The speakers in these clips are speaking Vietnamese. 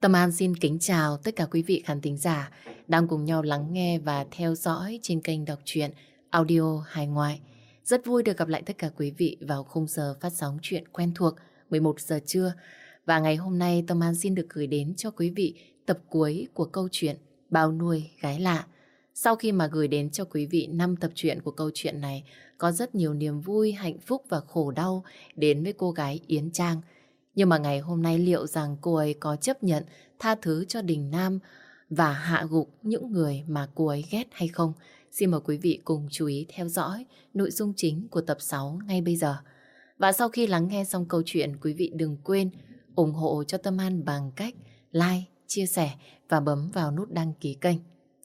Tâm An xin kính chào tất cả quý vị khán thính giả đang cùng nhau lắng nghe và theo dõi trên kênh đọc truyện audio hài ngoại. Rất vui được gặp lại tất cả quý vị vào khung giờ phát sóng chuyện quen thuộc 11 giờ trưa. Và ngày hôm nay Tâm An xin được gửi đến cho quý vị tập cuối của câu chuyện Bao nuôi gái lạ. Sau khi mà gửi đến cho quý vị 5 tập truyện của câu chuyện này, có rất nhiều niềm vui, hạnh phúc và khổ đau đến với cô gái Yến Trang. Nhưng mà ngày hôm nay liệu rằng cô ấy có chấp nhận tha thứ cho Đình Nam và hạ gục những người mà cô ấy ghét hay không? Xin mời quý vị cùng chú ý theo dõi nội dung chính của tập 6 ngay bây giờ. Và sau khi lắng nghe xong câu chuyện, quý vị đừng quên ủng hộ cho Tâm An bằng cách like, chia sẻ và bấm vào nút đăng ký kênh.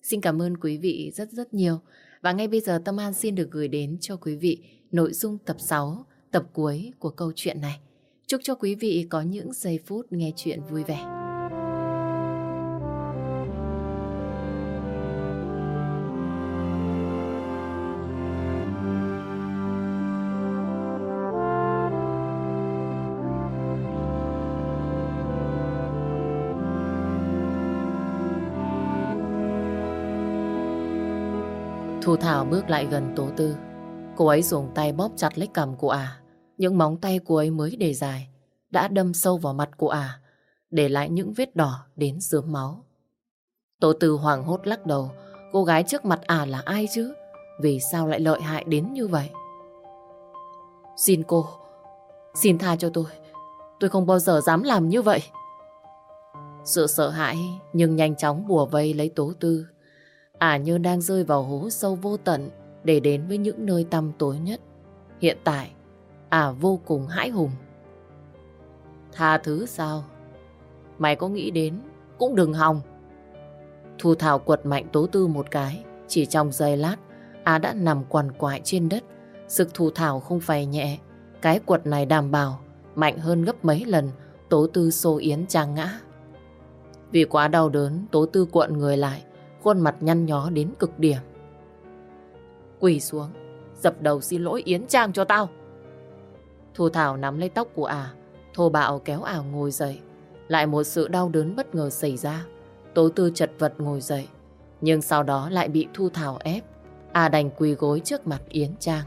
Xin cảm ơn quý vị rất rất nhiều. Và ngay bây giờ Tâm An xin được gửi đến cho quý vị nội dung tập 6, tập cuối của câu chuyện này. Chúc cho quý vị có những giây phút nghe chuyện vui vẻ. Thu Thảo bước lại gần Tố Tư. Cô ấy dùng tay bóp chặt lấy cầm của à. Những móng tay của ấy mới để dài đã đâm sâu vào mặt của à, để lại những vết đỏ đến dướm máu. Tố Tư hoàng hốt lắc đầu, cô gái trước mặt à là ai chứ? Vì sao lại lợi hại đến như vậy? Xin cô, xin tha cho tôi. Tôi không bao giờ dám làm như vậy. Sự sợ hãi nhưng nhanh chóng bùa vây lấy Tố Tư. À như đang rơi vào hố sâu vô tận để đến với những nơi tăm tối nhất. Hiện tại, à vô cùng hãi hùng. Tha thứ sao? Mày có nghĩ đến, cũng đừng hòng. Thu Thảo quật mạnh Tố Tư một cái, chỉ trong giây lát, à đã nằm quằn quại trên đất. Sức Thu Thảo không phải nhẹ, cái quật này đảm bảo mạnh hơn gấp mấy lần Tố Tư xô Yến Trang ngã. Vì quá đau đớn, Tố Tư cuộn người lại, khuôn mặt nhăn nhó đến cực điểm. Quỳ xuống, dập đầu xin lỗi Yến Trang cho tao. Thu Thảo nắm lấy tóc của ả, thô bạo kéo ả ngồi dậy. Lại một sự đau đớn bất ngờ xảy ra. Tố tư chật vật ngồi dậy, nhưng sau đó lại bị Thu Thảo ép. Ả đành quỳ gối trước mặt Yến Trang.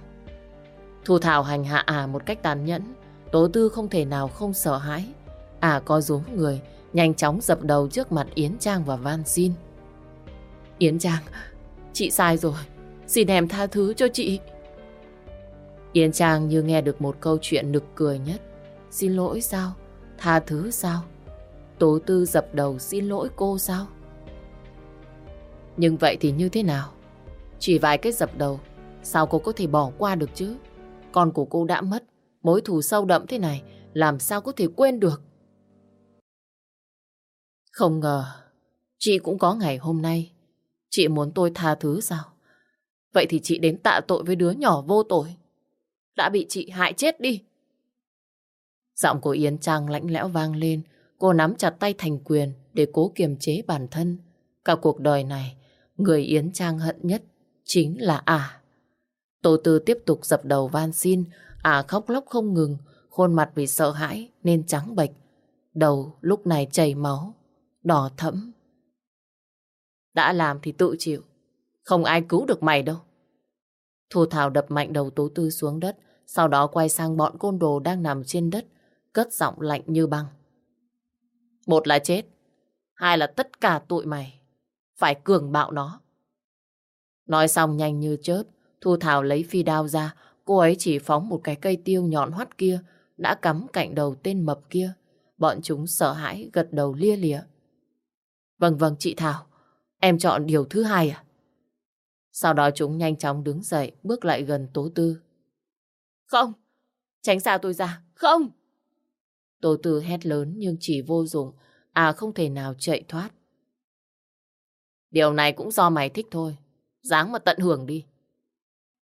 Thu Thảo hành hạ ả một cách tàn nhẫn, Tố tư không thể nào không sợ hãi. Ả co rúm người, nhanh chóng dập đầu trước mặt Yến Trang và van xin. Yến Trang, chị sai rồi. Xin em tha thứ cho chị. Yến Trang như nghe được một câu chuyện nực cười nhất. Xin lỗi sao? Tha thứ sao? Tố Tư dập đầu xin lỗi cô sao? Nhưng vậy thì như thế nào? Chỉ vài cái dập đầu, sao cô có thể bỏ qua được chứ? Con của cô đã mất, mối thù sâu đậm thế này, làm sao có thể quên được? Không ngờ, chị cũng có ngày hôm nay. Chị muốn tôi tha thứ sao? Vậy thì chị đến tạ tội với đứa nhỏ vô tội. Đã bị chị hại chết đi. Giọng của Yến Trang lãnh lẽo vang lên. Cô nắm chặt tay thành quyền để cố kiềm chế bản thân. Cả cuộc đời này, người Yến Trang hận nhất chính là à. Tô Tư tiếp tục dập đầu van xin. À khóc lóc không ngừng, khuôn mặt vì sợ hãi nên trắng bệch. Đầu lúc này chảy máu, đỏ thẫm. Đã làm thì tự chịu. Không ai cứu được mày đâu. Thu Thảo đập mạnh đầu Tố Tư xuống đất, sau đó quay sang bọn côn đồ đang nằm trên đất, cất giọng lạnh như băng. Một là chết, hai là tất cả tụi mày, phải cường bạo nó. Nói xong nhanh như chớp, Thu Thảo lấy phi đao ra, cô ấy chỉ phóng một cái cây tiêu nhọn hoắt kia, đã cắm cạnh đầu tên mập kia. Bọn chúng sợ hãi gật đầu lia lịa. Vâng vâng chị Thảo, em chọn điều thứ hai à? Sau đó chúng nhanh chóng đứng dậy, bước lại gần Tố Tư. Không! Tránh xa tôi ra! Không! Tô Tư hét lớn nhưng chỉ vô dụng, à không thể nào chạy thoát. Điều này cũng do mày thích thôi. Dáng mà tận hưởng đi.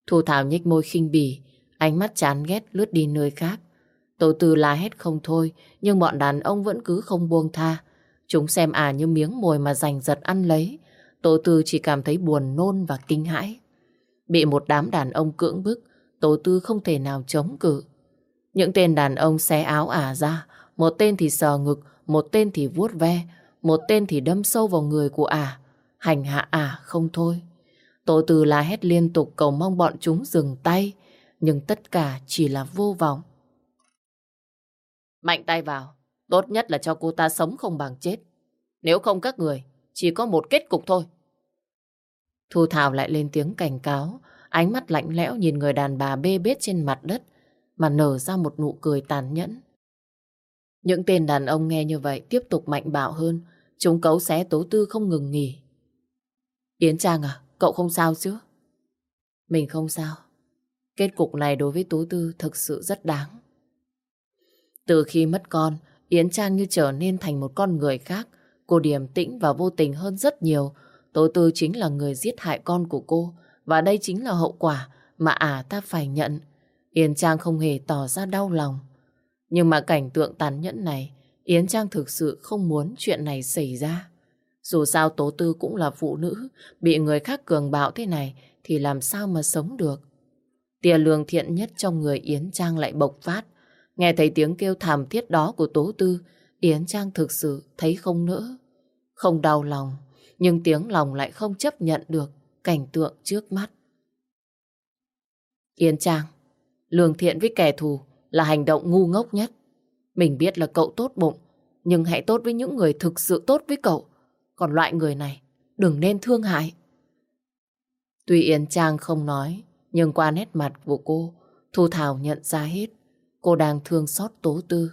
Thu Thảo nhếch môi khinh bỉ, ánh mắt chán ghét lướt đi nơi khác. Tô Tư la hét không thôi, nhưng bọn đàn ông vẫn cứ không buông tha. Chúng xem à như miếng mồi mà giành giật ăn lấy, Tô Tư chỉ cảm thấy buồn nôn và kinh hãi. Bị một đám đàn ông cưỡng bức, Tố Tư không thể nào chống cự. Những tên đàn ông xé áo ả ra, một tên thì sờ ngực, một tên thì vuốt ve, một tên thì đâm sâu vào người của ả, hành hạ ả không thôi. Tổ tư la hét liên tục cầu mong bọn chúng dừng tay, nhưng tất cả chỉ là vô vọng. Mạnh tay vào, tốt nhất là cho cô ta sống không bằng chết. Nếu không các người, chỉ có một kết cục thôi. Thu Thảo lại lên tiếng cảnh cáo, ánh mắt lạnh lẽo nhìn người đàn bà bê bết trên mặt đất, mà nở ra một nụ cười tàn nhẫn. Những tên đàn ông nghe như vậy tiếp tục mạnh bạo hơn, chúng cấu xé tố tư không ngừng nghỉ. Yến Trang à, cậu không sao chứ? Mình không sao. Kết cục này đối với tố tư thực sự rất đáng. Từ khi mất con, Yến Trang như trở nên thành một con người khác. Cô điềm tĩnh và vô tình hơn rất nhiều. Tố tư chính là người giết hại con của cô. Và đây chính là hậu quả mà ả à ta phải nhận. Yến Trang không hề tỏ ra đau lòng. Nhưng mà cảnh tượng tàn nhẫn này, Yến Trang thực sự không muốn chuyện này xảy ra. Dù sao Tố Tư cũng là phụ nữ, bị người khác cường bạo thế này thì làm sao mà sống được. Tia lương thiện nhất trong người Yến Trang lại bộc phát. Nghe thấy tiếng kêu thảm thiết đó của Tố Tư, Yến Trang thực sự thấy không nỡ. Không đau lòng, nhưng tiếng lòng lại không chấp nhận được cảnh tượng trước mắt. Yến Trang, lương thiện với kẻ thù là hành động ngu ngốc nhất. Mình biết là cậu tốt bụng, nhưng hãy tốt với những người thực sự tốt với cậu. Còn loại người này, đừng nên thương hại. Tuy Yến Trang không nói, nhưng qua nét mặt của cô, Thu Thảo nhận ra hết. Cô đang thương xót tố tư.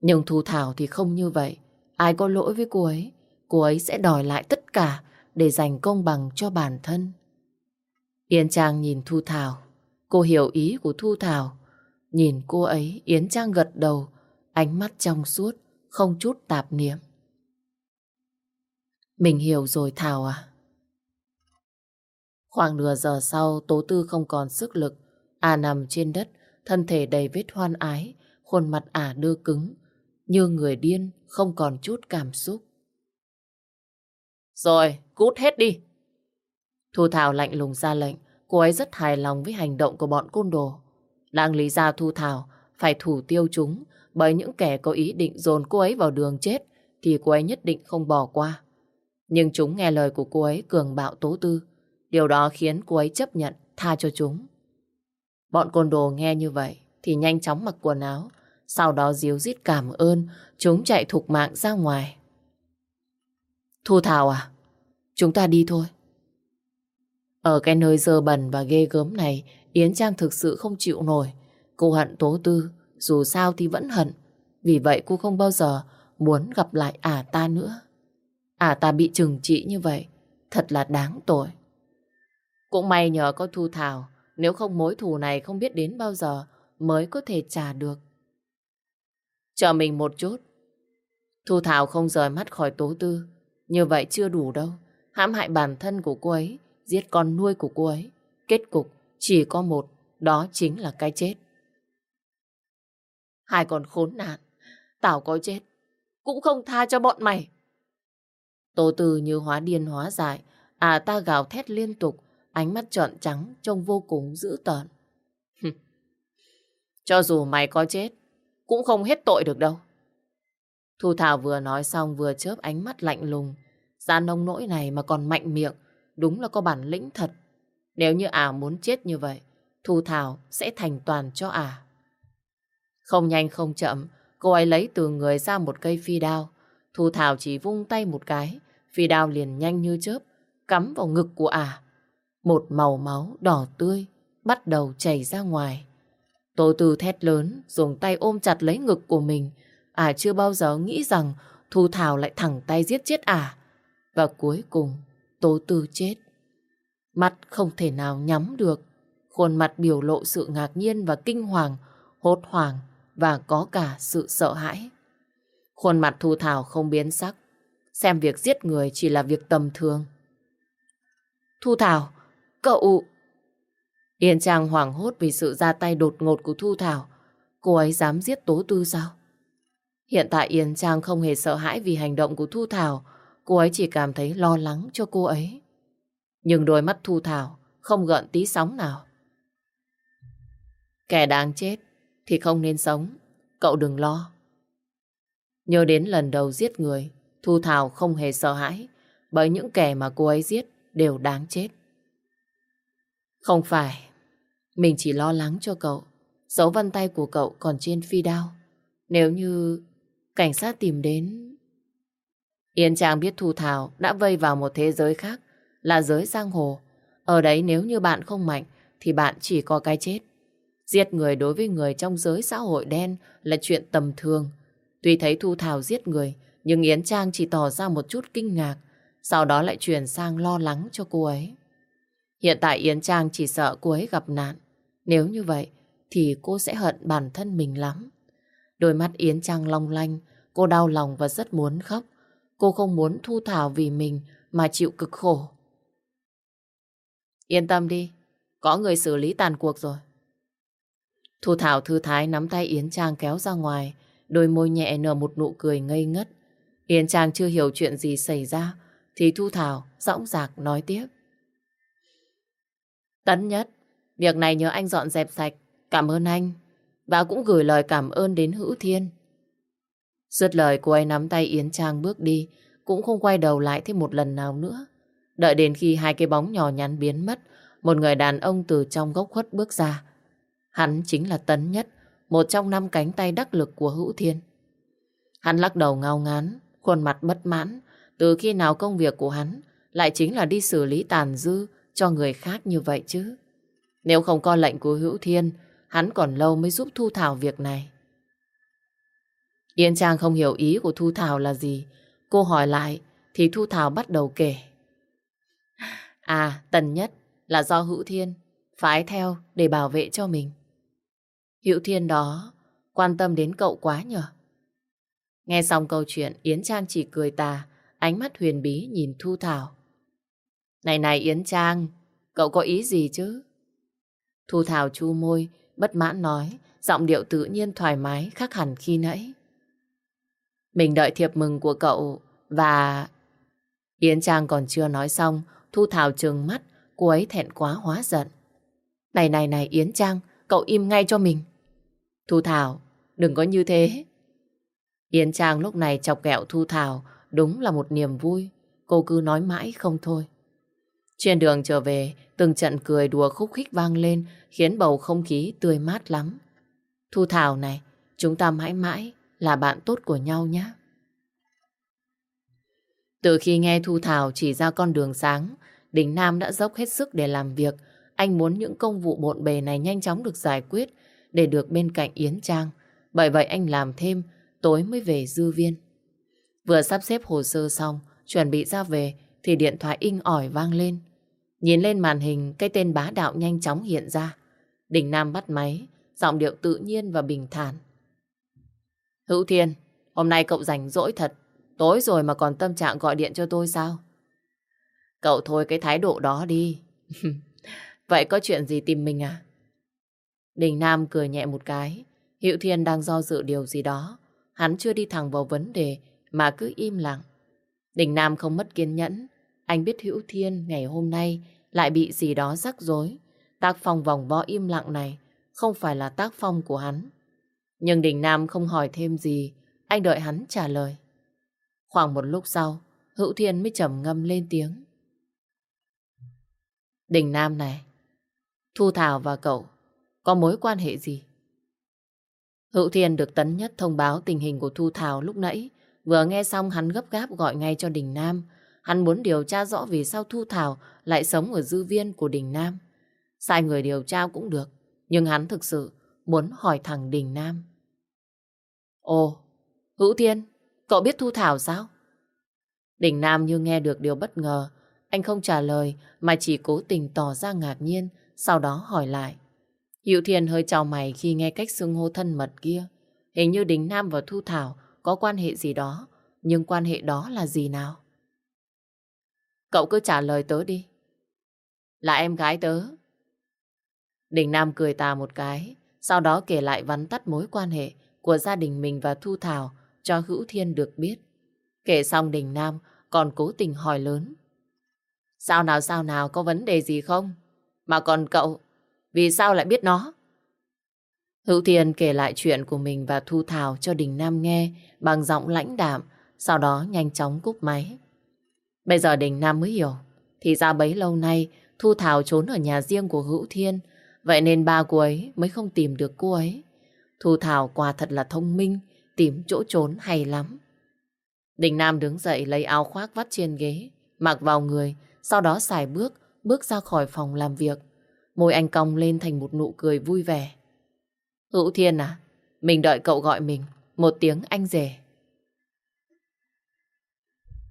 Nhưng Thu Thảo thì không như vậy. Ai có lỗi với cô ấy, cô ấy sẽ đòi lại tất cả để giành công bằng cho bản thân. Yến Trang nhìn Thu Thảo. Cô hiểu ý của Thu Thảo. Nhìn cô ấy, Yến Trang gật đầu, ánh mắt trong suốt, không chút tạp niệm. Mình hiểu rồi Thảo à. Khoảng nửa giờ sau, Tố Tư không còn sức lực. À nằm trên đất, thân thể đầy vết hoan ái, khuôn mặt ả à đưa cứng, như người điên, không còn chút cảm xúc. Rồi, cút hết đi. Thu Thảo lạnh lùng ra lệnh, cô ấy rất hài lòng với hành động của bọn côn đồ. Đang lý ra Thu Thảo phải thủ tiêu chúng bởi những kẻ có ý định dồn cô ấy vào đường chết thì cô ấy nhất định không bỏ qua. Nhưng chúng nghe lời của cô ấy cường bạo tố tư. Điều đó khiến cô ấy chấp nhận tha cho chúng. Bọn côn đồ nghe như vậy thì nhanh chóng mặc quần áo. Sau đó díu dít cảm ơn, chúng chạy thục mạng ra ngoài. Thu Thảo à, chúng ta đi thôi. Ở cái nơi dơ bẩn và ghê gớm này, Yến Trang thực sự không chịu nổi. Cô hận Tố Tư, dù sao thì vẫn hận. Vì vậy cô không bao giờ muốn gặp lại ả ta nữa. Ả ta bị trừng trị như vậy, thật là đáng tội. Cũng may nhờ có Thu Thảo, nếu không mối thù này không biết đến bao giờ mới có thể trả được. Chờ mình một chút. Thu Thảo không rời mắt khỏi Tố Tư. Như vậy chưa đủ đâu. Hãm hại bản thân của cô ấy, giết con nuôi của cô ấy. Kết cục chỉ có một, đó chính là cái chết. Hai con khốn nạn, tao có chết, cũng không tha cho bọn mày. Tô Từ như hóa điên hóa dại, à ta gào thét liên tục, ánh mắt trọn trắng trông vô cùng dữ tợn. cho dù mày có chết, cũng không hết tội được đâu. Thu Thảo vừa nói xong vừa chớp ánh mắt lạnh lùng gian nông nỗi này mà còn mạnh miệng, đúng là có bản lĩnh thật. Nếu như ả muốn chết như vậy, Thu Thảo sẽ thành toàn cho ả. Không nhanh không chậm, cô ấy lấy từ người ra một cây phi đao. Thu Thảo chỉ vung tay một cái, phi đao liền nhanh như chớp, cắm vào ngực của ả. Một màu máu đỏ tươi bắt đầu chảy ra ngoài. Tô Tư thét lớn, dùng tay ôm chặt lấy ngực của mình. Ả chưa bao giờ nghĩ rằng Thu Thảo lại thẳng tay giết chết ả. Và cuối cùng, tố Tư chết. Mắt không thể nào nhắm được. Khuôn mặt biểu lộ sự ngạc nhiên và kinh hoàng, hốt hoảng và có cả sự sợ hãi. Khuôn mặt Thu Thảo không biến sắc, xem việc giết người chỉ là việc tầm thường. Thu Thảo, cậu... Yên Trang hoảng hốt vì sự ra tay đột ngột của Thu Thảo. Cô ấy dám giết Tố Tư sao? Hiện tại Yên Trang không hề sợ hãi vì hành động của Thu Thảo. Cô ấy chỉ cảm thấy lo lắng cho cô ấy. Nhưng đôi mắt Thu Thảo không gợn tí sóng nào. Kẻ đáng chết thì không nên sống. Cậu đừng lo. Nhớ đến lần đầu giết người, Thu Thảo không hề sợ hãi, bởi những kẻ mà cô ấy giết đều đáng chết. Không phải, mình chỉ lo lắng cho cậu. Dấu vân tay của cậu còn trên phi đao. Nếu như cảnh sát tìm đến... Yến Trang biết Thu Thảo đã vây vào một thế giới khác, là giới giang hồ. Ở đấy nếu như bạn không mạnh, thì bạn chỉ có cái chết. Giết người đối với người trong giới xã hội đen là chuyện tầm thường. Tuy thấy Thu Thảo giết người, nhưng Yến Trang chỉ tỏ ra một chút kinh ngạc, sau đó lại chuyển sang lo lắng cho cô ấy. Hiện tại Yến Trang chỉ sợ cô ấy gặp nạn. Nếu như vậy, thì cô sẽ hận bản thân mình lắm. Đôi mắt Yến Trang long lanh, cô đau lòng và rất muốn khóc. Cô không muốn Thu Thảo vì mình mà chịu cực khổ. Yên tâm đi, có người xử lý tàn cuộc rồi. Thu Thảo thư thái nắm tay Yến Trang kéo ra ngoài, đôi môi nhẹ nở một nụ cười ngây ngất. Yến Trang chưa hiểu chuyện gì xảy ra, thì Thu Thảo dõng dạc nói tiếp. Tấn nhất, việc này nhớ anh dọn dẹp sạch, cảm ơn anh. Và cũng gửi lời cảm ơn đến Hữu Thiên. Dứt lời cô ấy nắm tay Yến Trang bước đi, cũng không quay đầu lại thêm một lần nào nữa. Đợi đến khi hai cái bóng nhỏ nhắn biến mất, một người đàn ông từ trong gốc khuất bước ra. Hắn chính là Tấn Nhất, một trong năm cánh tay đắc lực của Hữu Thiên. Hắn lắc đầu ngao ngán, khuôn mặt bất mãn, từ khi nào công việc của hắn lại chính là đi xử lý tàn dư cho người khác như vậy chứ. Nếu không có lệnh của Hữu Thiên, hắn còn lâu mới giúp Thu Thảo việc này. Yên Trang không hiểu ý của Thu Thảo là gì. Cô hỏi lại, thì Thu Thảo bắt đầu kể. À, tần nhất là do Hữu Thiên phái theo để bảo vệ cho mình. Hữu Thiên đó quan tâm đến cậu quá nhở? Nghe xong câu chuyện, Yến Trang chỉ cười tà, ánh mắt huyền bí nhìn Thu Thảo. Này này Yến Trang, cậu có ý gì chứ? Thu Thảo chu môi, bất mãn nói, giọng điệu tự nhiên thoải mái khác hẳn khi nãy. Mình đợi thiệp mừng của cậu và... Yến Trang còn chưa nói xong, Thu Thảo trừng mắt, cô ấy thẹn quá hóa giận. Này này này Yến Trang, cậu im ngay cho mình. Thu Thảo, đừng có như thế. Yến Trang lúc này chọc ghẹo Thu Thảo, đúng là một niềm vui. Cô cứ nói mãi không thôi. Trên đường trở về, từng trận cười đùa khúc khích vang lên, khiến bầu không khí tươi mát lắm. Thu Thảo này, chúng ta mãi mãi là bạn tốt của nhau nhé. Từ khi nghe Thu Thảo chỉ ra con đường sáng, Đình Nam đã dốc hết sức để làm việc. Anh muốn những công vụ bộn bề này nhanh chóng được giải quyết để được bên cạnh Yến Trang. Bởi vậy anh làm thêm, tối mới về dư viên. Vừa sắp xếp hồ sơ xong, chuẩn bị ra về, thì điện thoại inh ỏi vang lên. Nhìn lên màn hình, cái tên bá đạo nhanh chóng hiện ra. Đình Nam bắt máy, giọng điệu tự nhiên và bình thản. Hữu Thiên, hôm nay cậu rảnh rỗi thật. Tối rồi mà còn tâm trạng gọi điện cho tôi sao? Cậu thôi cái thái độ đó đi. Vậy có chuyện gì tìm mình à? Đình Nam cười nhẹ một cái. Hữu Thiên đang do dự điều gì đó. Hắn chưa đi thẳng vào vấn đề mà cứ im lặng. Đình Nam không mất kiên nhẫn. Anh biết Hữu Thiên ngày hôm nay lại bị gì đó rắc rối. Tác phong vòng vo im lặng này không phải là tác phong của hắn. Nhưng Đình Nam không hỏi thêm gì, anh đợi hắn trả lời. Khoảng một lúc sau, Hữu Thiên mới trầm ngâm lên tiếng. Đình Nam này, Thu Thảo và cậu có mối quan hệ gì? Hữu Thiên được Tấn Nhất thông báo tình hình của Thu Thảo lúc nãy. Vừa nghe xong hắn gấp gáp gọi ngay cho Đình Nam. Hắn muốn điều tra rõ vì sao Thu Thảo lại sống ở dư viên của Đình Nam. Sai người điều tra cũng được, nhưng hắn thực sự muốn hỏi thẳng Đình Nam. Ồ, Hữu Thiên, cậu biết Thu Thảo sao? Đình Nam như nghe được điều bất ngờ. Anh không trả lời mà chỉ cố tình tỏ ra ngạc nhiên, sau đó hỏi lại. Hữu Thiên hơi trào mày khi nghe cách xưng hô thân mật kia. Hình như Đình Nam và Thu Thảo có quan hệ gì đó, nhưng quan hệ đó là gì nào? Cậu cứ trả lời tớ đi. Là em gái tớ. Đình Nam cười tà một cái, sau đó kể lại vắn tắt mối quan hệ của gia đình mình và Thu Thảo cho Hữu Thiên được biết. Kể xong Đình Nam còn cố tình hỏi lớn. Sao nào sao nào có vấn đề gì không? Mà còn cậu, vì sao lại biết nó? Hữu Thiên kể lại chuyện của mình và Thu Thảo cho Đình Nam nghe bằng giọng lãnh đạm, sau đó nhanh chóng cúp máy. Bây giờ Đình Nam mới hiểu, thì ra bấy lâu nay Thu Thảo trốn ở nhà riêng của Hữu Thiên, vậy nên ba cô ấy mới không tìm được cô ấy. Thu Thảo quả thật là thông minh, tìm chỗ trốn hay lắm. Đình Nam đứng dậy lấy áo khoác vắt trên ghế, mặc vào người, sau đó xài bước, bước ra khỏi phòng làm việc. Môi anh cong lên thành một nụ cười vui vẻ. Hữu Thiên à, mình đợi cậu gọi mình, một tiếng anh rể.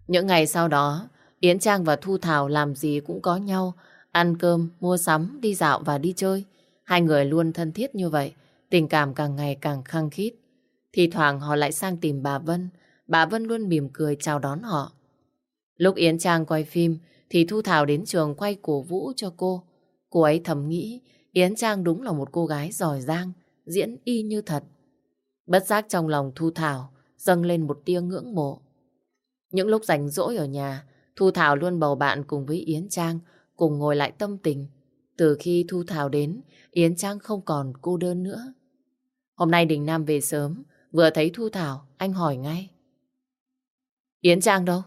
Những ngày sau đó, Yến Trang và Thu Thảo làm gì cũng có nhau, ăn cơm, mua sắm, đi dạo và đi chơi. Hai người luôn thân thiết như vậy, tình cảm càng ngày càng khăng khít. Thì thoảng họ lại sang tìm bà Vân, bà Vân luôn mỉm cười chào đón họ. Lúc Yến Trang quay phim, thì Thu Thảo đến trường quay cổ vũ cho cô. Cô ấy thầm nghĩ Yến Trang đúng là một cô gái giỏi giang, diễn y như thật. Bất giác trong lòng Thu Thảo dâng lên một tia ngưỡng mộ. Những lúc rảnh rỗi ở nhà, Thu Thảo luôn bầu bạn cùng với Yến Trang, cùng ngồi lại tâm tình. Từ khi Thu Thảo đến, Yến Trang không còn cô đơn nữa. Hôm nay Đình Nam về sớm, vừa thấy Thu Thảo, anh hỏi ngay. Yến Trang đâu?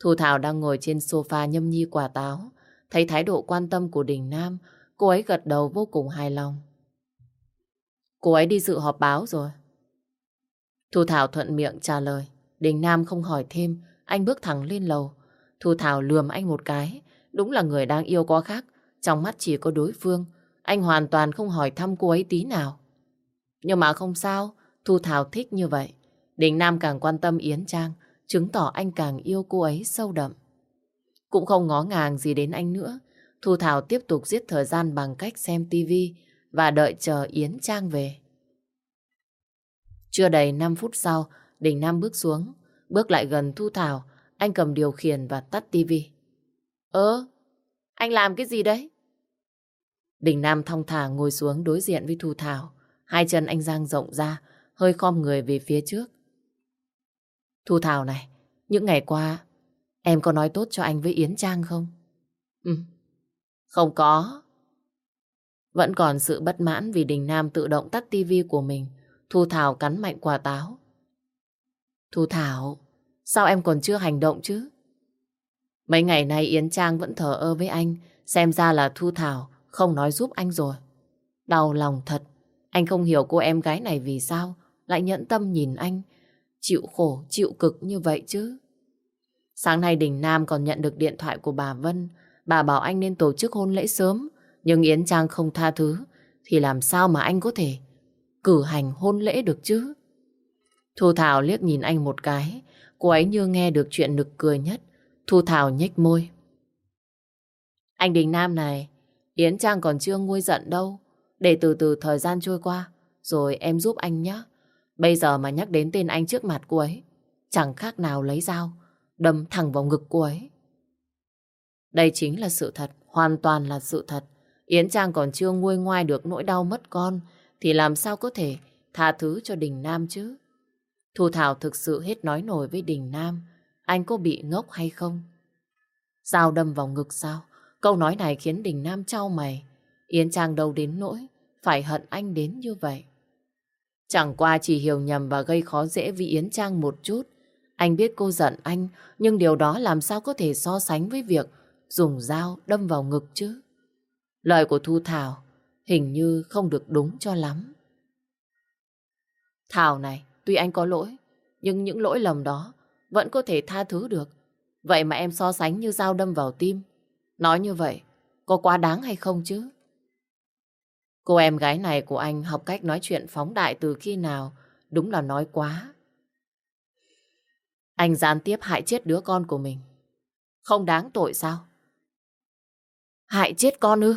Thu Thảo đang ngồi trên sofa nhâm nhi quả táo. Thấy thái độ quan tâm của Đình Nam, cô ấy gật đầu vô cùng hài lòng. Cô ấy đi dự họp báo rồi. Thu Thảo thuận miệng trả lời. Đình Nam không hỏi thêm, anh bước thẳng lên lầu. Thu Thảo lườm anh một cái. Đúng là người đang yêu có khác. Trong mắt chỉ có đối phương. Anh hoàn toàn không hỏi thăm cô ấy tí nào. Nhưng mà không sao, Thu Thảo thích như vậy. Đình Nam càng quan tâm Yến Trang, chứng tỏ anh càng yêu cô ấy sâu đậm. Cũng không ngó ngàng gì đến anh nữa. Thu Thảo tiếp tục giết thời gian bằng cách xem tivi và đợi chờ Yến Trang về. Chưa đầy 5 phút sau, Đình Nam bước xuống, bước lại gần Thu Thảo, anh cầm điều khiển và tắt tivi. Ơ, anh làm cái gì đấy? Đình Nam thong thả ngồi xuống đối diện với Thu Thảo, hai chân anh giang rộng ra, hơi khom người về phía trước. Thu Thảo này, những ngày qua, em có nói tốt cho anh với Yến Trang không? Ừ, không có. Vẫn còn sự bất mãn vì Đình Nam tự động tắt tivi của mình. Thu Thảo cắn mạnh quả táo. Thu Thảo, sao em còn chưa hành động chứ? Mấy ngày nay Yến Trang vẫn thờ ơ với anh, xem ra là Thu Thảo không nói giúp anh rồi. Đau lòng thật, anh không hiểu cô em gái này vì sao lại nhẫn tâm nhìn anh, chịu khổ, chịu cực như vậy chứ. Sáng nay Đình Nam còn nhận được điện thoại của bà Vân, bà bảo anh nên tổ chức hôn lễ sớm, nhưng Yến Trang không tha thứ, thì làm sao mà anh có thể cử hành hôn lễ được chứ? Thu Thảo liếc nhìn anh một cái, cô ấy như nghe được chuyện nực cười nhất. Thu Thảo nhếch môi. Anh Đình Nam này, Yến Trang còn chưa nguôi giận đâu. Để từ từ thời gian trôi qua, rồi em giúp anh nhé. Bây giờ mà nhắc đến tên anh trước mặt cô ấy, chẳng khác nào lấy dao, đâm thẳng vào ngực cô ấy. Đây chính là sự thật, hoàn toàn là sự thật. Yến Trang còn chưa nguôi ngoai được nỗi đau mất con, thì làm sao có thể tha thứ cho Đình Nam chứ? Thu Thảo thực sự hết nói nổi với Đình Nam. Anh có bị ngốc hay không? Dao đâm vào ngực sao? Câu nói này khiến Đình Nam trao mày. Yến Trang đâu đến nỗi, phải hận anh đến như vậy. Chẳng qua chỉ hiểu nhầm và gây khó dễ vì Yến Trang một chút. Anh biết cô giận anh, nhưng điều đó làm sao có thể so sánh với việc dùng dao đâm vào ngực chứ? Lời của Thu Thảo hình như không được đúng cho lắm. Thảo này, tuy anh có lỗi, nhưng những lỗi lầm đó vẫn có thể tha thứ được. Vậy mà em so sánh như dao đâm vào tim. Nói như vậy, có quá đáng hay không chứ? Cô em gái này của anh học cách nói chuyện phóng đại từ khi nào, đúng là nói quá. Anh gián tiếp hại chết đứa con của mình. Không đáng tội sao? Hại chết con ư?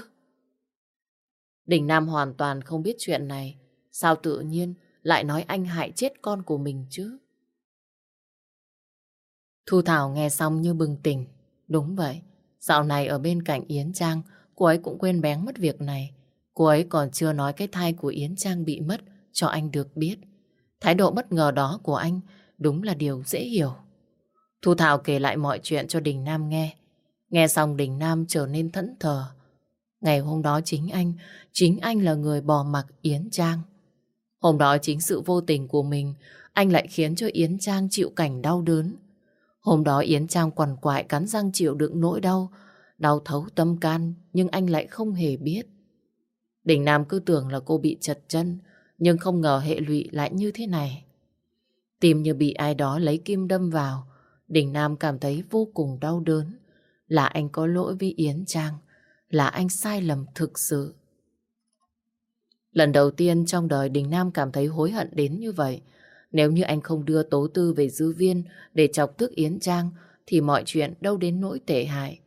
Đình Nam hoàn toàn không biết chuyện này. Sao tự nhiên lại nói anh hại chết con của mình chứ? Thu Thảo nghe xong như bừng tỉnh. Đúng vậy, dạo này ở bên cạnh Yến Trang, cô ấy cũng quên bén mất việc này. Cô ấy còn chưa nói cái thai của Yến Trang bị mất cho anh được biết. Thái độ bất ngờ đó của anh đúng là điều dễ hiểu. Thu Thảo kể lại mọi chuyện cho Đình Nam nghe. Nghe xong Đình Nam trở nên thẫn thờ. Ngày hôm đó chính anh, chính anh là người bỏ mặc Yến Trang. Hôm đó chính sự vô tình của mình, anh lại khiến cho Yến Trang chịu cảnh đau đớn. Hôm đó Yến Trang quằn quại cắn răng chịu đựng nỗi đau, đau thấu tâm can, nhưng anh lại không hề biết. Đình Nam cứ tưởng là cô bị chật chân, nhưng không ngờ hệ lụy lại như thế này. Tim như bị ai đó lấy kim đâm vào, Đình Nam cảm thấy vô cùng đau đớn. Là anh có lỗi với Yến Trang, là anh sai lầm thực sự. Lần đầu tiên trong đời Đình Nam cảm thấy hối hận đến như vậy. Nếu như anh không đưa Tố Tư về dư viên để chọc tức Yến Trang, thì mọi chuyện đâu đến nỗi tệ hại.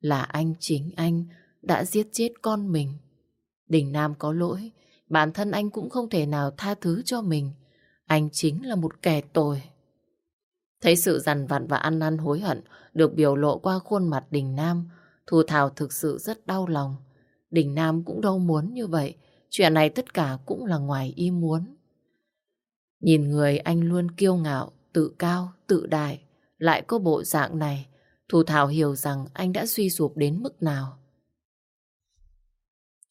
Là anh chính anh đã giết chết con mình. Đình Nam có lỗi, bản thân anh cũng không thể nào tha thứ cho mình. Anh chính là một kẻ tồi. Thấy sự dằn vặt và ăn năn hối hận được biểu lộ qua khuôn mặt Đình Nam, Thu Thảo thực sự rất đau lòng. Đình Nam cũng đâu muốn như vậy, chuyện này tất cả cũng là ngoài ý muốn. Nhìn người anh luôn kiêu ngạo, tự cao, tự đại, lại có bộ dạng này, Thu Thảo hiểu rằng anh đã suy sụp đến mức nào.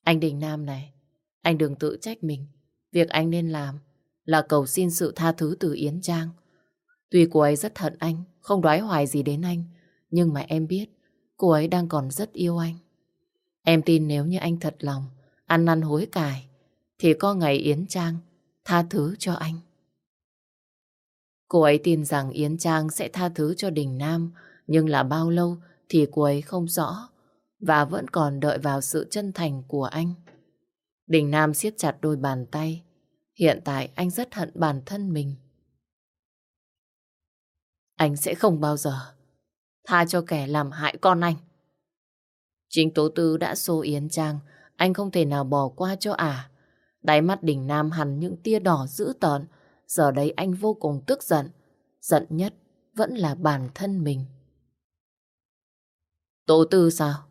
Anh Đình Nam này, anh đừng tự trách mình. Việc anh nên làm là cầu xin sự tha thứ từ Yến Trang. Tuy cô ấy rất hận anh, không đoái hoài gì đến anh, nhưng mà em biết cô ấy đang còn rất yêu anh. Em tin nếu như anh thật lòng, ăn năn hối cải, thì có ngày Yến Trang tha thứ cho anh. Cô ấy tin rằng Yến Trang sẽ tha thứ cho Đình Nam, nhưng là bao lâu thì cô ấy không rõ và vẫn còn đợi vào sự chân thành của anh. Đình Nam siết chặt đôi bàn tay. Hiện tại anh rất hận bản thân mình. Anh sẽ không bao giờ tha cho kẻ làm hại con anh. Chính Tố Tư đã xô Yến Trang, anh không thể nào bỏ qua cho ả. À. Đáy mắt Đỉnh Nam hằn những tia đỏ dữ tợn, giờ đây anh vô cùng tức giận. Giận nhất vẫn là bản thân mình. Tố Tư sao?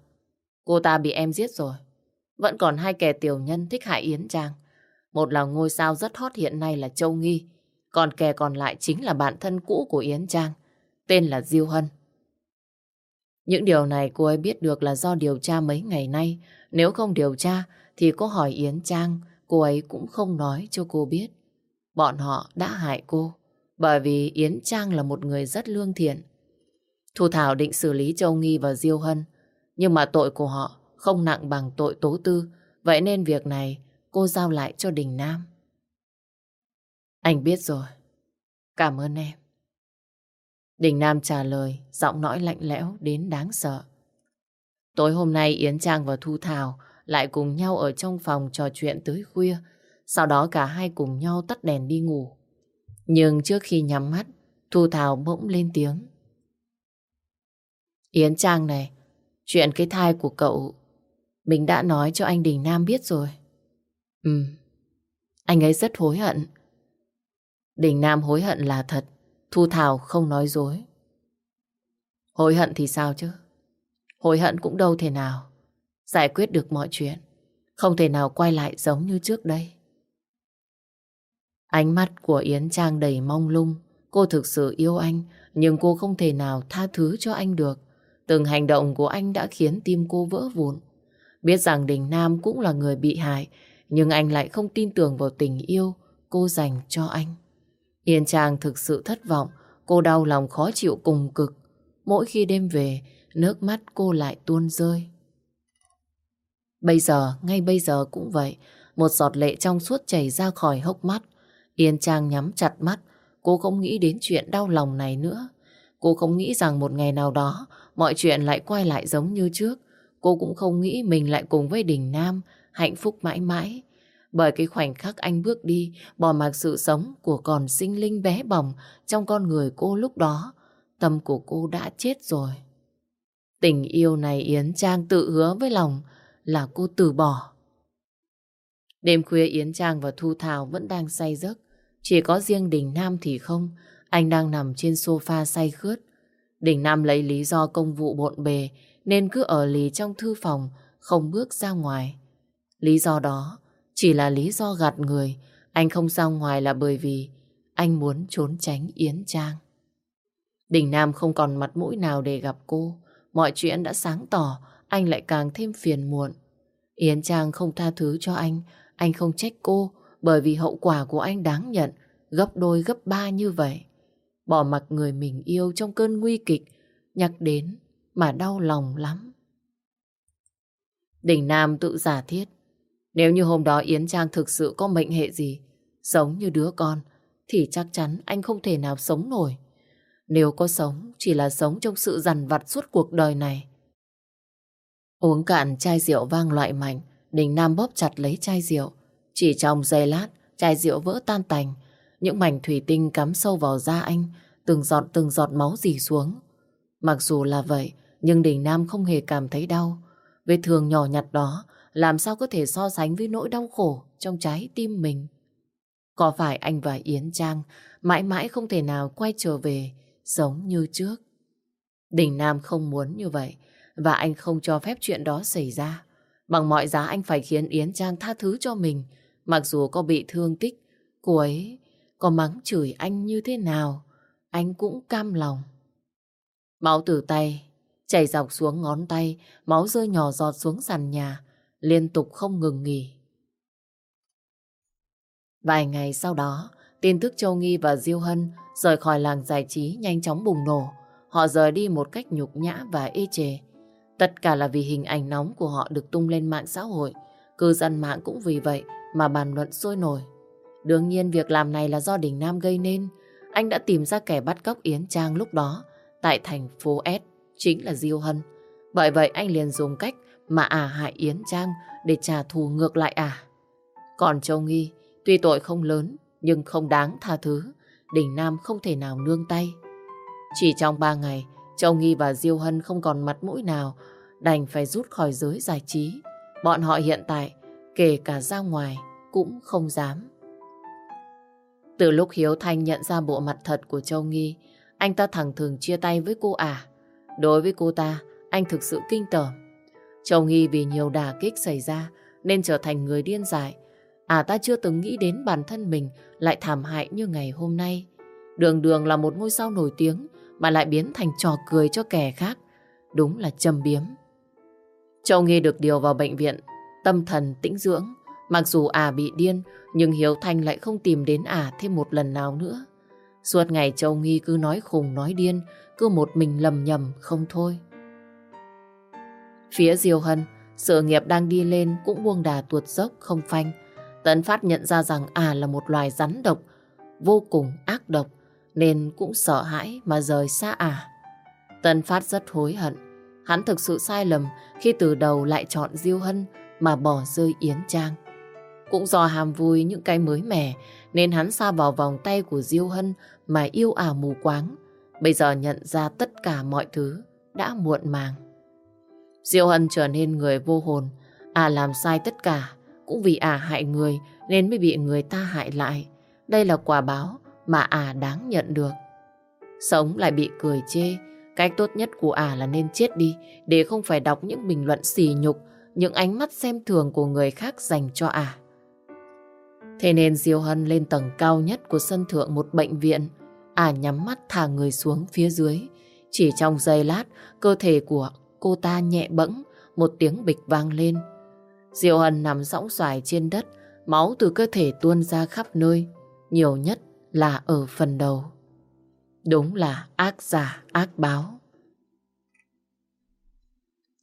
Cô ta bị em giết rồi. Vẫn còn hai kẻ tiểu nhân thích hại Yến Trang. Một là ngôi sao rất hot hiện nay là Châu Nghi. Còn kẻ còn lại chính là bạn thân cũ của Yến Trang. Tên là Diêu Hân. Những điều này cô ấy biết được là do điều tra mấy ngày nay. Nếu không điều tra thì cô hỏi Yến Trang, cô ấy cũng không nói cho cô biết. Bọn họ đã hại cô. Bởi vì Yến Trang là một người rất lương thiện. Thu Thảo định xử lý Châu Nghi và Diêu Hân. Nhưng mà tội của họ không nặng bằng tội tố tư. Vậy nên việc này cô giao lại cho Đình Nam. Anh biết rồi. Cảm ơn em. Đình Nam trả lời, giọng nói lạnh lẽo đến đáng sợ. Tối hôm nay Yến Trang và Thu Thảo lại cùng nhau ở trong phòng trò chuyện tới khuya. Sau đó cả hai cùng nhau tắt đèn đi ngủ. Nhưng trước khi nhắm mắt, Thu Thảo bỗng lên tiếng. Yến Trang này, chuyện cái thai của cậu, mình đã nói cho anh Đình Nam biết rồi. Ừ, anh ấy rất hối hận. Đình Nam hối hận là thật, Thu Thảo không nói dối. Hối hận thì sao chứ? Hối hận cũng đâu thể nào giải quyết được mọi chuyện. Không thể nào quay lại giống như trước đây. Ánh mắt của Yến Trang đầy mong lung. Cô thực sự yêu anh, nhưng cô không thể nào tha thứ cho anh được. Từng hành động của anh đã khiến tim cô vỡ vụn. Biết rằng Đình Nam cũng là người bị hại, nhưng anh lại không tin tưởng vào tình yêu cô dành cho anh. Yên Trang thực sự thất vọng, cô đau lòng khó chịu cùng cực. Mỗi khi đêm về, nước mắt cô lại tuôn rơi. Bây giờ, ngay bây giờ cũng vậy, một giọt lệ trong suốt chảy ra khỏi hốc mắt. Yên Trang nhắm chặt mắt, cô không nghĩ đến chuyện đau lòng này nữa. Cô không nghĩ rằng một ngày nào đó mọi chuyện lại quay lại giống như trước. Cô cũng không nghĩ mình lại cùng với Đình Nam hạnh phúc mãi mãi. Bởi cái khoảnh khắc anh bước đi, bỏ mặc sự sống của còn sinh linh bé bỏng trong con người cô lúc đó, tâm của cô đã chết rồi. Tình yêu này Yến Trang tự hứa với lòng là cô từ bỏ. Đêm khuya Yến Trang và Thu Thảo vẫn đang say giấc. Chỉ có riêng Đình Nam thì không. Anh đang nằm trên sofa say khướt. Đình Nam lấy lý do công vụ bộn bề nên cứ ở lì trong thư phòng, không bước ra ngoài. Lý do đó chỉ là lý do gạt người. Anh không ra ngoài là bởi vì anh muốn trốn tránh Yến Trang. Đình Nam không còn mặt mũi nào để gặp cô. Mọi chuyện đã sáng tỏ, anh lại càng thêm phiền muộn. Yến Trang không tha thứ cho anh, anh không trách cô, bởi vì hậu quả của anh đáng nhận gấp đôi gấp ba như vậy. Bỏ mặc người mình yêu trong cơn nguy kịch, nhắc đến mà đau lòng lắm. Đình Nam tự giả thiết, nếu như hôm đó Yến Trang thực sự có mệnh hệ gì, giống như đứa con, thì chắc chắn anh không thể nào sống nổi. Nếu có sống, chỉ là sống trong sự dằn vặt suốt cuộc đời này. Uống cạn chai rượu vang loại mạnh, Đình Nam bóp chặt lấy chai rượu. Chỉ trong giây lát, chai rượu vỡ tan tành. Những mảnh thủy tinh cắm sâu vào da anh, từng giọt từng giọt máu dì xuống. Mặc dù là vậy, nhưng Đình Nam không hề cảm thấy đau. Vết thương nhỏ nhặt đó làm sao có thể so sánh với nỗi đau khổ trong trái tim mình. Có phải anh và Yến Trang mãi mãi không thể nào quay trở về giống như trước? Đình Nam không muốn như vậy và anh không cho phép chuyện đó xảy ra. Bằng mọi giá anh phải khiến Yến Trang tha thứ cho mình mặc dù có bị thương tích cô ấy có mắng chửi anh như thế nào anh cũng cam lòng. Máu từ tay chảy dọc xuống ngón tay máu rơi nhỏ giọt xuống sàn nhà liên tục không ngừng nghỉ. Vài ngày sau đó, tin tức Châu Nghi và Diêu Hân rời khỏi làng giải trí nhanh chóng bùng nổ. Họ rời đi một cách nhục nhã và ê chề. Tất cả là vì hình ảnh nóng của họ được tung lên mạng xã hội. Cư dân mạng cũng vì vậy mà bàn luận sôi nổi. Đương nhiên việc làm này là do Đình Nam gây nên. Anh đã tìm ra kẻ bắt cóc Yến Trang lúc đó tại thành phố S, chính là Diêu Hân. Bởi vậy anh liền dùng cách mà à hại Yến Trang để trả thù ngược lại à. Còn Châu Nghi, tuy tội không lớn nhưng không đáng tha thứ, Đình Nam không thể nào nương tay. Chỉ trong ba ngày, Châu Nghi và Diêu Hân không còn mặt mũi nào, đành phải rút khỏi giới giải trí. Bọn họ hiện tại, kể cả ra ngoài, cũng không dám. Từ lúc Hiếu Thanh nhận ra bộ mặt thật của Châu Nghi, anh ta thẳng thường chia tay với cô à. Đối với cô ta, anh thực sự kinh tởm. Châu Nghi vì nhiều đả kích xảy ra nên trở thành người điên dại. À ta chưa từng nghĩ đến bản thân mình lại thảm hại như ngày hôm nay. Đường đường là một ngôi sao nổi tiếng mà lại biến thành trò cười cho kẻ khác. Đúng là châm biếm. Châu Nghi được điều vào bệnh viện tâm thần tĩnh dưỡng. Mặc dù à bị điên nhưng Hiếu Thanh lại không tìm đến à thêm một lần nào nữa. Suốt ngày Châu Nghi cứ nói khùng nói điên cứ một mình lầm nhầm không thôi. Phía Diêu Hân, sự nghiệp đang đi lên cũng buông đà tuột dốc không phanh. Tấn Phát nhận ra rằng à là một loài rắn độc, vô cùng ác độc, nên cũng sợ hãi mà rời xa à. Tấn Phát rất hối hận. Hắn thực sự sai lầm khi từ đầu lại chọn Diêu Hân mà bỏ rơi Yến Trang. Cũng do hàm vui những cái mới mẻ nên hắn xa vào vòng tay của Diêu Hân mà yêu ả mù quáng. Bây giờ nhận ra tất cả mọi thứ đã muộn màng. Diêu Hân trở nên người vô hồn. À làm sai tất cả, cũng vì à hại người nên mới bị người ta hại lại. Đây là quả báo mà à đáng nhận được. Sống lại bị cười chê, cách tốt nhất của à là nên chết đi để không phải đọc những bình luận xì nhục, những ánh mắt xem thường của người khác dành cho à. Thế nên Diêu Hân lên tầng cao nhất của sân thượng một bệnh viện. À nhắm mắt thả người xuống phía dưới. Chỉ trong giây lát, cơ thể của cô ta nhẹ bẫng, một tiếng bịch vang lên. Diệu Hân nằm sõng xoài trên đất, máu từ cơ thể tuôn ra khắp nơi, nhiều nhất là ở phần đầu. Đúng là ác giả, ác báo.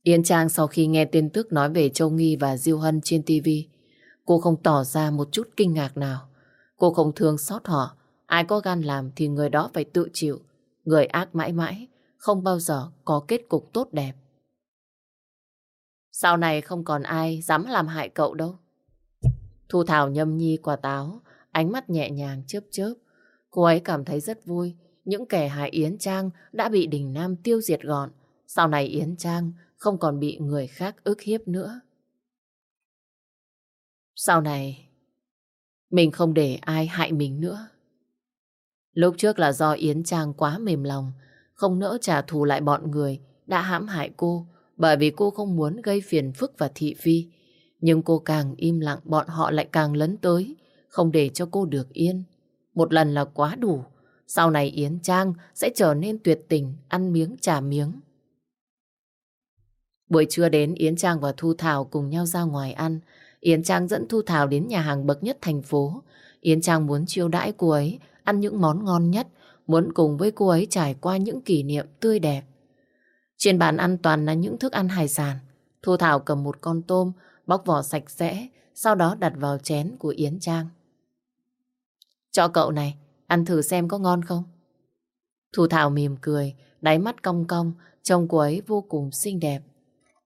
Yên Trang sau khi nghe tin tức nói về Châu Nghi và Diêu Hân trên TV, cô không tỏ ra một chút kinh ngạc nào. Cô không thương xót họ, ai có gan làm thì người đó phải tự chịu. Người ác mãi mãi, không bao giờ có kết cục tốt đẹp. Sau này không còn ai dám làm hại cậu đâu. Thu Thảo nhâm nhi quả táo, ánh mắt nhẹ nhàng chớp chớp. Cô ấy cảm thấy rất vui. Những kẻ hại Yến Trang đã bị Đình Nam tiêu diệt gọn. Sau này Yến Trang không còn bị người khác ức hiếp nữa. Sau này, mình không để ai hại mình nữa. Lúc trước là do Yến Trang quá mềm lòng, không nỡ trả thù lại bọn người đã hãm hại cô, bởi vì cô không muốn gây phiền phức và thị phi. Nhưng cô càng im lặng bọn họ lại càng lấn tới, không để cho cô được yên. Một lần là quá đủ, sau này Yến Trang sẽ trở nên tuyệt tình, ăn miếng trả miếng. Buổi trưa đến Yến Trang và Thu Thảo cùng nhau ra ngoài ăn. Yến Trang dẫn Thu Thảo đến nhà hàng bậc nhất thành phố. Yến Trang muốn chiêu đãi cô ấy, ăn những món ngon nhất, muốn cùng với cô ấy trải qua những kỷ niệm tươi đẹp. Trên bàn ăn toàn là những thức ăn hải sản. Thu Thảo cầm một con tôm, bóc vỏ sạch sẽ, sau đó đặt vào chén của Yến Trang. Cho cậu này, ăn thử xem có ngon không? Thu Thảo mỉm cười, đáy mắt cong cong, trông cô ấy vô cùng xinh đẹp.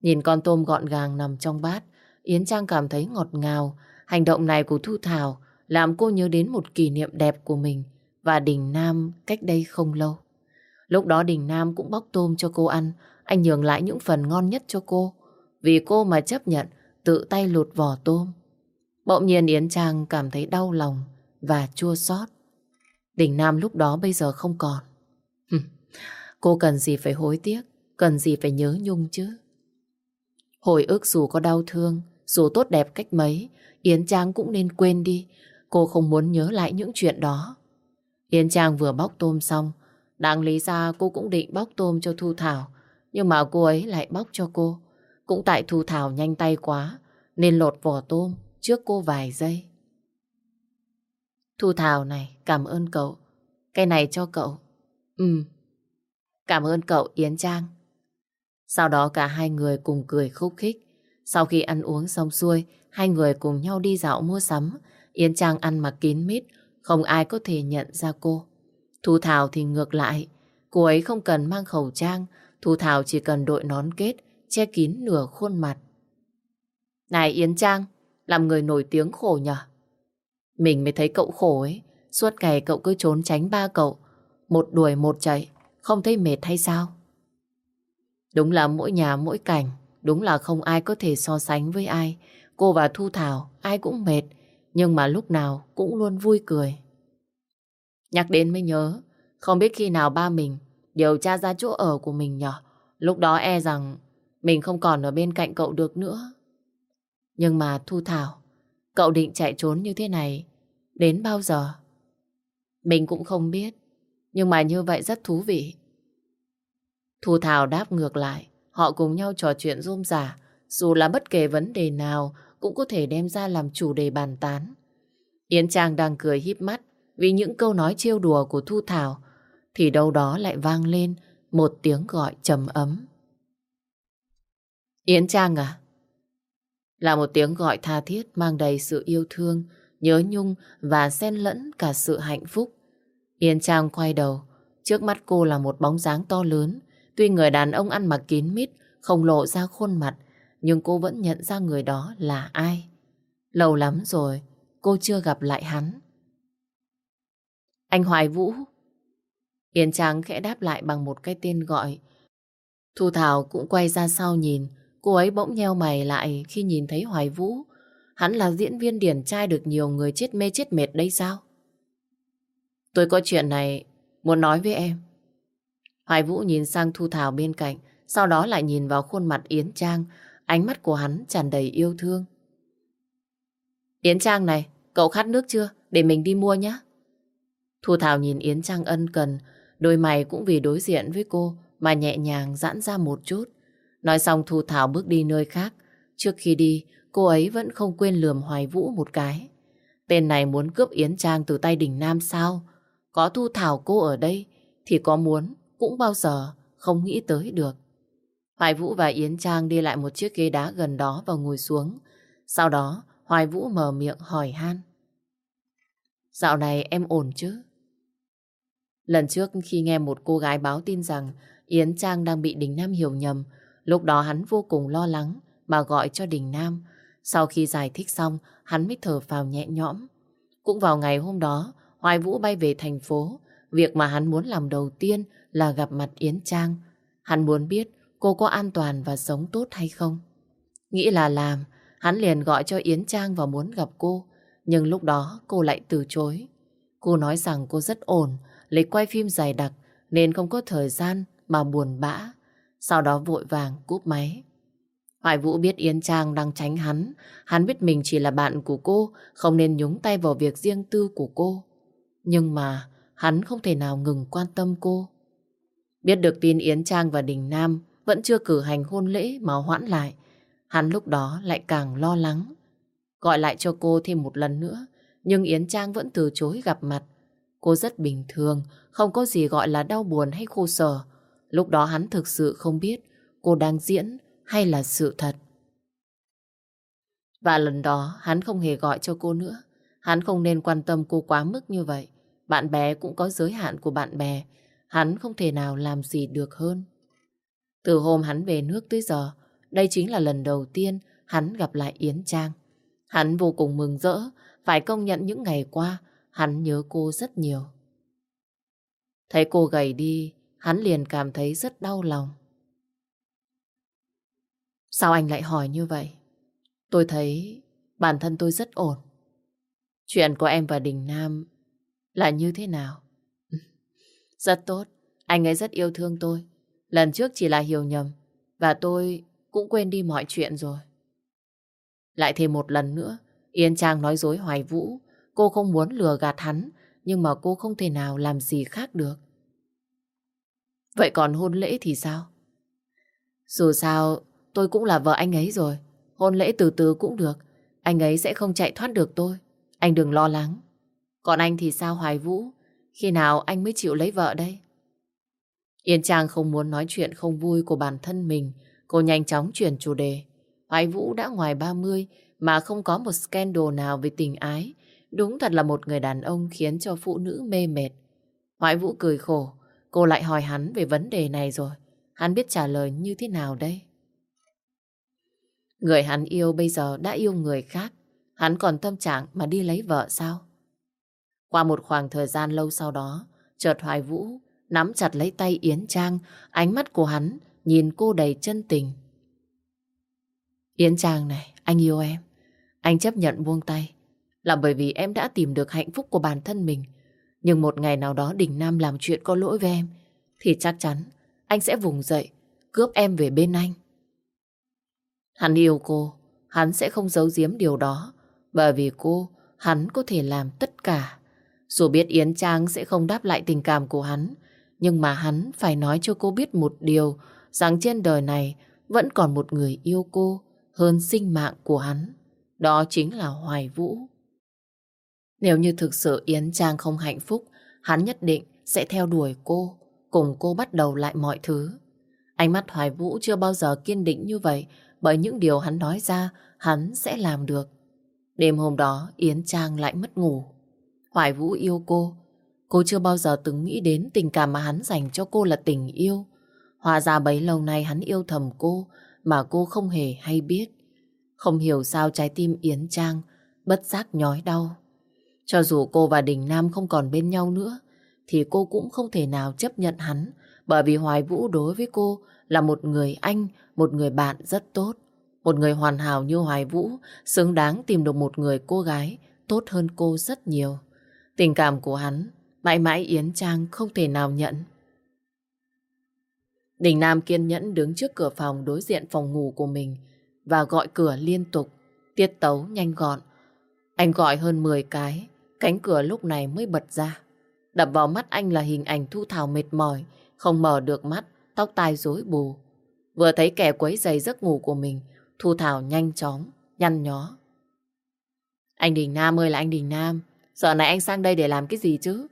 Nhìn con tôm gọn gàng nằm trong bát, Yến Trang cảm thấy ngọt ngào. Hành động này của Thu Thảo làm cô nhớ đến một kỷ niệm đẹp của mình và Đình Nam cách đây không lâu. Lúc đó Đình Nam cũng bóc tôm cho cô ăn, anh nhường lại những phần ngon nhất cho cô. Vì cô mà chấp nhận tự tay lột vỏ tôm. Bỗng nhiên Yến Trang cảm thấy đau lòng và chua xót. Đình Nam lúc đó bây giờ không còn. cô cần gì phải hối tiếc, cần gì phải nhớ nhung chứ. Hồi ức dù có đau thương, dù tốt đẹp cách mấy, Yến Trang cũng nên quên đi. Cô không muốn nhớ lại những chuyện đó. Yến Trang vừa bóc tôm xong, đáng lý ra cô cũng định bóc tôm cho Thu Thảo, nhưng mà cô ấy lại bóc cho cô. Cũng tại Thu Thảo nhanh tay quá, nên lột vỏ tôm trước cô vài giây. Thu Thảo này, cảm ơn cậu. Cái này cho cậu. Ừ. Cảm ơn cậu Yến Trang. Sau đó cả hai người cùng cười khúc khích. Sau khi ăn uống xong xuôi, hai người cùng nhau đi dạo mua sắm. Yến Trang ăn mặc kín mít, không ai có thể nhận ra cô. Thu Thảo thì ngược lại, cô ấy không cần mang khẩu trang, Thu Thảo chỉ cần đội nón kết, che kín nửa khuôn mặt. Này Yến Trang, làm người nổi tiếng khổ nhở? Mình mới thấy cậu khổ ấy, suốt ngày cậu cứ trốn tránh ba cậu, một đuổi một chạy, không thấy mệt hay sao? Đúng là mỗi nhà mỗi cảnh, đúng là không ai có thể so sánh với ai. Cô và Thu Thảo, ai cũng mệt, nhưng mà lúc nào cũng luôn vui cười. Nhắc đến mới nhớ, không biết khi nào ba mình điều tra ra chỗ ở của mình nhỏ. Lúc đó e rằng mình không còn ở bên cạnh cậu được nữa. Nhưng mà Thu Thảo, cậu định chạy trốn như thế này đến bao giờ? Mình cũng không biết, nhưng mà như vậy rất thú vị. Thu Thảo đáp ngược lại, họ cùng nhau trò chuyện rôm rả, dù là bất kể vấn đề nào cũng có thể đem ra làm chủ đề bàn tán. Yến Trang đang cười híp mắt vì những câu nói trêu đùa của Thu Thảo, thì đâu đó lại vang lên một tiếng gọi trầm ấm. Yến Trang à? Là một tiếng gọi tha thiết mang đầy sự yêu thương, nhớ nhung và xen lẫn cả sự hạnh phúc. Yến Trang quay đầu, trước mắt cô là một bóng dáng to lớn, Tuy người đàn ông ăn mặc kín mít, không lộ ra khuôn mặt, nhưng cô vẫn nhận ra người đó là ai. Lâu lắm rồi, cô chưa gặp lại hắn. Anh Hoài Vũ. Yến Trang khẽ đáp lại bằng một cái tên gọi. Thu Thảo cũng quay ra sau nhìn, cô ấy bỗng nheo mày lại khi nhìn thấy Hoài Vũ. Hắn là diễn viên điển trai được nhiều người chết mê chết mệt đây sao? Tôi có chuyện này muốn nói với em. Hoài Vũ nhìn sang Thu Thảo bên cạnh, sau đó lại nhìn vào khuôn mặt Yến Trang, ánh mắt của hắn tràn đầy yêu thương. Yến Trang này, cậu khát nước chưa? Để mình đi mua nhé. Thu Thảo nhìn Yến Trang ân cần, đôi mày cũng vì đối diện với cô mà nhẹ nhàng giãn ra một chút. Nói xong Thu Thảo bước đi nơi khác. Trước khi đi, cô ấy vẫn không quên lườm Hoài Vũ một cái. Tên này muốn cướp Yến Trang từ tay đỉnh Nam sao? Có Thu Thảo cô ở đây thì có muốn cũng bao giờ không nghĩ tới được. Hoài Vũ và Yến Trang đi lại một chiếc ghế đá gần đó và ngồi xuống. Sau đó, Hoài Vũ mở miệng hỏi han. Dạo này em ổn chứ? Lần trước khi nghe một cô gái báo tin rằng Yến Trang đang bị Đình Nam hiểu nhầm, lúc đó hắn vô cùng lo lắng mà gọi cho Đình Nam. Sau khi giải thích xong, hắn mới thở phào nhẹ nhõm. Cũng vào ngày hôm đó, Hoài Vũ bay về thành phố. Việc mà hắn muốn làm đầu tiên là gặp mặt Yến Trang. Hắn muốn biết cô có an toàn và sống tốt hay không. Nghĩ là làm, hắn liền gọi cho Yến Trang và muốn gặp cô. Nhưng lúc đó cô lại từ chối. Cô nói rằng cô rất ổn, lịch quay phim dài đặc nên không có thời gian mà buồn bã. Sau đó vội vàng cúp máy. Hoài Vũ biết Yến Trang đang tránh hắn. Hắn biết mình chỉ là bạn của cô, không nên nhúng tay vào việc riêng tư của cô. Nhưng mà hắn không thể nào ngừng quan tâm cô. Biết được tin Yến Trang và Đình Nam vẫn chưa cử hành hôn lễ mà hoãn lại, hắn lúc đó lại càng lo lắng. gọi lại cho cô thêm một lần nữa, nhưng Yến Trang vẫn từ chối gặp mặt. Cô rất bình thường, không có gì gọi là đau buồn hay khô sở. Lúc đó hắn thực sự không biết cô đang diễn hay là sự thật. Và lần đó hắn không hề gọi cho cô nữa. Hắn không nên quan tâm cô quá mức như vậy. Bạn bè cũng có giới hạn của bạn bè. Hắn không thể nào làm gì được hơn. Từ hôm hắn về nước tới giờ, đây chính là lần đầu tiên hắn gặp lại Yến Trang. Hắn vô cùng mừng rỡ, phải công nhận những ngày qua, hắn nhớ cô rất nhiều. Thấy cô gầy đi, hắn liền cảm thấy rất đau lòng. Sao anh lại hỏi như vậy? Tôi thấy bản thân tôi rất ổn. Chuyện của em và Đình Nam là như thế nào? Rất tốt. Anh ấy rất yêu thương tôi. Lần trước chỉ là hiểu nhầm. Và tôi cũng quên đi mọi chuyện rồi. Lại thêm một lần nữa, Yên Trang nói dối Hoài Vũ. Cô không muốn lừa gạt hắn, nhưng mà cô không thể nào làm gì khác được. Vậy còn hôn lễ thì sao? Dù sao, tôi cũng là vợ anh ấy rồi. Hôn lễ từ từ cũng được. Anh ấy sẽ không chạy thoát được tôi. Anh đừng lo lắng. Còn anh thì sao Hoài Vũ? Khi nào anh mới chịu lấy vợ đây? Yên Trang không muốn nói chuyện không vui của bản thân mình. Cô nhanh chóng chuyển chủ đề. Hoài Vũ đã ngoài 30 mà không có một scandal nào về tình ái. Đúng thật là một người đàn ông khiến cho phụ nữ mê mệt. Hoài Vũ cười khổ. Cô lại hỏi hắn về vấn đề này rồi. Hắn biết trả lời như thế nào đây? Người hắn yêu bây giờ đã yêu người khác. Hắn còn tâm trạng mà đi lấy vợ sao? Qua một khoảng thời gian lâu sau đó, chợt Hoài Vũ nắm chặt lấy tay Yến Trang, ánh mắt của hắn nhìn cô đầy chân tình. Yến Trang này, anh yêu em. Anh chấp nhận buông tay là bởi vì em đã tìm được hạnh phúc của bản thân mình. Nhưng một ngày nào đó Đình Nam làm chuyện có lỗi với em thì chắc chắn anh sẽ vùng dậy cướp em về bên anh. Hắn yêu cô, hắn sẽ không giấu giếm điều đó bởi vì cô, hắn có thể làm tất cả. Dù biết Yến Trang sẽ không đáp lại tình cảm của hắn, nhưng mà hắn phải nói cho cô biết một điều, rằng trên đời này vẫn còn một người yêu cô hơn sinh mạng của hắn. Đó chính là Hoài Vũ. Nếu như thực sự Yến Trang không hạnh phúc, hắn nhất định sẽ theo đuổi cô, cùng cô bắt đầu lại mọi thứ. Ánh mắt Hoài Vũ chưa bao giờ kiên định như vậy, bởi những điều hắn nói ra, hắn sẽ làm được. Đêm hôm đó, Yến Trang lại mất ngủ. Hoài Vũ yêu cô. Cô chưa bao giờ từng nghĩ đến tình cảm mà hắn dành cho cô là tình yêu. Hòa ra bấy lâu nay hắn yêu thầm cô, mà cô không hề hay biết. Không hiểu sao trái tim Yến Trang bất giác nhói đau. Cho dù cô và Đình Nam không còn bên nhau nữa, thì cô cũng không thể nào chấp nhận hắn, bởi vì Hoài Vũ đối với cô là một người anh, một người bạn rất tốt. Một người hoàn hảo như Hoài Vũ xứng đáng tìm được một người cô gái tốt hơn cô rất nhiều. Tình cảm của hắn mãi mãi Yến Trang không thể nào nhận. Đình Nam kiên nhẫn đứng trước cửa phòng đối diện phòng ngủ của mình và gọi cửa liên tục, tiết tấu nhanh gọn. Anh gọi hơn 10 cái, cánh cửa lúc này mới bật ra. Đập vào mắt anh là hình ảnh Thu Thảo mệt mỏi, không mở được mắt, tóc tai rối bù. Vừa thấy kẻ quấy giày giấc ngủ của mình, Thu Thảo nhanh chóng, nhăn nhó. Anh Đình Nam ơi là anh Đình Nam, giờ này anh sang đây để làm cái gì chứ?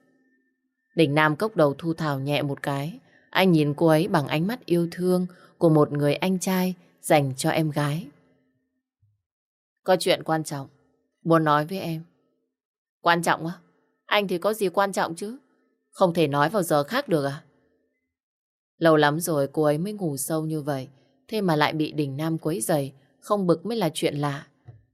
Đỉnh Nam cốc đầu Thu Thảo nhẹ một cái. Anh nhìn cô ấy bằng ánh mắt yêu thương của một người anh trai dành cho em gái. Có chuyện quan trọng, muốn nói với em. Quan trọng á? Anh thì có gì quan trọng chứ? Không thể nói vào giờ khác được à? Lâu lắm rồi cô ấy mới ngủ sâu như vậy. Thế mà lại bị Đỉnh Nam quấy dày, không bực mới là chuyện lạ.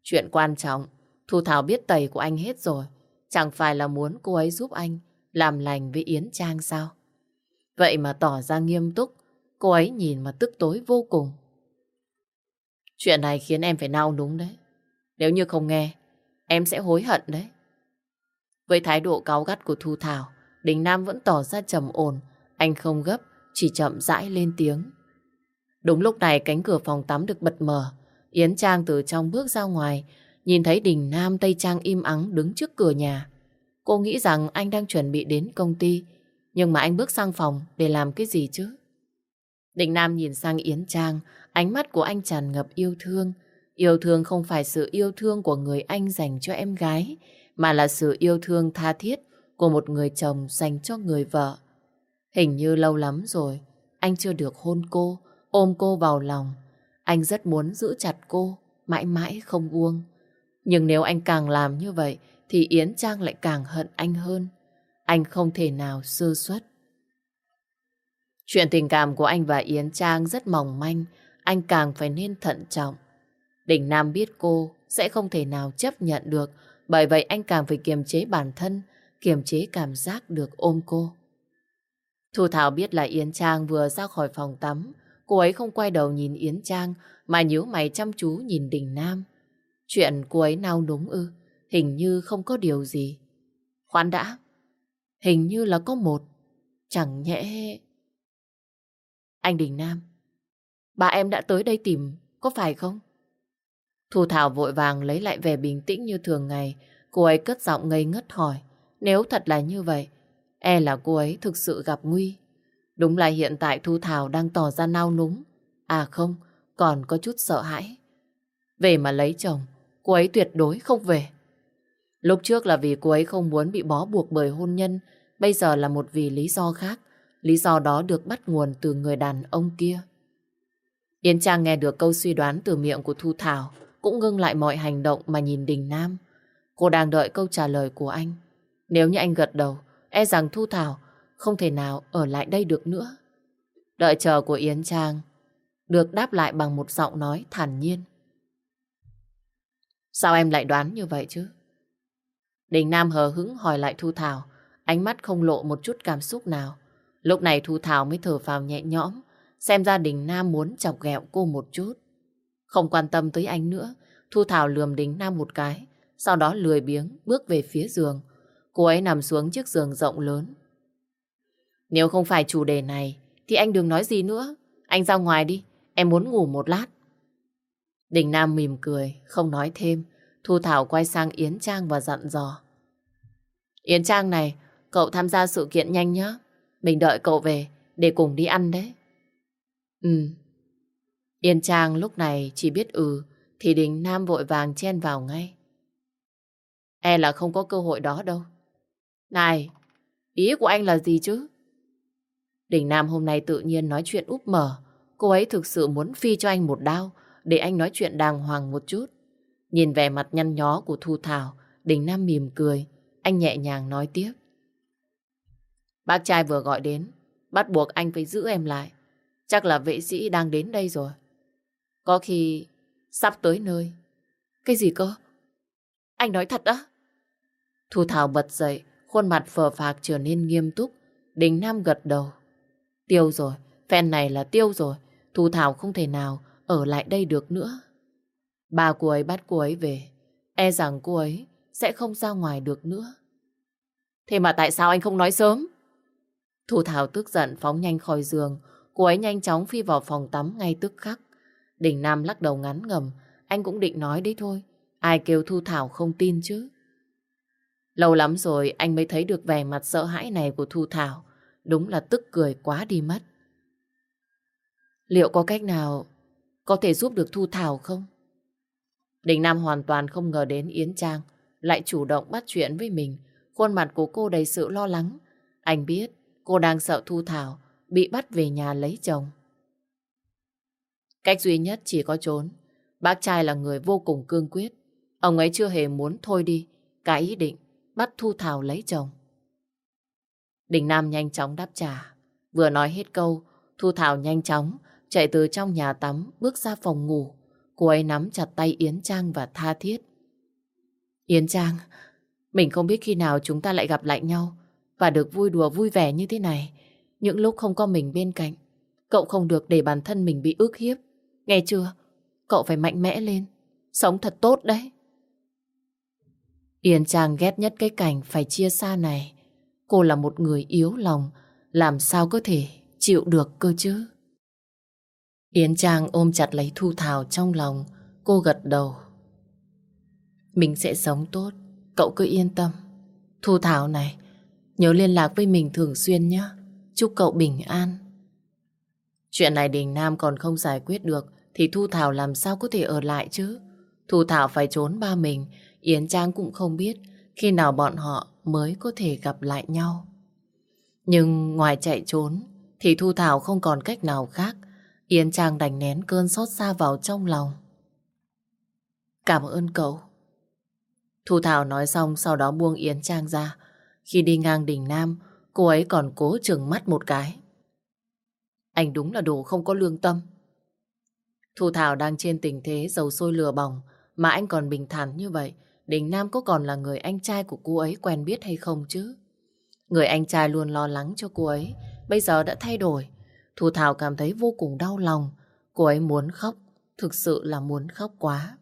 Chuyện quan trọng, Thu Thảo biết tẩy của anh hết rồi. Chẳng phải là muốn cô ấy giúp anh làm lành với Yến Trang sao? Vậy mà tỏ ra nghiêm túc, cô ấy nhìn mà tức tối vô cùng. Chuyện này khiến em phải nao núng đấy. Nếu như không nghe, em sẽ hối hận đấy. Với thái độ cáu gắt của Thu Thảo, Đình Nam vẫn tỏ ra trầm ổn. Anh không gấp, chỉ chậm rãi lên tiếng. Đúng lúc này cánh cửa phòng tắm được bật mở. Yến Trang từ trong bước ra ngoài, nhìn thấy Đình Nam Tây Trang im ắng đứng trước cửa nhà. Cô nghĩ rằng anh đang chuẩn bị đến công ty, nhưng mà anh bước sang phòng để làm cái gì chứ? Đình Nam nhìn sang Yến Trang, ánh mắt của anh tràn ngập yêu thương. Yêu thương không phải sự yêu thương của người anh dành cho em gái, mà là sự yêu thương tha thiết của một người chồng dành cho người vợ. Hình như lâu lắm rồi, anh chưa được hôn cô, ôm cô vào lòng. Anh rất muốn giữ chặt cô, mãi mãi không buông. Nhưng nếu anh càng làm như vậy, thì Yến Trang lại càng hận anh hơn. Anh không thể nào sơ suất. Chuyện tình cảm của anh và Yến Trang rất mỏng manh, anh càng phải nên thận trọng. Đình Nam biết cô sẽ không thể nào chấp nhận được, bởi vậy anh càng phải kiềm chế bản thân, kiềm chế cảm giác được ôm cô. Thu Thảo biết là Yến Trang vừa ra khỏi phòng tắm, cô ấy không quay đầu nhìn Yến Trang mà nhíu mày chăm chú nhìn Đình Nam. Chuyện cô ấy nao núng ư, hình như không có điều gì. Khoan đã, hình như là có một, chẳng nhẽ... Anh Đình Nam, bà em đã tới đây tìm, có phải không? Thu Thảo vội vàng lấy lại vẻ bình tĩnh như thường ngày, cô ấy cất giọng ngây ngất hỏi. Nếu thật là như vậy, e là cô ấy thực sự gặp nguy. Đúng là hiện tại Thu Thảo đang tỏ ra nao núng. À không, còn có chút sợ hãi. Về mà lấy chồng, cô ấy tuyệt đối không về. Lúc trước là vì cô ấy không muốn bị bó buộc bởi hôn nhân, bây giờ là một vì lý do khác. Lý do đó được bắt nguồn từ người đàn ông kia. Yến Trang nghe được câu suy đoán từ miệng của Thu Thảo, cũng ngưng lại mọi hành động mà nhìn Đình Nam. Cô đang đợi câu trả lời của anh. Nếu như anh gật đầu, e rằng Thu Thảo không thể nào ở lại đây được nữa. Đợi chờ của Yến Trang được đáp lại bằng một giọng nói thản nhiên. Sao em lại đoán như vậy chứ? Đình Nam hờ hững hỏi lại Thu Thảo, ánh mắt không lộ một chút cảm xúc nào. Lúc này Thu Thảo mới thở phào nhẹ nhõm, xem ra Đình Nam muốn chọc ghẹo cô một chút. Không quan tâm tới anh nữa, Thu Thảo lườm Đình Nam một cái, sau đó lười biếng bước về phía giường. Cô ấy nằm xuống chiếc giường rộng lớn. Nếu không phải chủ đề này, thì anh đừng nói gì nữa. Anh ra ngoài đi, em muốn ngủ một lát. Đình Nam mỉm cười, không nói thêm. Thu Thảo quay sang Yến Trang và dặn dò. Yến Trang này, cậu tham gia sự kiện nhanh nhé. Mình đợi cậu về để cùng đi ăn đấy. Ừ. Yến Trang lúc này chỉ biết ừ, thì Đình Nam vội vàng chen vào ngay. E là không có cơ hội đó đâu. Này, ý của anh là gì chứ? Đình Nam hôm nay tự nhiên nói chuyện úp mở. Cô ấy thực sự muốn phi cho anh một đao để anh nói chuyện đàng hoàng một chút. Nhìn vẻ mặt nhăn nhó của Thu Thảo, Đình Nam mỉm cười. Anh nhẹ nhàng nói tiếp. Bác trai vừa gọi đến, bắt buộc anh phải giữ em lại. Chắc là vệ sĩ đang đến đây rồi. Có khi sắp tới nơi. Cái gì cơ? Anh nói thật á? Thu Thảo bật dậy, khuôn mặt phờ phạc trở nên nghiêm túc. Đình Nam gật đầu. Tiêu rồi, phen này là tiêu rồi. Thu Thảo không thể nào ở lại đây được nữa. Bà cô ấy bắt cô ấy về. E rằng cô ấy sẽ không ra ngoài được nữa. Thế mà tại sao anh không nói sớm? Thu Thảo tức giận phóng nhanh khỏi giường. Cô ấy nhanh chóng phi vào phòng tắm ngay tức khắc. Đình Nam lắc đầu ngắn ngầm. Anh cũng định nói đấy thôi. Ai kêu Thu Thảo không tin chứ. Lâu lắm rồi anh mới thấy được vẻ mặt sợ hãi này của Thu Thảo. Đúng là tức cười quá đi mất. Liệu có cách nào có thể giúp được Thu Thảo không? Đình Nam hoàn toàn không ngờ đến Yến Trang lại chủ động bắt chuyện với mình. Khuôn mặt của cô đầy sự lo lắng. Anh biết cô đang sợ Thu Thảo bị bắt về nhà lấy chồng. Cách duy nhất chỉ có trốn. Bác trai là người vô cùng cương quyết. Ông ấy chưa hề muốn thôi đi cái ý định bắt Thu Thảo lấy chồng. Đình Nam nhanh chóng đáp trả. Vừa nói hết câu, Thu Thảo nhanh chóng chạy từ trong nhà tắm bước ra phòng ngủ. Cô ấy nắm chặt tay Yến Trang và tha thiết. Yến Trang, mình không biết khi nào chúng ta lại gặp lại nhau và được vui đùa vui vẻ như thế này. Những lúc không có mình bên cạnh, cậu không được để bản thân mình bị ức hiếp. Nghe chưa? Cậu phải mạnh mẽ lên. Sống thật tốt đấy. Yến Trang ghét nhất cái cảnh phải chia xa này. Cô là một người yếu lòng, làm sao có thể chịu được cơ chứ? Yến Trang ôm chặt lấy Thu Thảo trong lòng, cô gật đầu. Mình sẽ sống tốt, cậu cứ yên tâm. Thu Thảo này, nhớ liên lạc với mình thường xuyên nhé. Chúc cậu bình an. Chuyện này Đình Nam còn không giải quyết được thì Thu Thảo làm sao có thể ở lại chứ? Thu Thảo phải trốn ba mình, Yến Trang cũng không biết khi nào bọn họ mới có thể gặp lại nhau. Nhưng ngoài chạy trốn thì Thu Thảo không còn cách nào khác. Yến Trang đành nén cơn xót xa vào trong lòng. Cảm ơn cậu. Thu Thảo nói xong sau đó buông Yến Trang ra. Khi đi ngang đỉnh Nam, cô ấy còn cố chừng mắt một cái. Anh đúng là đồ không có lương tâm. Thu Thảo đang trên tình thế dầu sôi lửa bỏng mà anh còn bình thản như vậy. Đình Nam có còn là người anh trai của cô ấy quen biết hay không chứ? Người anh trai luôn lo lắng cho cô ấy, bây giờ đã thay đổi. Thu Thảo cảm thấy vô cùng đau lòng. Cô ấy muốn khóc, thực sự là muốn khóc quá.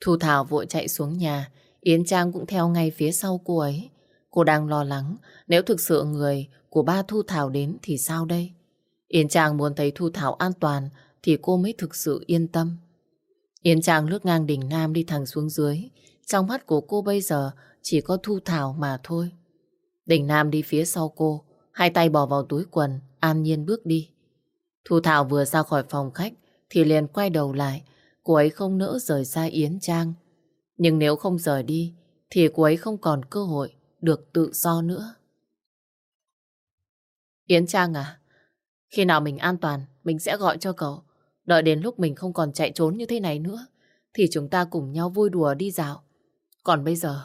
Thu Thảo vội chạy xuống nhà, Yến Trang cũng theo ngay phía sau cô ấy. Cô đang lo lắng, nếu thực sự người của ba Thu Thảo đến thì sao đây? Yến Trang muốn thấy Thu Thảo an toàn thì cô mới thực sự yên tâm. Yến Trang lướt ngang đỉnh Nam đi thẳng xuống dưới. Trong mắt của cô bây giờ chỉ có Thu Thảo mà thôi. Đỉnh Nam đi phía sau cô, hai tay bỏ vào túi quần, an nhiên bước đi. Thu Thảo vừa ra khỏi phòng khách thì liền quay đầu lại. Cô ấy không nỡ rời xa Yến Trang. Nhưng nếu không rời đi thì cô ấy không còn cơ hội được tự do nữa. Yến Trang à, khi nào mình an toàn, mình sẽ gọi cho cậu. Đợi đến lúc mình không còn chạy trốn như thế này nữa, thì chúng ta cùng nhau vui đùa đi dạo. Còn bây giờ,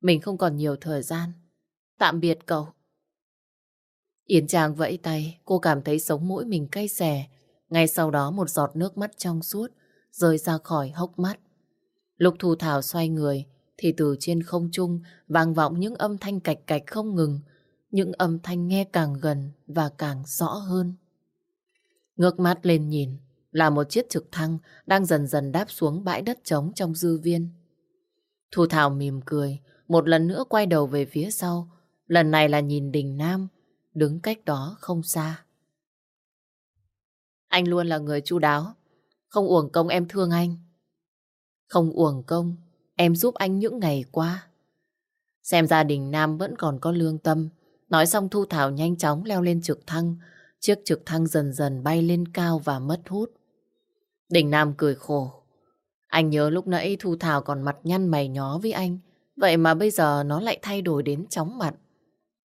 mình không còn nhiều thời gian. Tạm biệt cậu. Yến Trang vẫy tay, cô cảm thấy sống mũi mình cay xè. Ngay sau đó một giọt nước mắt trong suốt rơi ra khỏi hốc mắt. Lúc Thu Thảo xoay người, thì từ trên không trung vang vọng những âm thanh cạch cạch không ngừng, những âm thanh nghe càng gần và càng rõ hơn. Ngước mắt lên nhìn, là một chiếc trực thăng đang dần dần đáp xuống bãi đất trống trong dư viên. Thu Thảo mỉm cười, một lần nữa quay đầu về phía sau, lần này là nhìn Đình Nam, đứng cách đó không xa. Anh luôn là người chu đáo, không uổng công em thương anh. Không uổng công, em giúp anh những ngày qua. Xem gia đình Nam vẫn còn có lương tâm. Nói xong Thu Thảo nhanh chóng leo lên trực thăng. Chiếc trực thăng dần dần bay lên cao và mất hút. Đình Nam cười khổ. Anh nhớ lúc nãy Thu Thảo còn mặt nhăn mày nhó với anh. Vậy mà bây giờ nó lại thay đổi đến chóng mặt.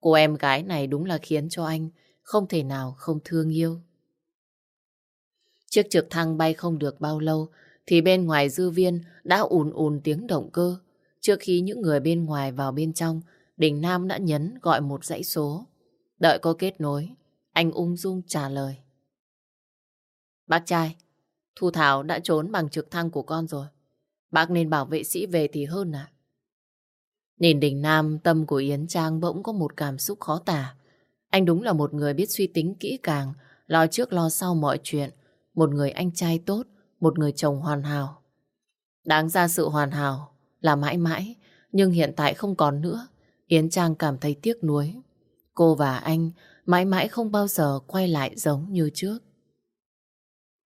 Cô em gái này đúng là khiến cho anh không thể nào không thương yêu. Chiếc trực thăng bay không được bao lâu thì bên ngoài dư viên đã ùn ùn tiếng động cơ. Trước khi những người bên ngoài vào bên trong, Đình Nam đã nhấn gọi một dãy số. Đợi có kết nối, anh ung dung trả lời. Bác trai, Thu Thảo đã trốn bằng trực thăng của con rồi. Bác nên bảo vệ sĩ về thì hơn à? Nhìn Đình Nam, tâm của Yến Trang bỗng có một cảm xúc khó tả. Anh đúng là một người biết suy tính kỹ càng, lo trước lo sau mọi chuyện. Một người anh trai tốt, một người chồng hoàn hảo. Đáng ra sự hoàn hảo là mãi mãi, nhưng hiện tại không còn nữa. Yến Trang cảm thấy tiếc nuối. Cô và anh mãi mãi không bao giờ quay lại giống như trước.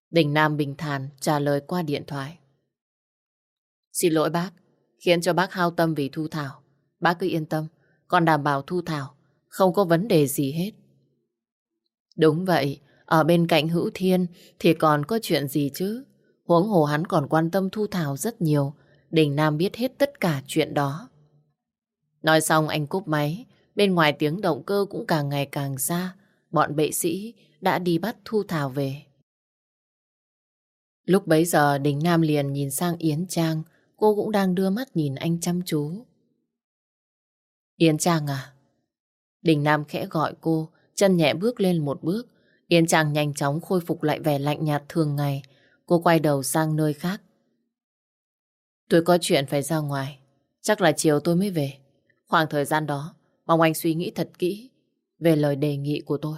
Đình Nam bình thản trả lời qua điện thoại. Xin lỗi bác, khiến cho bác hao tâm vì Thu Thảo. Bác cứ yên tâm, con đảm bảo Thu Thảo không có vấn đề gì hết. Đúng vậy, ở bên cạnh Hữu Thiên thì còn có chuyện gì chứ? Huống hồ hắn còn quan tâm Thu Thảo rất nhiều. Đình Nam biết hết tất cả chuyện đó. Nói xong anh cúp máy. Bên ngoài tiếng động cơ cũng càng ngày càng xa. Bọn bệ sĩ đã đi bắt Thu Thảo về. Lúc bấy giờ Đình Nam liền nhìn sang Yến Trang. Cô cũng đang đưa mắt nhìn anh chăm chú. Yến Trang à? Đình Nam khẽ gọi cô, chân nhẹ bước lên một bước. Yến Trang nhanh chóng khôi phục lại vẻ lạnh nhạt thường ngày. Cô quay đầu sang nơi khác. Tôi có chuyện phải ra ngoài. Chắc là chiều tôi mới về. Khoảng thời gian đó, mong anh suy nghĩ thật kỹ về lời đề nghị của tôi.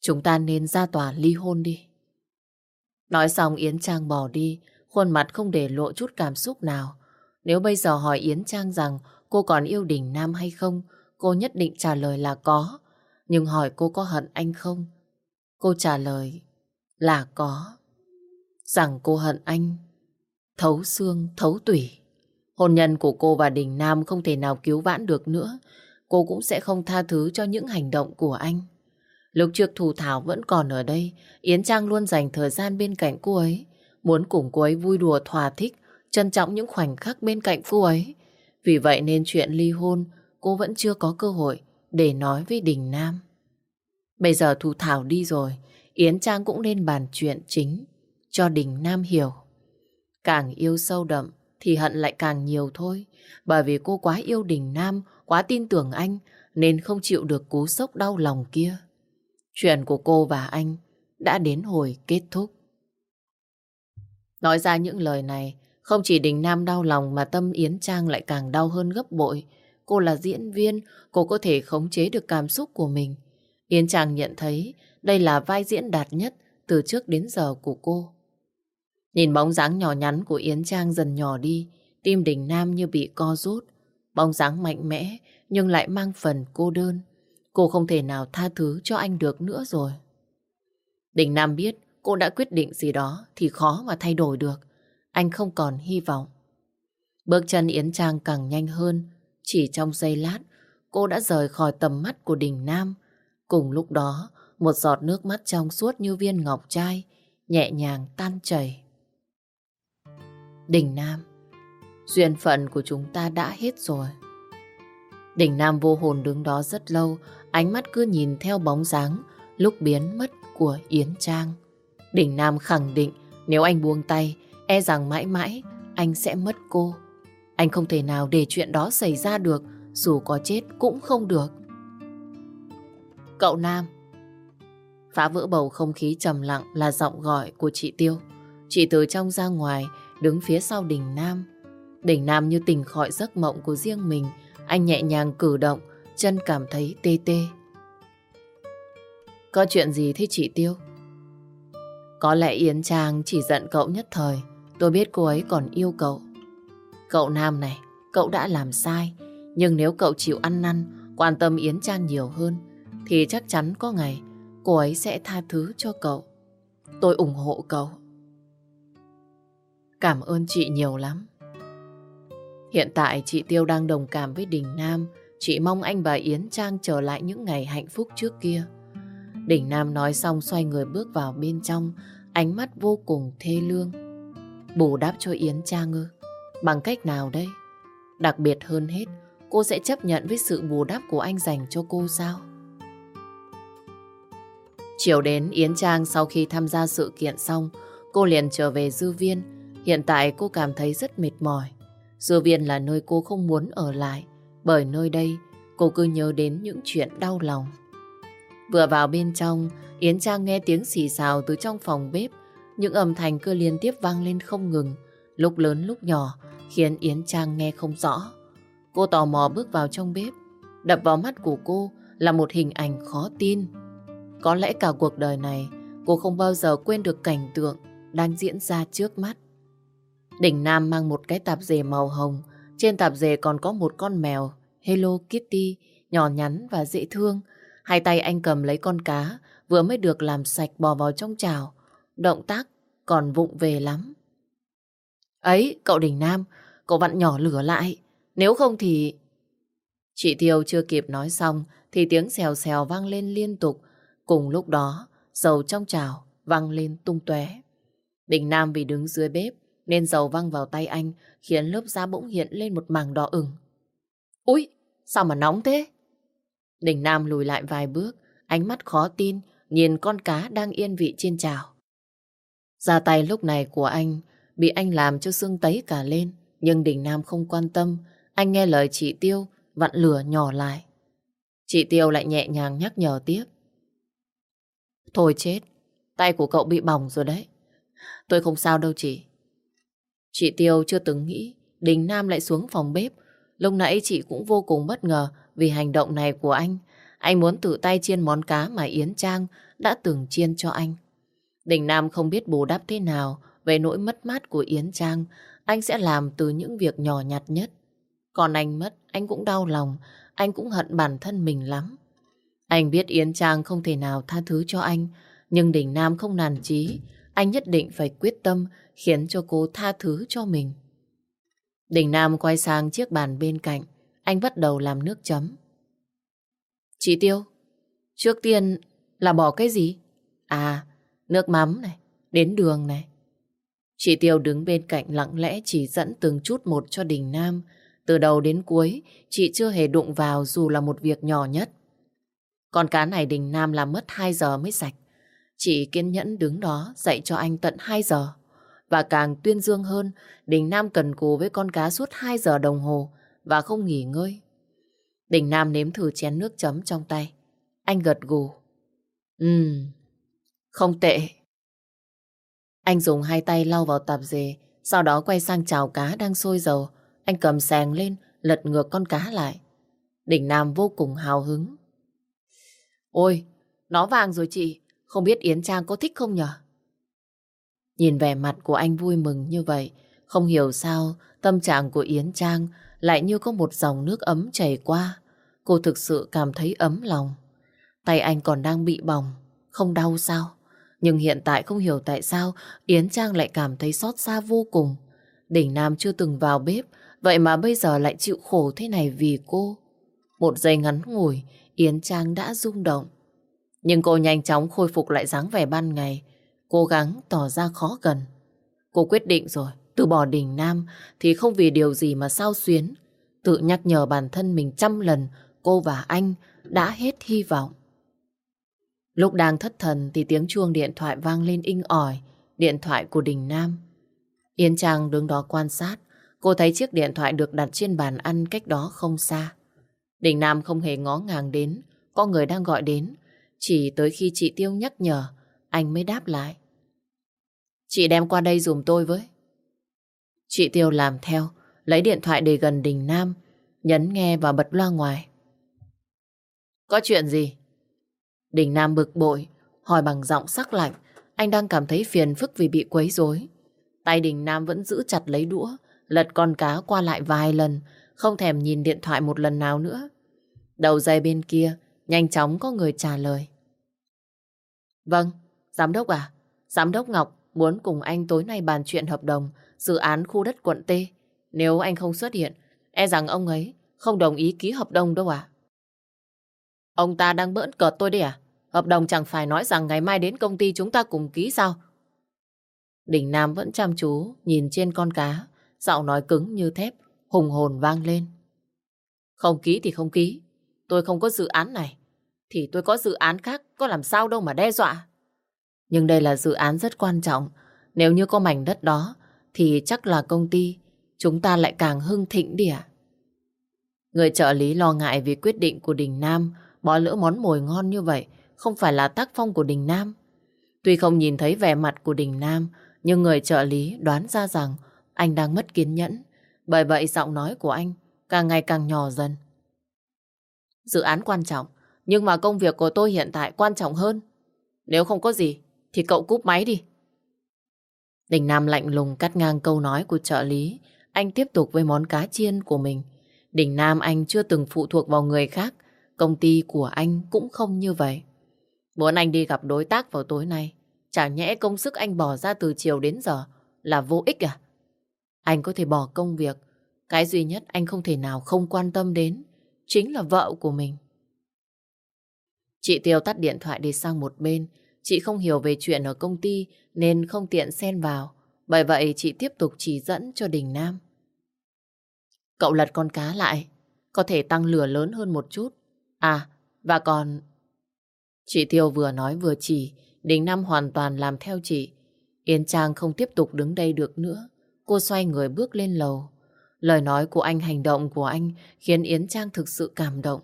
Chúng ta nên ra tòa ly hôn đi. Nói xong Yến Trang bỏ đi, khuôn mặt không để lộ chút cảm xúc nào. Nếu bây giờ hỏi Yến Trang rằng cô còn yêu Đình Nam hay không, cô nhất định trả lời là có. Nhưng hỏi cô có hận anh không? Cô trả lời là có. Rằng cô hận anh thấu xương, thấu tủy. Hôn nhân của cô và Đình Nam không thể nào cứu vãn được nữa. Cô cũng sẽ không tha thứ cho những hành động của anh. Lúc trước Thù Thảo vẫn còn ở đây, Yến Trang luôn dành thời gian bên cạnh cô ấy muốn cùng cô ấy vui đùa thỏa thích, trân trọng những khoảnh khắc bên cạnh cô ấy. Vì vậy nên chuyện ly hôn cô vẫn chưa có cơ hội để nói với Đình Nam. Bây giờ Thu Thảo đi rồi, Yến Trang cũng nên bàn chuyện chính cho Đình Nam hiểu. Càng yêu sâu đậm thì hận lại càng nhiều thôi. Bởi vì cô quá yêu Đình Nam, quá tin tưởng anh nên không chịu được cú sốc đau lòng kia. Chuyện của cô và anh đã đến hồi kết thúc. Nói ra những lời này, không chỉ Đình Nam đau lòng mà tâm Yến Trang lại càng đau hơn gấp bội. Cô là diễn viên, cô có thể khống chế được cảm xúc của mình. Yến Trang nhận thấy đây là vai diễn đạt nhất từ trước đến giờ của cô. Nhìn bóng dáng nhỏ nhắn của Yến Trang dần nhỏ đi, tim Đình Nam như bị co rút. Bóng dáng mạnh mẽ nhưng lại mang phần cô đơn. Cô không thể nào tha thứ cho anh được nữa rồi. Đình Nam biết cô đã quyết định gì đó thì khó mà thay đổi được. Anh không còn hy vọng. Bước chân Yến Trang càng nhanh hơn. Chỉ trong giây lát, cô đã rời khỏi tầm mắt của Đình Nam. Cùng lúc đó, một giọt nước mắt trong suốt như viên ngọc trai, nhẹ nhàng tan chảy. Đình Nam, duyên phận của chúng ta đã hết rồi. Đình Nam vô hồn đứng đó rất lâu, ánh mắt cứ nhìn theo bóng dáng lúc biến mất của Yến Trang. Đình Nam khẳng định nếu anh buông tay, e rằng mãi mãi anh sẽ mất cô. Anh không thể nào để chuyện đó xảy ra được, dù có chết cũng không được. Cậu Nam Phá vỡ bầu không khí trầm lặng là giọng gọi của chị Tiêu. Chị từ trong ra ngoài, đứng phía sau Đình Nam. Đình Nam như tỉnh khỏi giấc mộng của riêng mình, anh nhẹ nhàng cử động, chân cảm thấy tê tê. Có chuyện gì thế chị Tiêu? Có lẽ Yến Trang chỉ giận cậu nhất thời. Tôi biết cô ấy còn yêu cậu. Cậu Nam này, cậu đã làm sai. Nhưng nếu cậu chịu ăn năn, quan tâm Yến Trang nhiều hơn, thì chắc chắn có ngày cô ấy sẽ tha thứ cho cậu. Tôi ủng hộ cậu. Cảm ơn chị nhiều lắm. Hiện tại chị Tiêu đang đồng cảm với Đình Nam. Chị mong anh và Yến Trang trở lại những ngày hạnh phúc trước kia. Đình Nam nói xong xoay người bước vào bên trong, ánh mắt vô cùng thê lương. Bù đáp cho Yến Trang ư? Bằng cách nào đây? Đặc biệt hơn hết, cô sẽ chấp nhận với sự bù đắp của anh dành cho cô sao? Chiều đến Yến Trang sau khi tham gia sự kiện xong, cô liền trở về dư viên. Hiện tại cô cảm thấy rất mệt mỏi. Dư viên là nơi cô không muốn ở lại, bởi nơi đây cô cứ nhớ đến những chuyện đau lòng. Vừa vào bên trong, Yến Trang nghe tiếng xì xào từ trong phòng bếp. Những âm thanh cứ liên tiếp vang lên không ngừng, lúc lớn lúc nhỏ, khiến Yến Trang nghe không rõ. Cô tò mò bước vào trong bếp. Đập vào mắt của cô là một hình ảnh khó tin. Có lẽ cả cuộc đời này, cô không bao giờ quên được cảnh tượng đang diễn ra trước mắt. Đỉnh Nam mang một cái tạp dề màu hồng, trên tạp dề còn có một con mèo Hello Kitty nhỏ nhắn và dễ thương. Hai tay anh cầm lấy con cá vừa mới được làm sạch bò vào trong chảo. Động tác còn vụng về lắm. Ấy, cậu Đình Nam, cậu vặn nhỏ lửa lại. Nếu không thì... Chị Tiêu chưa kịp nói xong thì tiếng xèo xèo vang lên liên tục. Cùng lúc đó, dầu trong chảo văng lên tung tóe. Đình Nam vì đứng dưới bếp nên dầu văng vào tay anh khiến lớp da bỗng hiện lên một mảng đỏ ửng. Úi, sao mà nóng thế? Đình Nam lùi lại vài bước, ánh mắt khó tin, nhìn con cá đang yên vị trên chảo. Ra tay lúc này của anh bị anh làm cho xương tấy cả lên, nhưng Đình Nam không quan tâm, anh nghe lời chị Tiêu vặn lửa nhỏ lại. Chị Tiêu lại nhẹ nhàng nhắc nhở tiếp. Thôi chết, tay của cậu bị bỏng rồi đấy. Tôi không sao đâu chị. Chị Tiêu chưa từng nghĩ Đình Nam lại xuống phòng bếp. Lúc nãy chị cũng vô cùng bất ngờ vì hành động này của anh. Anh muốn tự tay chiên món cá mà Yến Trang đã từng chiên cho anh. Đình Nam không biết bù đắp thế nào về nỗi mất mát của Yến Trang. Anh sẽ làm từ những việc nhỏ nhặt nhất. Còn anh mất, anh cũng đau lòng. Anh cũng hận bản thân mình lắm. Anh biết Yến Trang không thể nào tha thứ cho anh. Nhưng Đình Nam không nản chí. Anh nhất định phải quyết tâm khiến cho cô tha thứ cho mình. Đình Nam quay sang chiếc bàn bên cạnh. Anh bắt đầu làm nước chấm. Chị Tiêu, trước tiên là bỏ cái gì? À, nước mắm này, đến đường này. Chị Tiêu đứng bên cạnh lặng lẽ chỉ dẫn từng chút một cho Đình Nam. Từ đầu đến cuối, chị chưa hề đụng vào dù là một việc nhỏ nhất. Con cá này Đình Nam làm mất 2 giờ mới sạch. Chị kiên nhẫn đứng đó dạy cho anh tận 2 giờ. Và càng tuyên dương hơn, Đình Nam cần cù với con cá suốt 2 giờ đồng hồ và không nghỉ ngơi. Đình Nam nếm thử chén nước chấm trong tay. Anh gật gù. Ừm, không tệ. Anh dùng hai tay lau vào tạp dề, sau đó quay sang chảo cá đang sôi dầu. Anh cầm sàng lên, lật ngược con cá lại. Đình Nam vô cùng hào hứng. Ôi, nó vàng rồi chị, không biết Yến Trang có thích không nhở? Nhìn vẻ mặt của anh vui mừng như vậy, không hiểu sao tâm trạng của Yến Trang lại như có một dòng nước ấm chảy qua. Cô thực sự cảm thấy ấm lòng. Tay anh còn đang bị bỏng, không đau sao? Nhưng hiện tại không hiểu tại sao Yến Trang lại cảm thấy xót xa vô cùng. Đỉnh Nam chưa từng vào bếp, vậy mà bây giờ lại chịu khổ thế này vì cô. Một giây ngắn ngủi, Yến Trang đã rung động. Nhưng cô nhanh chóng khôi phục lại dáng vẻ ban ngày, cố gắng tỏ ra khó gần. Cô quyết định rồi, từ bỏ Đình Nam thì không vì điều gì mà sao xuyến. Tự nhắc nhở bản thân mình trăm lần cô và anh đã hết hy vọng. Lúc đang thất thần thì tiếng chuông điện thoại vang lên inh ỏi, điện thoại của Đình Nam. Yến Trang đứng đó quan sát, cô thấy chiếc điện thoại được đặt trên bàn ăn cách đó không xa. Đình Nam không hề ngó ngàng đến, có người đang gọi đến, chỉ tới khi chị Tiêu nhắc nhở, anh mới đáp lại. Chị đem qua đây dùm tôi với. Chị Tiêu làm theo, lấy điện thoại để gần Đình Nam, nhấn nghe và bật loa ngoài. Có chuyện gì? Đình Nam bực bội, hỏi bằng giọng sắc lạnh. Anh đang cảm thấy phiền phức vì bị quấy rối. Tay Đình Nam vẫn giữ chặt lấy đũa, lật con cá qua lại vài lần, không thèm nhìn điện thoại một lần nào nữa. Đầu dây bên kia, nhanh chóng có người trả lời. Vâng, giám đốc à? Giám đốc Ngọc muốn cùng anh tối nay bàn chuyện hợp đồng dự án khu đất quận T. Nếu anh không xuất hiện, e rằng ông ấy không đồng ý ký hợp đồng đâu à? Ông ta đang bỡn cợt tôi đấy à? Hợp đồng chẳng phải nói rằng ngày mai đến công ty chúng ta cùng ký sao? Đỉnh Nam vẫn chăm chú nhìn trên con cá, giọng nói cứng như thép, hùng hồn vang lên. Không ký thì không ký, tôi không có dự án này. Thì tôi có dự án khác, có làm sao đâu mà đe dọa. Nhưng đây là dự án rất quan trọng. Nếu như có mảnh đất đó, thì chắc là công ty chúng ta lại càng hưng thịnh đi ạ. Người trợ lý lo ngại vì quyết định của Đình Nam bỏ lỡ món mồi ngon như vậy không phải là tác phong của Đình Nam. Tuy không nhìn thấy vẻ mặt của Đình Nam, nhưng người trợ lý đoán ra rằng anh đang mất kiên nhẫn. Bởi vậy giọng nói của anh càng ngày càng nhỏ dần. Dự án quan trọng, nhưng mà công việc của tôi hiện tại quan trọng hơn. Nếu không có gì, thì cậu cúp máy đi. Đình Nam lạnh lùng cắt ngang câu nói của trợ lý. Anh tiếp tục với món cá chiên của mình. Đình Nam anh chưa từng phụ thuộc vào người khác. Công ty của anh cũng không như vậy. Muốn anh đi gặp đối tác vào tối nay. Chả nhẽ công sức anh bỏ ra từ chiều đến giờ là vô ích à? Anh có thể bỏ công việc. Cái duy nhất anh không thể nào không quan tâm đến chính là vợ của mình. Chị Tiêu tắt điện thoại đi sang một bên. Chị không hiểu về chuyện ở công ty nên không tiện xen vào. Bởi vậy chị tiếp tục chỉ dẫn cho Đình Nam. Cậu lật con cá lại, có thể tăng lửa lớn hơn một chút. À, và còn... Chị Tiêu vừa nói vừa chỉ, Đình Nam hoàn toàn làm theo chị. Yến Trang không tiếp tục đứng đây được nữa. Cô xoay người bước lên lầu. Lời nói của anh, hành động của anh khiến Yến Trang thực sự cảm động.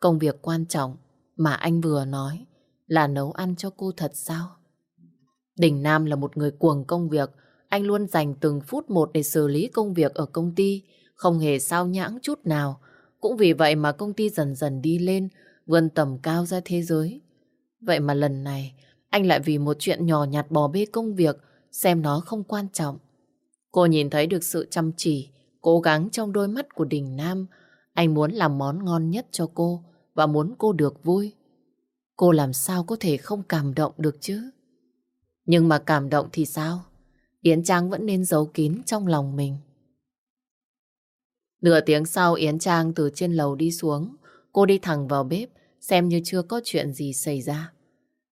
Công việc quan trọng mà anh vừa nói là nấu ăn cho cô thật sao? Đình Nam là một người cuồng công việc. Anh luôn dành từng phút một để xử lý công việc ở công ty, không hề sao nhãng chút nào. Cũng vì vậy mà công ty dần dần đi lên, vươn tầm cao ra thế giới. Vậy mà lần này, anh lại vì một chuyện nhỏ nhặt bỏ bê công việc, xem nó không quan trọng. Cô nhìn thấy được sự chăm chỉ, cố gắng trong đôi mắt của Đình Nam. Anh muốn làm món ngon nhất cho cô và muốn cô được vui. Cô làm sao có thể không cảm động được chứ? Nhưng mà cảm động thì sao? Yến Trang vẫn nên giấu kín trong lòng mình. Nửa tiếng sau Yến Trang từ trên lầu đi xuống. Cô đi thẳng vào bếp, xem như chưa có chuyện gì xảy ra.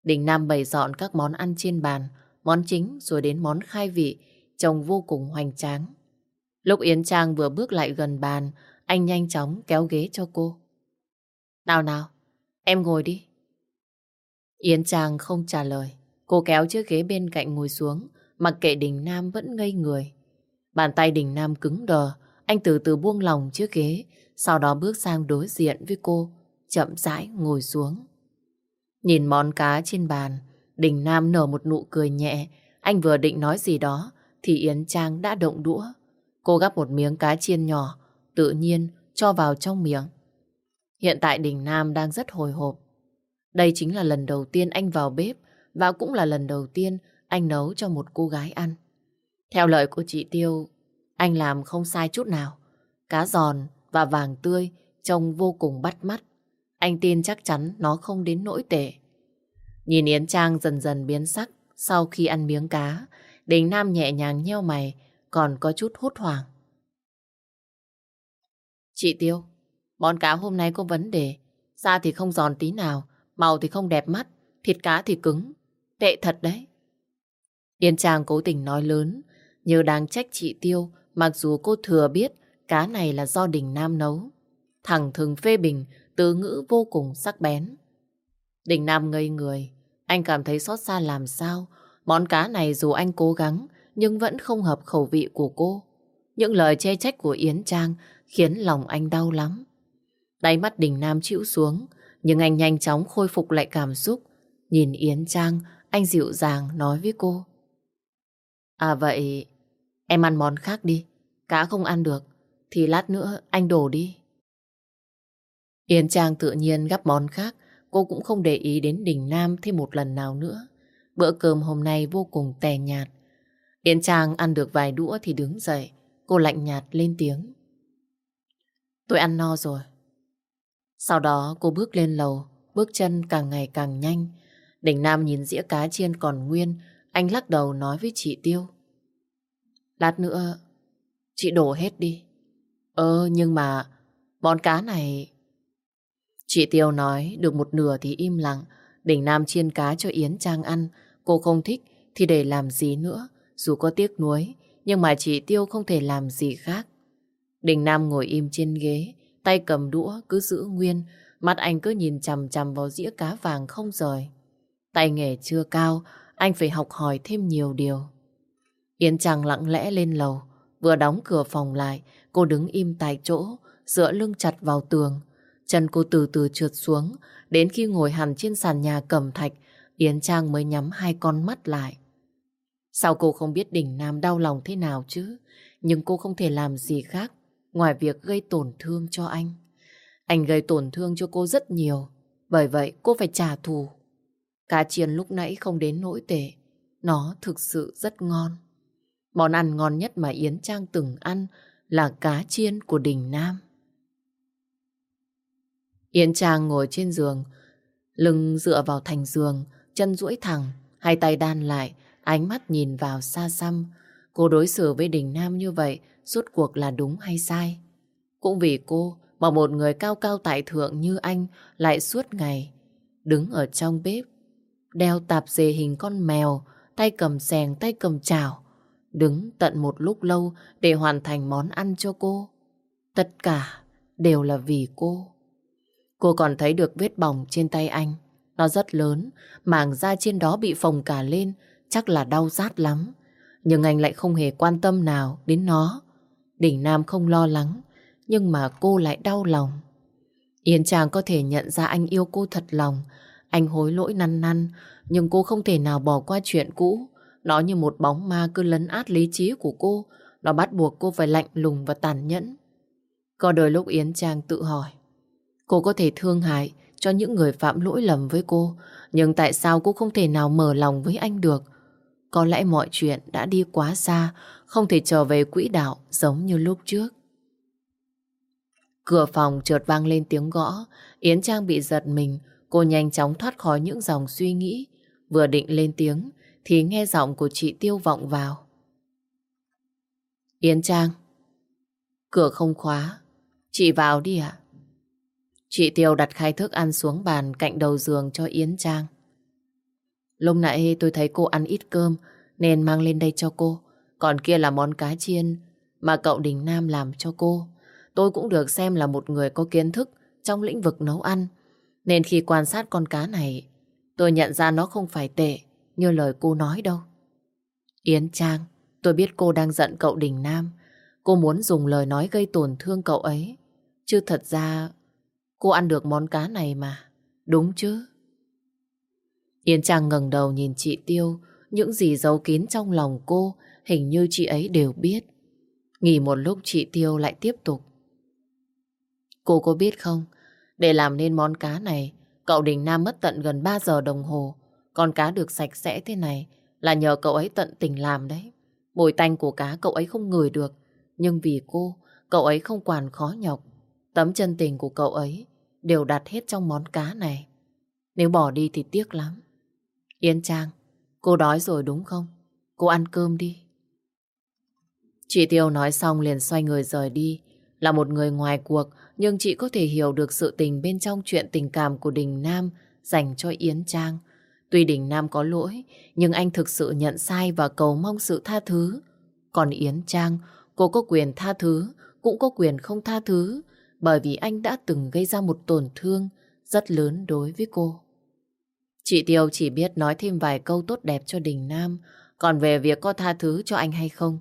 Đình Nam bày dọn các món ăn trên bàn, món chính rồi đến món khai vị, trông vô cùng hoành tráng. Lúc Yến Trang vừa bước lại gần bàn, anh nhanh chóng kéo ghế cho cô. Nào nào, em ngồi đi. Yến Trang không trả lời. Cô kéo chiếc ghế bên cạnh ngồi xuống, mặc kệ Đình Nam vẫn ngây người. Bàn tay Đình Nam cứng đờ, anh từ từ buông lòng chiếc ghế, sau đó bước sang đối diện với cô, chậm rãi ngồi xuống. Nhìn món cá trên bàn, Đình Nam nở một nụ cười nhẹ, anh vừa định nói gì đó, thì Yến Trang đã động đũa. Cô gắp một miếng cá chiên nhỏ, tự nhiên cho vào trong miệng. Hiện tại Đình Nam đang rất hồi hộp. Đây chính là lần đầu tiên anh vào bếp và cũng là lần đầu tiên anh nấu cho một cô gái ăn. Theo lời của chị Tiêu, anh làm không sai chút nào. Cá giòn và vàng tươi trông vô cùng bắt mắt. Anh tin chắc chắn nó không đến nỗi tệ. Nhìn Yến Trang dần dần biến sắc sau khi ăn miếng cá, Đình Nam nhẹ nhàng nheo mày, còn có chút hốt hoảng. Chị Tiêu, món cá hôm nay có vấn đề. Da thì không giòn tí nào, màu thì không đẹp mắt, thịt cá thì cứng. Tệ thật đấy. Yến Trang cố tình nói lớn, như đang trách chị Tiêu, mặc dù cô thừa biết cá này là do Đình Nam nấu. Thẳng thừng phê bình, từ ngữ vô cùng sắc bén. Đình Nam ngây người, anh cảm thấy xót xa làm sao. Món cá này dù anh cố gắng, nhưng vẫn không hợp khẩu vị của cô. Những lời chê trách của Yến Trang khiến lòng anh đau lắm. Đáy mắt Đình Nam chịu xuống, nhưng anh nhanh chóng khôi phục lại cảm xúc. Nhìn Yến Trang, anh dịu dàng nói với cô. À vậy, em ăn món khác đi. Cá không ăn được, thì lát nữa anh đổ đi. Yến Trang tự nhiên gắp món khác, cô cũng không để ý đến Đình Nam thêm một lần nào nữa. Bữa cơm hôm nay vô cùng tè nhạt. Yến Trang ăn được vài đũa thì đứng dậy, cô lạnh nhạt lên tiếng. Tôi ăn no rồi. Sau đó cô bước lên lầu, bước chân càng ngày càng nhanh. Đình Nam nhìn dĩa cá chiên còn nguyên, anh lắc đầu nói với chị Tiêu. Lát nữa, chị đổ hết đi. Ơ, nhưng mà món cá này... Chị Tiêu nói được một nửa thì im lặng. Đình Nam chiên cá cho Yến Trang ăn. Cô không thích thì để làm gì nữa. Dù có tiếc nuối, nhưng mà chị Tiêu không thể làm gì khác. Đình Nam ngồi im trên ghế, tay cầm đũa cứ giữ nguyên, mắt anh cứ nhìn chằm chằm vào dĩa cá vàng không rời. Tay nghề chưa cao, anh phải học hỏi thêm nhiều điều. Yến Trang lặng lẽ lên lầu, vừa đóng cửa phòng lại, cô đứng im tại chỗ, dựa lưng chặt vào tường. Chân cô từ từ trượt xuống, đến khi ngồi hẳn trên sàn nhà cẩm thạch, Yến Trang mới nhắm hai con mắt lại. Sao cô không biết đỉnh Nam đau lòng thế nào chứ? Nhưng cô không thể làm gì khác ngoài việc gây tổn thương cho anh. Anh gây tổn thương cho cô rất nhiều, bởi vậy cô phải trả thù. Cá chiên lúc nãy không đến nỗi tệ, nó thực sự rất ngon. Món ăn ngon nhất mà Yến Trang từng ăn là cá chiên của Đình Nam. Yến Trang ngồi trên giường, lưng dựa vào thành giường, chân duỗi thẳng, hai tay đan lại, ánh mắt nhìn vào xa xăm. Cô đối xử với Đình Nam như vậy, rốt cuộc là đúng hay sai? Cũng vì cô mà một người cao cao tại thượng như anh lại suốt ngày đứng ở trong bếp, đeo tạp dề hình con mèo, tay cầm sèng, tay cầm chảo, đứng tận một lúc lâu để hoàn thành món ăn cho cô. Tất cả đều là vì cô. Cô còn thấy được vết bỏng trên tay anh. Nó rất lớn, màng da trên đó bị phồng cả lên, chắc là đau rát lắm. Nhưng anh lại không hề quan tâm nào đến nó. Đình Nam không lo lắng, nhưng mà cô lại đau lòng. Yến Trang có thể nhận ra anh yêu cô thật lòng. Anh hối lỗi năn năn, nhưng cô không thể nào bỏ qua chuyện cũ. Nó như một bóng ma cứ lấn át lý trí của cô. Nó bắt buộc cô phải lạnh lùng và tàn nhẫn. Có đôi lúc Yến Trang tự hỏi. Cô có thể thương hại cho những người phạm lỗi lầm với cô. Nhưng tại sao cô không thể nào mở lòng với anh được? Có lẽ mọi chuyện đã đi quá xa, không thể trở về quỹ đạo giống như lúc trước. Cửa phòng chợt vang lên tiếng gõ, Yến Trang bị giật mình, cô nhanh chóng thoát khỏi những dòng suy nghĩ. Vừa định lên tiếng, thì nghe giọng của chị Tiêu vọng vào. Yến Trang, cửa không khóa, chị vào đi ạ. Chị Tiêu đặt khai thức ăn xuống bàn cạnh đầu giường cho Yến Trang. Lúc nãy tôi thấy cô ăn ít cơm nên mang lên đây cho cô. Còn kia là món cá chiên mà cậu Đình Nam làm cho cô. Tôi cũng được xem là một người có kiến thức trong lĩnh vực nấu ăn. Nên khi quan sát con cá này, tôi nhận ra nó không phải tệ như lời cô nói đâu. Yến Trang, tôi biết cô đang giận cậu Đình Nam. Cô muốn dùng lời nói gây tổn thương cậu ấy. Chứ thật ra cô ăn được món cá này mà. Đúng chứ? Yến Trang ngẩng đầu nhìn chị Tiêu. Những gì giấu kín trong lòng cô hình như chị ấy đều biết. Nghỉ một lúc chị Tiêu lại tiếp tục. Cô có biết không, để làm nên món cá này, cậu Đình Nam mất tận gần 3 giờ đồng hồ. Con cá được sạch sẽ thế này là nhờ cậu ấy tận tình làm đấy. Mùi tanh của cá cậu ấy không ngửi được, nhưng vì cô, cậu ấy không quản khó nhọc. Tấm chân tình của cậu ấy đều đặt hết trong món cá này. Nếu bỏ đi thì tiếc lắm. Yến Trang, cô đói rồi đúng không? Cô ăn cơm đi. Chị Tiêu nói xong liền xoay người rời đi. Là một người ngoài cuộc, nhưng chị có thể hiểu được sự tình bên trong chuyện tình cảm của Đình Nam dành cho Yến Trang. Tuy Đình Nam có lỗi, nhưng anh thực sự nhận sai và cầu mong sự tha thứ. Còn Yến Trang, cô có quyền tha thứ, cũng có quyền không tha thứ, bởi vì anh đã từng gây ra một tổn thương rất lớn đối với cô. Chị Tiêu chỉ biết nói thêm vài câu tốt đẹp cho Đình Nam, còn về việc có tha thứ cho anh hay không,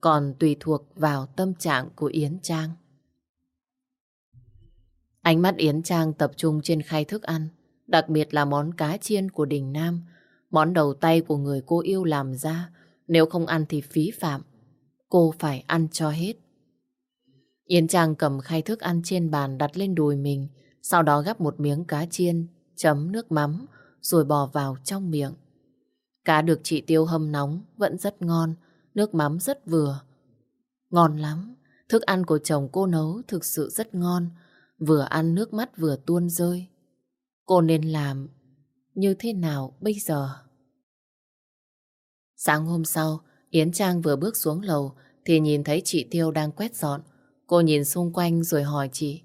còn tùy thuộc vào tâm trạng của Yến Trang. Ánh mắt Yến Trang tập trung trên khay thức ăn, đặc biệt là món cá chiên của Đình Nam, món đầu tay của người cô yêu làm ra, nếu không ăn thì phí phạm, cô phải ăn cho hết. Yến Trang cầm khay thức ăn trên bàn đặt lên đùi mình, sau đó gắp một miếng cá chiên, chấm nước mắm, rồi bỏ vào trong miệng. Cá được chị Tiêu hâm nóng, vẫn rất ngon, nước mắm rất vừa. Ngon lắm, thức ăn của chồng cô nấu thực sự rất ngon, vừa ăn nước mắt vừa tuôn rơi. Cô nên làm như thế nào bây giờ? Sáng hôm sau, Yến Trang vừa bước xuống lầu thì nhìn thấy chị Tiêu đang quét dọn. Cô nhìn xung quanh rồi hỏi chị.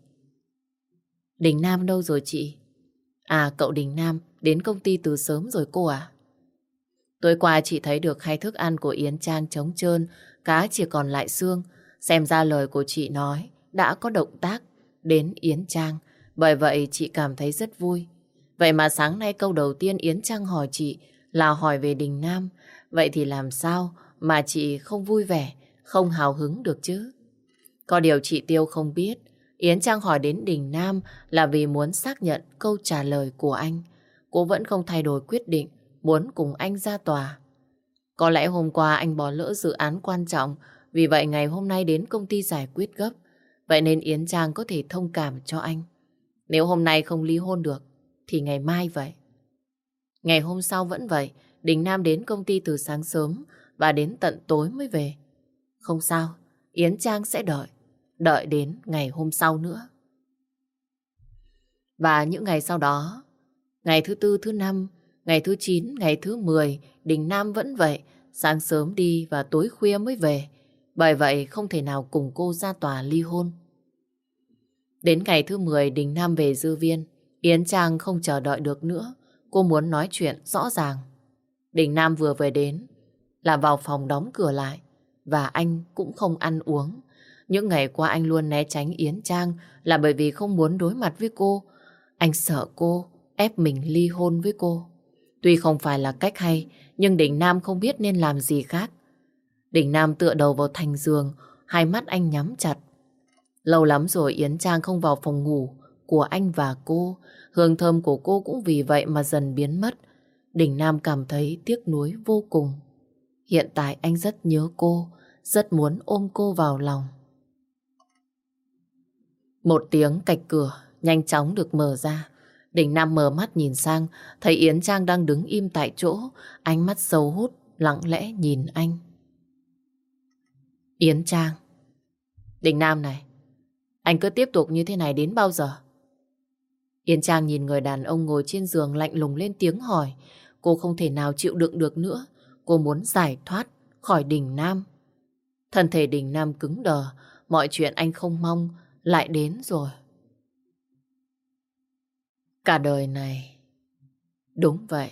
Đình Nam đâu rồi chị? À cậu Đình Nam đến công ty từ sớm rồi cô à? Tối qua chị thấy được hai thức ăn của Yến Trang trống trơn, cá chỉ còn lại xương. Xem ra lời của chị nói đã có động tác đến Yến Trang. Bởi vậy chị cảm thấy rất vui. Vậy mà sáng nay câu đầu tiên Yến Trang hỏi chị là hỏi về Đình Nam. Vậy thì làm sao mà chị không vui vẻ, không hào hứng được chứ? Có điều chị Tiêu không biết. Yến Trang hỏi đến Đình Nam là vì muốn xác nhận câu trả lời của anh. Cô vẫn không thay đổi quyết định muốn cùng anh ra tòa. Có lẽ hôm qua anh bỏ lỡ dự án quan trọng, vì vậy ngày hôm nay đến công ty giải quyết gấp. Vậy nên Yến Trang có thể thông cảm cho anh. Nếu hôm nay không ly hôn được, thì ngày mai vậy. Ngày hôm sau vẫn vậy, Đình Nam đến công ty từ sáng sớm và đến tận tối mới về. Không sao, Yến Trang sẽ đợi, đợi đến ngày hôm sau nữa. Và những ngày sau đó, ngày thứ tư, thứ năm, ngày thứ chín, ngày thứ mười, Đình Nam vẫn vậy, sáng sớm đi và tối khuya mới về. Bởi vậy không thể nào cùng cô ra tòa ly hôn. Đến ngày thứ 10 Đình Nam về dư viên, Yến Trang không chờ đợi được nữa. Cô muốn nói chuyện rõ ràng. Đình Nam vừa về đến, là vào phòng đóng cửa lại, và anh cũng không ăn uống. Những ngày qua anh luôn né tránh Yến Trang là bởi vì không muốn đối mặt với cô. Anh sợ cô ép mình ly hôn với cô. Tuy không phải là cách hay, nhưng Đình Nam không biết nên làm gì khác. Đình Nam tựa đầu vào thành giường, hai mắt anh nhắm chặt. Lâu lắm rồi Yến Trang không vào phòng ngủ của anh và cô. Hương thơm của cô cũng vì vậy mà dần biến mất. Đình Nam cảm thấy tiếc nuối vô cùng. Hiện tại anh rất nhớ cô, rất muốn ôm cô vào lòng. Một tiếng cạch cửa nhanh chóng được mở ra. Đình Nam mở mắt nhìn sang, thấy Yến Trang đang đứng im tại chỗ, ánh mắt sâu hút, lặng lẽ nhìn anh. Yến Trang Đình Nam này, anh cứ tiếp tục như thế này đến bao giờ? Yến Trang nhìn người đàn ông ngồi trên giường lạnh lùng lên tiếng hỏi. Cô không thể nào chịu đựng được nữa. Cô muốn giải thoát khỏi Đình Nam. Thân thể Đình Nam cứng đờ, mọi chuyện anh không mong lại đến rồi. Cả đời này, đúng vậy.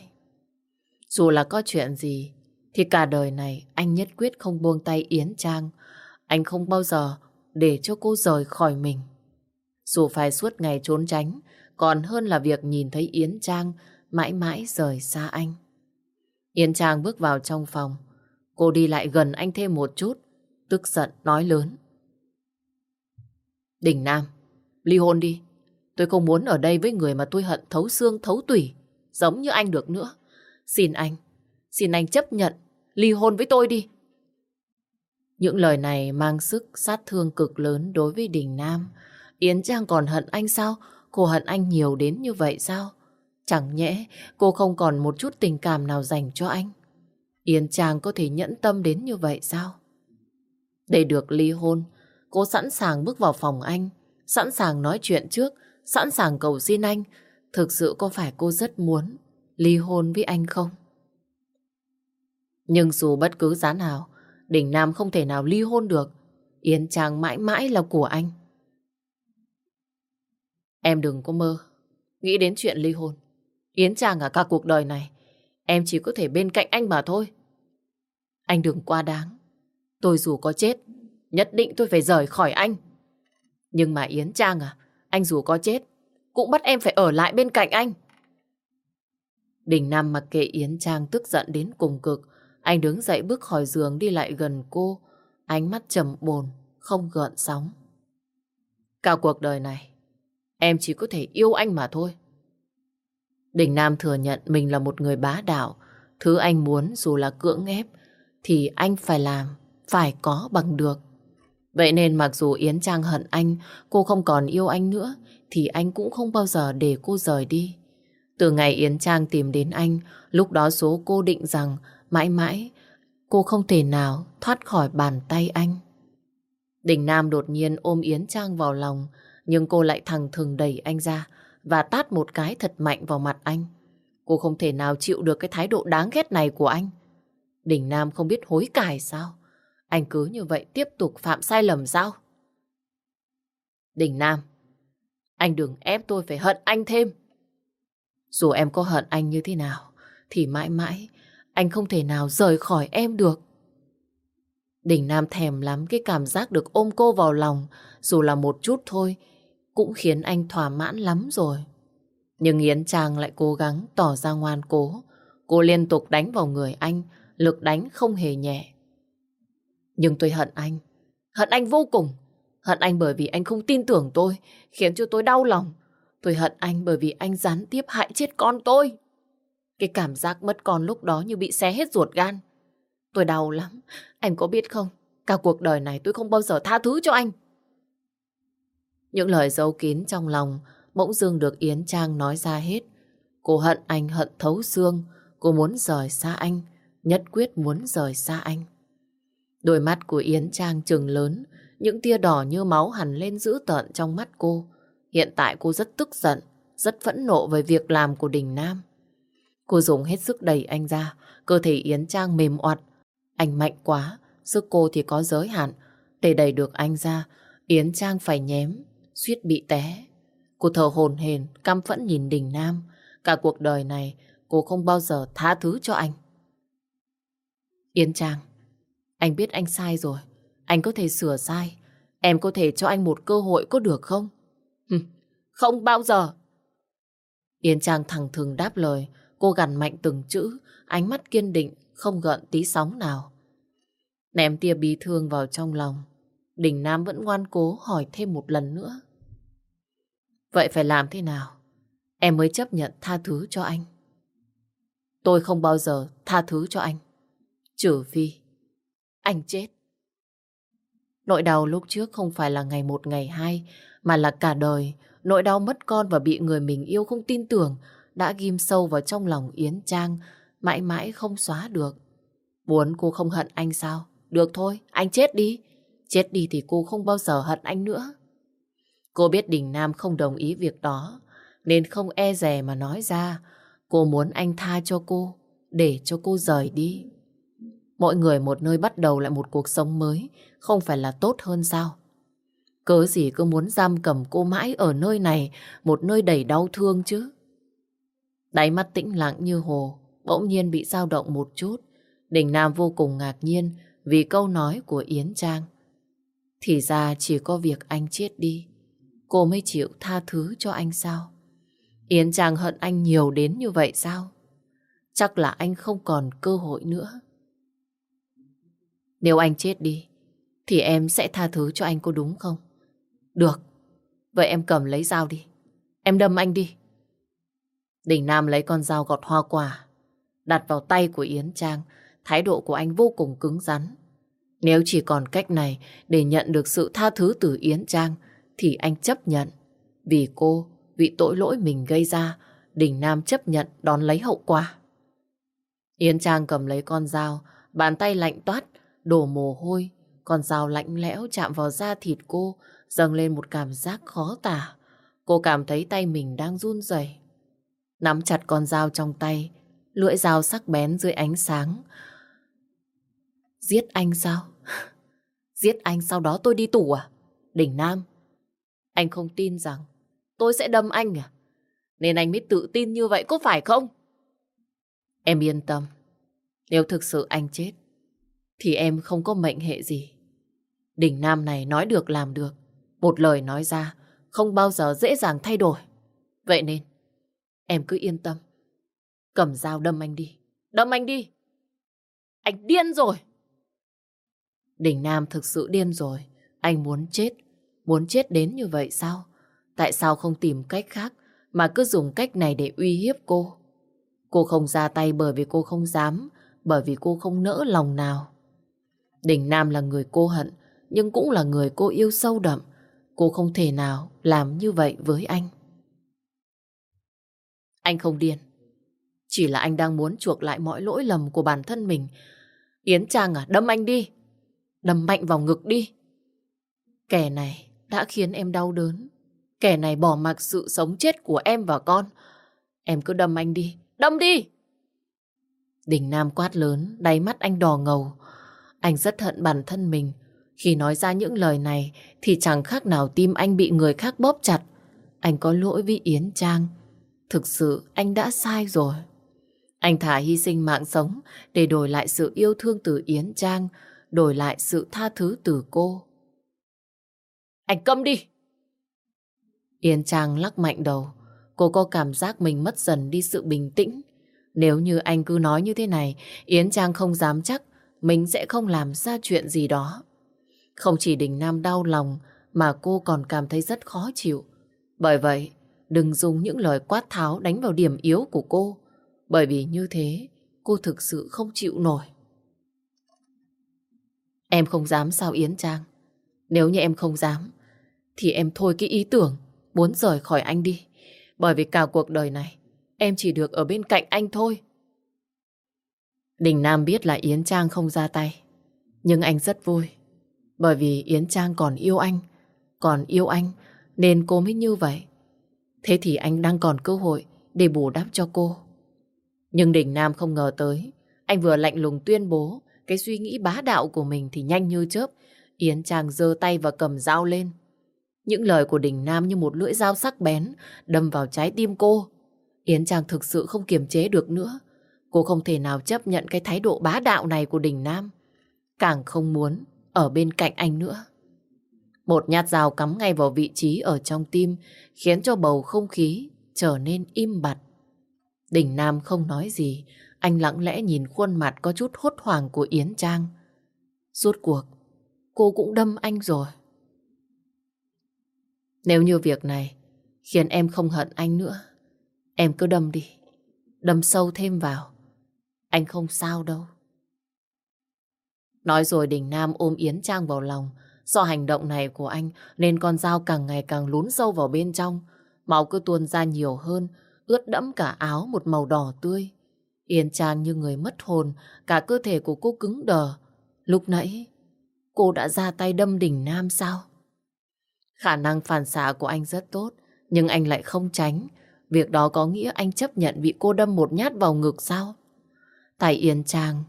Dù là có chuyện gì, thì cả đời này anh nhất quyết không buông tay Yến Trang. Anh không bao giờ để cho cô rời khỏi mình. Dù phải suốt ngày trốn tránh, còn hơn là việc nhìn thấy Yến Trang mãi mãi rời xa anh. Yến Trang bước vào trong phòng. Cô đi lại gần anh thêm một chút, tức giận nói lớn. Đình Nam, ly hôn đi. Tôi không muốn ở đây với người mà tôi hận thấu xương thấu tủy, giống như anh được nữa. Xin anh, xin anh chấp nhận, ly hôn với tôi đi. Những lời này mang sức sát thương cực lớn đối với Đình Nam. Yến Trang còn hận anh sao? Cô hận anh nhiều đến như vậy sao? Chẳng nhẽ cô không còn một chút tình cảm nào dành cho anh. Yến Trang có thể nhẫn tâm đến như vậy sao? Để được ly hôn, cô sẵn sàng bước vào phòng anh, sẵn sàng nói chuyện trước, sẵn sàng cầu xin anh. Thực sự có phải cô rất muốn ly hôn với anh không? Nhưng dù bất cứ giá nào, Đình Nam không thể nào ly hôn được. Yến Trang mãi mãi là của anh. Em đừng có mơ, nghĩ đến chuyện ly hôn. Yến Trang ở cả cuộc đời này, em chỉ có thể bên cạnh anh mà thôi. Anh đừng quá đáng. Tôi dù có chết, nhất định tôi phải rời khỏi anh. Nhưng mà Yến Trang à, anh dù có chết, cũng bắt em phải ở lại bên cạnh anh. Đình Nam mặc kệ Yến Trang tức giận đến cùng cực. Anh đứng dậy bước khỏi giường đi lại gần cô, ánh mắt trầm bồn, không gợn sóng. Cả cuộc đời này, em chỉ có thể yêu anh mà thôi. Đình Nam thừa nhận mình là một người bá đạo. Thứ anh muốn dù là cưỡng ép thì anh phải làm, phải có bằng được. Vậy nên mặc dù Yến Trang hận anh, cô không còn yêu anh nữa, thì anh cũng không bao giờ để cô rời đi. Từ ngày Yến Trang tìm đến anh, lúc đó số cô định rằng mãi mãi cô không thể nào thoát khỏi bàn tay anh. Đình Nam đột nhiên ôm Yến Trang vào lòng, nhưng cô lại thẳng thừng đẩy anh ra, và tát một cái thật mạnh vào mặt anh. Cô không thể nào chịu được cái thái độ đáng ghét này của anh. Đình Nam không biết hối cải sao? Anh cứ như vậy tiếp tục phạm sai lầm sao? Đình Nam, anh đừng ép tôi phải hận anh thêm. Dù em có hận anh như thế nào, thì mãi mãi anh không thể nào rời khỏi em được. Đình Nam thèm lắm cái cảm giác được ôm cô vào lòng, dù là một chút thôi, cũng khiến anh thỏa mãn lắm rồi. Nhưng Yến Trang lại cố gắng tỏ ra ngoan cố. Cô liên tục đánh vào người anh, lực đánh không hề nhẹ. Nhưng tôi hận anh, hận anh vô cùng. Hận anh bởi vì anh không tin tưởng tôi, khiến cho tôi đau lòng. Tôi hận anh bởi vì anh gián tiếp hại chết con tôi. Cái cảm giác mất con lúc đó như bị xé hết ruột gan. Tôi đau lắm, anh có biết không? Cả cuộc đời này tôi không bao giờ tha thứ cho anh. Những lời giấu kín trong lòng bỗng dưng được Yến Trang nói ra hết. Cô hận anh hận thấu xương, cô muốn rời xa anh, nhất quyết muốn rời xa anh. Đôi mắt của Yến Trang trừng lớn, những tia đỏ như máu hẳn lên dữ tợn trong mắt cô. Hiện tại cô rất tức giận, rất phẫn nộ về việc làm của Đình Nam. Cô dùng hết sức đẩy anh ra, cơ thể Yến Trang mềm oặt. Anh mạnh quá, sức cô thì có giới hạn. Để đẩy được anh ra, Yến Trang phải nhém, suýt bị té. Cô thở hồn hền, căm phẫn nhìn Đình Nam. Cả cuộc đời này, cô không bao giờ tha thứ cho anh. Yến Trang, anh biết anh sai rồi. Anh có thể sửa sai. Em có thể cho anh một cơ hội có được không? Không bao giờ. Yến Trang thẳng thừng đáp lời. Cô gằn mạnh từng chữ, ánh mắt kiên định, không gợn tí sóng nào. Ném tia bí thương vào trong lòng. Đình Nam vẫn ngoan cố hỏi thêm một lần nữa. Vậy phải làm thế nào? Em mới chấp nhận tha thứ cho anh. Tôi không bao giờ tha thứ cho anh. Trừ phi, anh chết. Nỗi đau lúc trước không phải là ngày một ngày hai, mà là cả đời. Nỗi đau mất con và bị người mình yêu không tin tưởng đã ghim sâu vào trong lòng Yến Trang, mãi mãi không xóa được. Muốn cô không hận anh sao? Được thôi, anh chết đi. Chết đi thì cô không bao giờ hận anh nữa. Cô biết Đình Nam không đồng ý việc đó, nên không e rè mà nói ra. Cô muốn anh tha cho cô, để cho cô rời đi mọi người một nơi bắt đầu lại một cuộc sống mới, không phải là tốt hơn sao? Cớ gì cứ muốn giam cầm cô mãi ở nơi này, một nơi đầy đau thương chứ? Đáy mắt tĩnh lặng như hồ, bỗng nhiên bị dao động một chút. Đình Nam vô cùng ngạc nhiên vì câu nói của Yến Trang. Thì ra chỉ có việc anh chết đi, cô mới chịu tha thứ cho anh sao? Yến Trang hận anh nhiều đến như vậy sao? Chắc là anh không còn cơ hội nữa. Nếu anh chết đi, thì em sẽ tha thứ cho anh có đúng không? Được. Vậy em cầm lấy dao đi. Em đâm anh đi. Đình Nam lấy con dao gọt hoa quả, đặt vào tay của Yến Trang. Thái độ của anh vô cùng cứng rắn. Nếu chỉ còn cách này để nhận được sự tha thứ từ Yến Trang, thì anh chấp nhận. Vì cô, vì tội lỗi mình gây ra, Đình Nam chấp nhận đón lấy hậu quả. Yến Trang cầm lấy con dao, bàn tay lạnh toát, đổ mồ hôi. Con dao lạnh lẽo chạm vào da thịt cô, dâng lên một cảm giác khó tả. Cô cảm thấy tay mình đang run rẩy. Nắm chặt con dao trong tay, lưỡi dao sắc bén dưới ánh sáng. Giết anh sao? Giết anh sau đó tôi đi tù à? Đỉnh Nam, anh không tin rằng tôi sẽ đâm anh à? Nên anh mới tự tin như vậy có phải không? Em yên tâm. Nếu thực sự anh chết, thì em không có mệnh hệ gì. Đỉnh Nam này nói được làm được. Một lời nói ra, không bao giờ dễ dàng thay đổi. Vậy nên, em cứ yên tâm. Cầm dao đâm anh đi. Đâm anh đi. Anh điên rồi. Đỉnh Nam thực sự điên rồi. Anh muốn chết. Muốn chết đến như vậy sao? Tại sao không tìm cách khác mà cứ dùng cách này để uy hiếp cô? Cô không ra tay bởi vì cô không dám, bởi vì cô không nỡ lòng nào. Đình Nam là người cô hận, nhưng cũng là người cô yêu sâu đậm. Cô không thể nào làm như vậy với anh. Anh không điên. Chỉ là anh đang muốn chuộc lại mọi lỗi lầm của bản thân mình. Yến Trang à, đâm anh đi. Đâm mạnh vào ngực đi. Kẻ này đã khiến em đau đớn. Kẻ này bỏ mặc sự sống chết của em và con. Em cứ đâm anh đi. Đâm đi! Đình Nam quát lớn, đáy mắt anh đỏ ngầu. Anh rất hận bản thân mình. Khi nói ra những lời này thì chẳng khác nào tim anh bị người khác bóp chặt. Anh có lỗi với Yến Trang. Thực sự anh đã sai rồi. Anh thả hy sinh mạng sống để đổi lại sự yêu thương từ Yến Trang, đổi lại sự tha thứ từ cô. Anh câm đi! Yến Trang lắc mạnh đầu. Cô có cảm giác mình mất dần đi sự bình tĩnh. Nếu như anh cứ nói như thế này, Yến Trang không dám chắc mình sẽ không làm ra chuyện gì đó. Không chỉ Đình Nam đau lòng mà cô còn cảm thấy rất khó chịu. Bởi vậy, đừng dùng những lời quát tháo đánh vào điểm yếu của cô. Bởi vì như thế, cô thực sự không chịu nổi. Em không dám sao Yến Trang. Nếu như em không dám, thì em thôi cái ý tưởng muốn rời khỏi anh đi. Bởi vì cả cuộc đời này, em chỉ được ở bên cạnh anh thôi. Đình Nam biết là Yến Trang không ra tay. Nhưng anh rất vui. Bởi vì Yến Trang còn yêu anh. Còn yêu anh, nên cô mới như vậy. Thế thì anh đang còn cơ hội để bù đắp cho cô. Nhưng Đình Nam không ngờ tới. Anh vừa lạnh lùng tuyên bố cái suy nghĩ bá đạo của mình thì nhanh như chớp. Yến Trang giơ tay và cầm dao lên. Những lời của Đình Nam như một lưỡi dao sắc bén đâm vào trái tim cô. Yến Trang thực sự không kiềm chế được nữa. Cô không thể nào chấp nhận cái thái độ bá đạo này của Đình Nam. Càng không muốn ở bên cạnh anh nữa. Một nhát dao cắm ngay vào vị trí ở trong tim khiến cho bầu không khí trở nên im bặt. Đình Nam không nói gì, anh lặng lẽ nhìn khuôn mặt có chút hốt hoảng của Yến Trang. Rốt cuộc, cô cũng đâm anh rồi. Nếu như việc này khiến em không hận anh nữa, em cứ đâm đi. Đâm sâu thêm vào. Anh không sao đâu. Nói rồi Đình Nam ôm Yến Trang vào lòng. Do hành động này của anh nên con dao càng ngày càng lún sâu vào bên trong. Máu cứ tuôn ra nhiều hơn, ướt đẫm cả áo một màu đỏ tươi. Yến Trang như người mất hồn, cả cơ thể của cô cứng đờ. Lúc nãy, cô đã ra tay đâm Đình Nam sao? Khả năng phản xạ của anh rất tốt, nhưng anh lại không tránh. Việc đó có nghĩa anh chấp nhận bị cô đâm một nhát vào ngực sao? Tại Yên Trang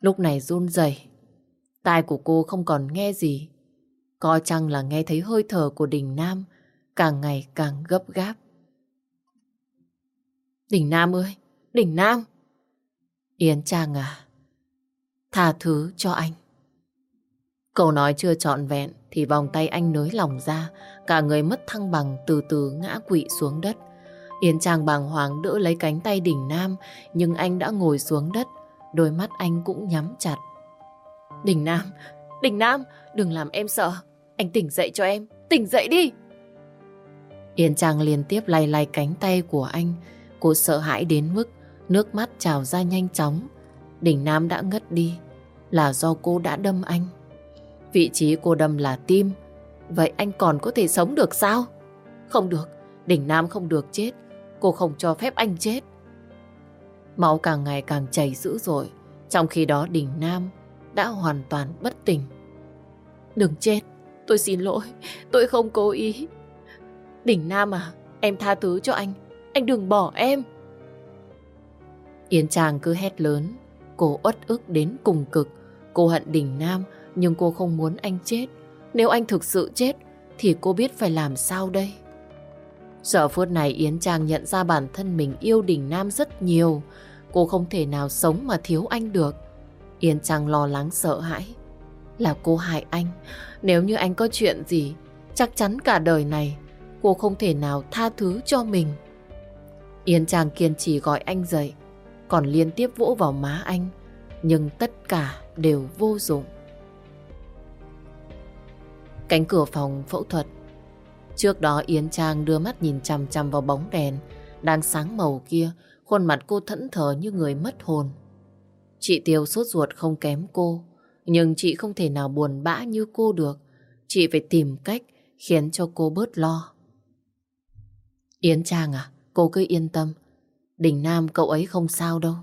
lúc này run rẩy, Tai của cô không còn nghe gì. Có chăng là nghe thấy hơi thở của Đình Nam càng ngày càng gấp gáp. Đình Nam ơi! Đình Nam! Yến Trang à! tha thứ cho anh. Câu nói chưa trọn vẹn thì vòng tay anh nới lỏng ra, cả người mất thăng bằng từ từ ngã quỵ xuống đất. Yến Trang bàng hoàng đỡ lấy cánh tay đỉnh Nam, nhưng anh đã ngồi xuống đất, đôi mắt anh cũng nhắm chặt. Đỉnh Nam, Đỉnh Nam, đừng làm em sợ, anh tỉnh dậy cho em, tỉnh dậy đi. Yến Trang liên tiếp lay lay cánh tay của anh, cô sợ hãi đến mức nước mắt trào ra nhanh chóng. Đỉnh Nam đã ngất đi, là do cô đã đâm anh. Vị trí cô đâm là tim, vậy anh còn có thể sống được sao? Không được, Đỉnh Nam không được chết, cô không cho phép anh chết. Máu càng ngày càng chảy dữ dội, trong khi đó Đình Nam đã hoàn toàn bất tỉnh. Đừng chết, tôi xin lỗi, tôi không cố ý. Đình Nam à, em tha thứ cho anh, anh đừng bỏ em. Yến Trang cứ hét lớn, cô uất ức đến cùng cực. Cô hận Đình Nam, nhưng cô không muốn anh chết. Nếu anh thực sự chết, thì cô biết phải làm sao đây? Giờ phút này Yến Trang nhận ra bản thân mình yêu Đình Nam rất nhiều. Cô không thể nào sống mà thiếu anh được. Yến Trang lo lắng sợ hãi. Là cô hại anh. Nếu như anh có chuyện gì, chắc chắn cả đời này cô không thể nào tha thứ cho mình. Yến Trang kiên trì gọi anh dậy, còn liên tiếp vỗ vào má anh. Nhưng tất cả đều vô dụng. Cánh cửa phòng phẫu thuật. Trước đó Yến Trang đưa mắt nhìn chằm chằm vào bóng đèn đang sáng màu kia, khuôn mặt cô thẫn thờ như người mất hồn. Chị Tiêu sốt ruột không kém cô, nhưng chị không thể nào buồn bã như cô được. Chị phải tìm cách khiến cho cô bớt lo. Yến Trang à, cô cứ yên tâm. Đình Nam cậu ấy không sao đâu.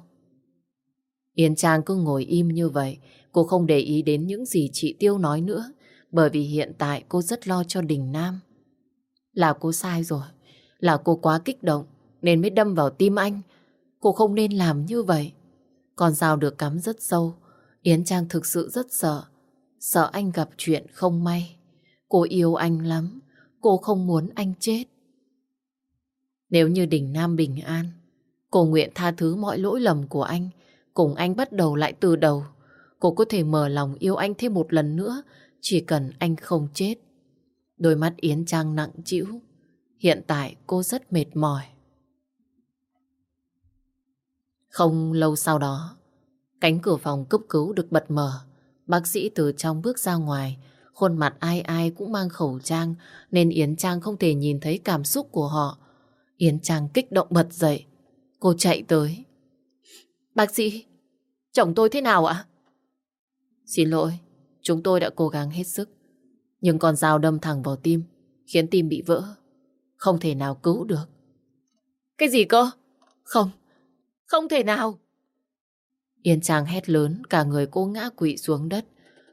Yến Trang cứ ngồi im như vậy, cô không để ý đến những gì chị Tiêu nói nữa, bởi vì hiện tại cô rất lo cho Đình Nam. Là cô sai rồi, là cô quá kích động, nên mới đâm vào tim anh. Cô không nên làm như vậy. Con dao được cắm rất sâu, Yến Trang thực sự rất sợ. Sợ anh gặp chuyện không may. Cô yêu anh lắm, cô không muốn anh chết. Nếu như Đình Nam bình an, cô nguyện tha thứ mọi lỗi lầm của anh, cùng anh bắt đầu lại từ đầu. Cô có thể mở lòng yêu anh thêm một lần nữa, chỉ cần anh không chết. Đôi mắt Yến Trang nặng chịu. Hiện tại cô rất mệt mỏi. Không lâu sau đó, cánh cửa phòng cấp cứu được bật mở. Bác sĩ từ trong bước ra ngoài, khuôn mặt ai ai cũng mang khẩu trang nên Yến Trang không thể nhìn thấy cảm xúc của họ. Yến Trang kích động bật dậy. Cô chạy tới. Bác sĩ, chồng tôi thế nào ạ? Xin lỗi, chúng tôi đã cố gắng hết sức. Nhưng con dao đâm thẳng vào tim, khiến tim bị vỡ. Không thể nào cứu được. Cái gì cơ? Không, không thể nào. Yên Trang hét lớn, cả người cô ngã quỵ xuống đất.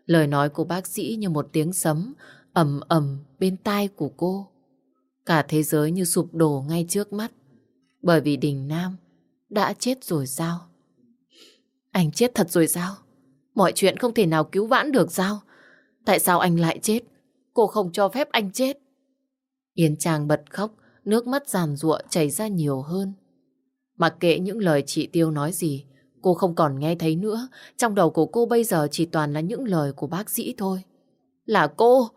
Lời nói của bác sĩ như một tiếng sấm, ầm ầm bên tai của cô. Cả thế giới như sụp đổ ngay trước mắt. Bởi vì Đình Nam đã chết rồi sao? Anh chết thật rồi sao? Mọi chuyện không thể nào cứu vãn được sao? Tại sao anh lại chết? Cô không cho phép anh chết. Yến Trang bật khóc, nước mắt giàn ruộng chảy ra nhiều hơn. Mặc kệ những lời chị Tiêu nói gì, cô không còn nghe thấy nữa. Trong đầu của cô bây giờ chỉ toàn là những lời của bác sĩ thôi. Là cô,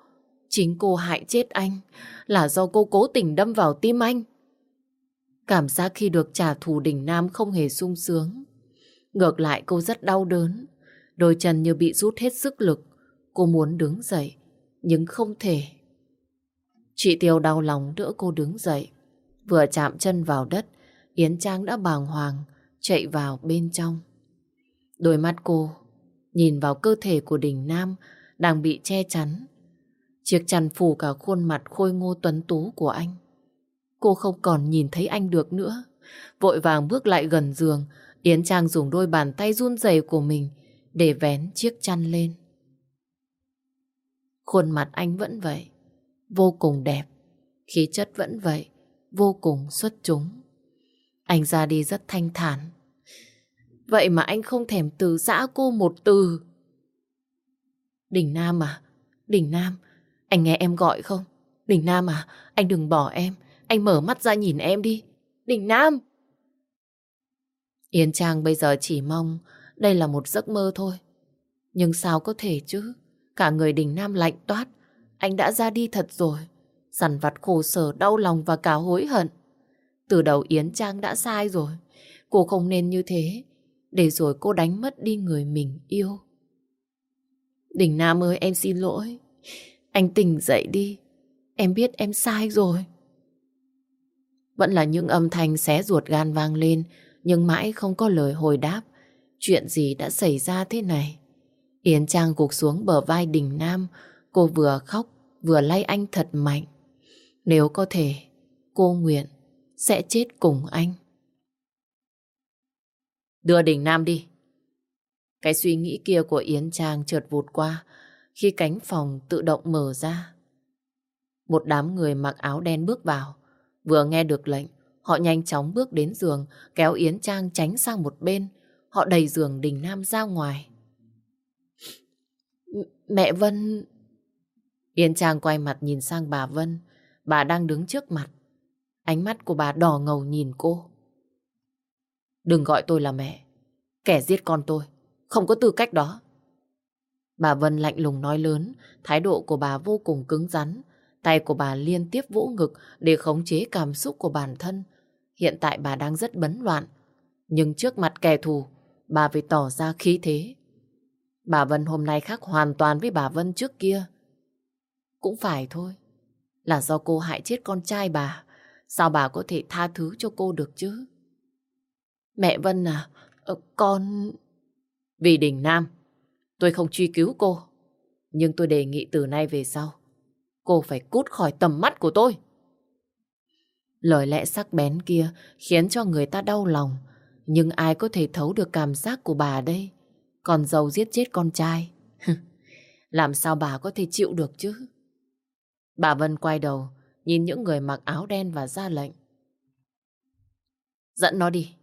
chính cô hại chết anh, là do cô cố tình đâm vào tim anh. Cảm giác khi được trả thù đỉnh Nam không hề sung sướng. Ngược lại cô rất đau đớn, đôi chân như bị rút hết sức lực. Cô muốn đứng dậy, nhưng không thể. Chị Tiêu đau lòng đỡ cô đứng dậy. Vừa chạm chân vào đất, Yến Trang đã bàng hoàng, chạy vào bên trong. Đôi mắt cô nhìn vào cơ thể của Đình Nam đang bị che chắn. Chiếc chăn phủ cả khuôn mặt khôi ngô tuấn tú của anh. Cô không còn nhìn thấy anh được nữa. Vội vàng bước lại gần giường, Yến Trang dùng đôi bàn tay run rẩy của mình để vén chiếc chăn lên. Khuôn mặt anh vẫn vậy, vô cùng đẹp, khí chất vẫn vậy, vô cùng xuất chúng. Anh ra đi rất thanh thản. Vậy mà anh không thèm từ giã cô một từ. Đình Nam à, Đình Nam, anh nghe em gọi không? Đình Nam à, anh đừng bỏ em, anh mở mắt ra nhìn em đi. Đình Nam! Yến Trang bây giờ chỉ mong đây là một giấc mơ thôi. Nhưng sao có thể chứ? Cả người đình Nam lạnh toát. Anh đã ra đi thật rồi. Sằn vặt khổ sở, đau lòng và cả hối hận. Từ đầu Yến Trang đã sai rồi. Cô không nên như thế. Để rồi cô đánh mất đi người mình yêu. Đình Nam ơi em xin lỗi. Anh tỉnh dậy đi. Em biết em sai rồi. Vẫn là những âm thanh xé ruột gan vang lên, nhưng mãi không có lời hồi đáp. Chuyện gì đã xảy ra thế này? Yến Trang gục xuống bờ vai Đình Nam, cô vừa khóc vừa lay anh thật mạnh. Nếu có thể, cô nguyện sẽ chết cùng anh. Đưa Đình Nam đi. Cái suy nghĩ kia của Yến Trang chợt vụt qua khi cánh phòng tự động mở ra. Một đám người mặc áo đen bước vào. Vừa nghe được lệnh, họ nhanh chóng bước đến giường, kéo Yến Trang tránh sang một bên. Họ đẩy giường Đình Nam ra ngoài. Mẹ Vân... Yến Trang quay mặt nhìn sang bà Vân. Bà đang đứng trước mặt. Ánh mắt của bà đỏ ngầu nhìn cô. Đừng gọi tôi là mẹ. Kẻ giết con tôi. Không có tư cách đó. Bà Vân lạnh lùng nói lớn. Thái độ của bà vô cùng cứng rắn. Tay của bà liên tiếp vỗ ngực để khống chế cảm xúc của bản thân. Hiện tại bà đang rất bấn loạn. Nhưng trước mặt kẻ thù, bà phải tỏ ra khí thế. Bà Vân hôm nay khác hoàn toàn với bà Vân trước kia. Cũng phải thôi. Là do cô hại chết con trai bà. Sao bà có thể tha thứ cho cô được chứ? Mẹ Vân à, ờ, con... Vì Đình Nam, tôi không truy cứu cô. Nhưng tôi đề nghị từ nay về sau, cô phải cút khỏi tầm mắt của tôi. Lời lẽ sắc bén kia khiến cho người ta đau lòng. Nhưng ai có thể thấu được cảm giác của bà đây? Còn giàu giết chết con trai. Làm sao bà có thể chịu được chứ? Bà Vân quay đầu, nhìn những người mặc áo đen và ra lệnh. Dẫn nó đi.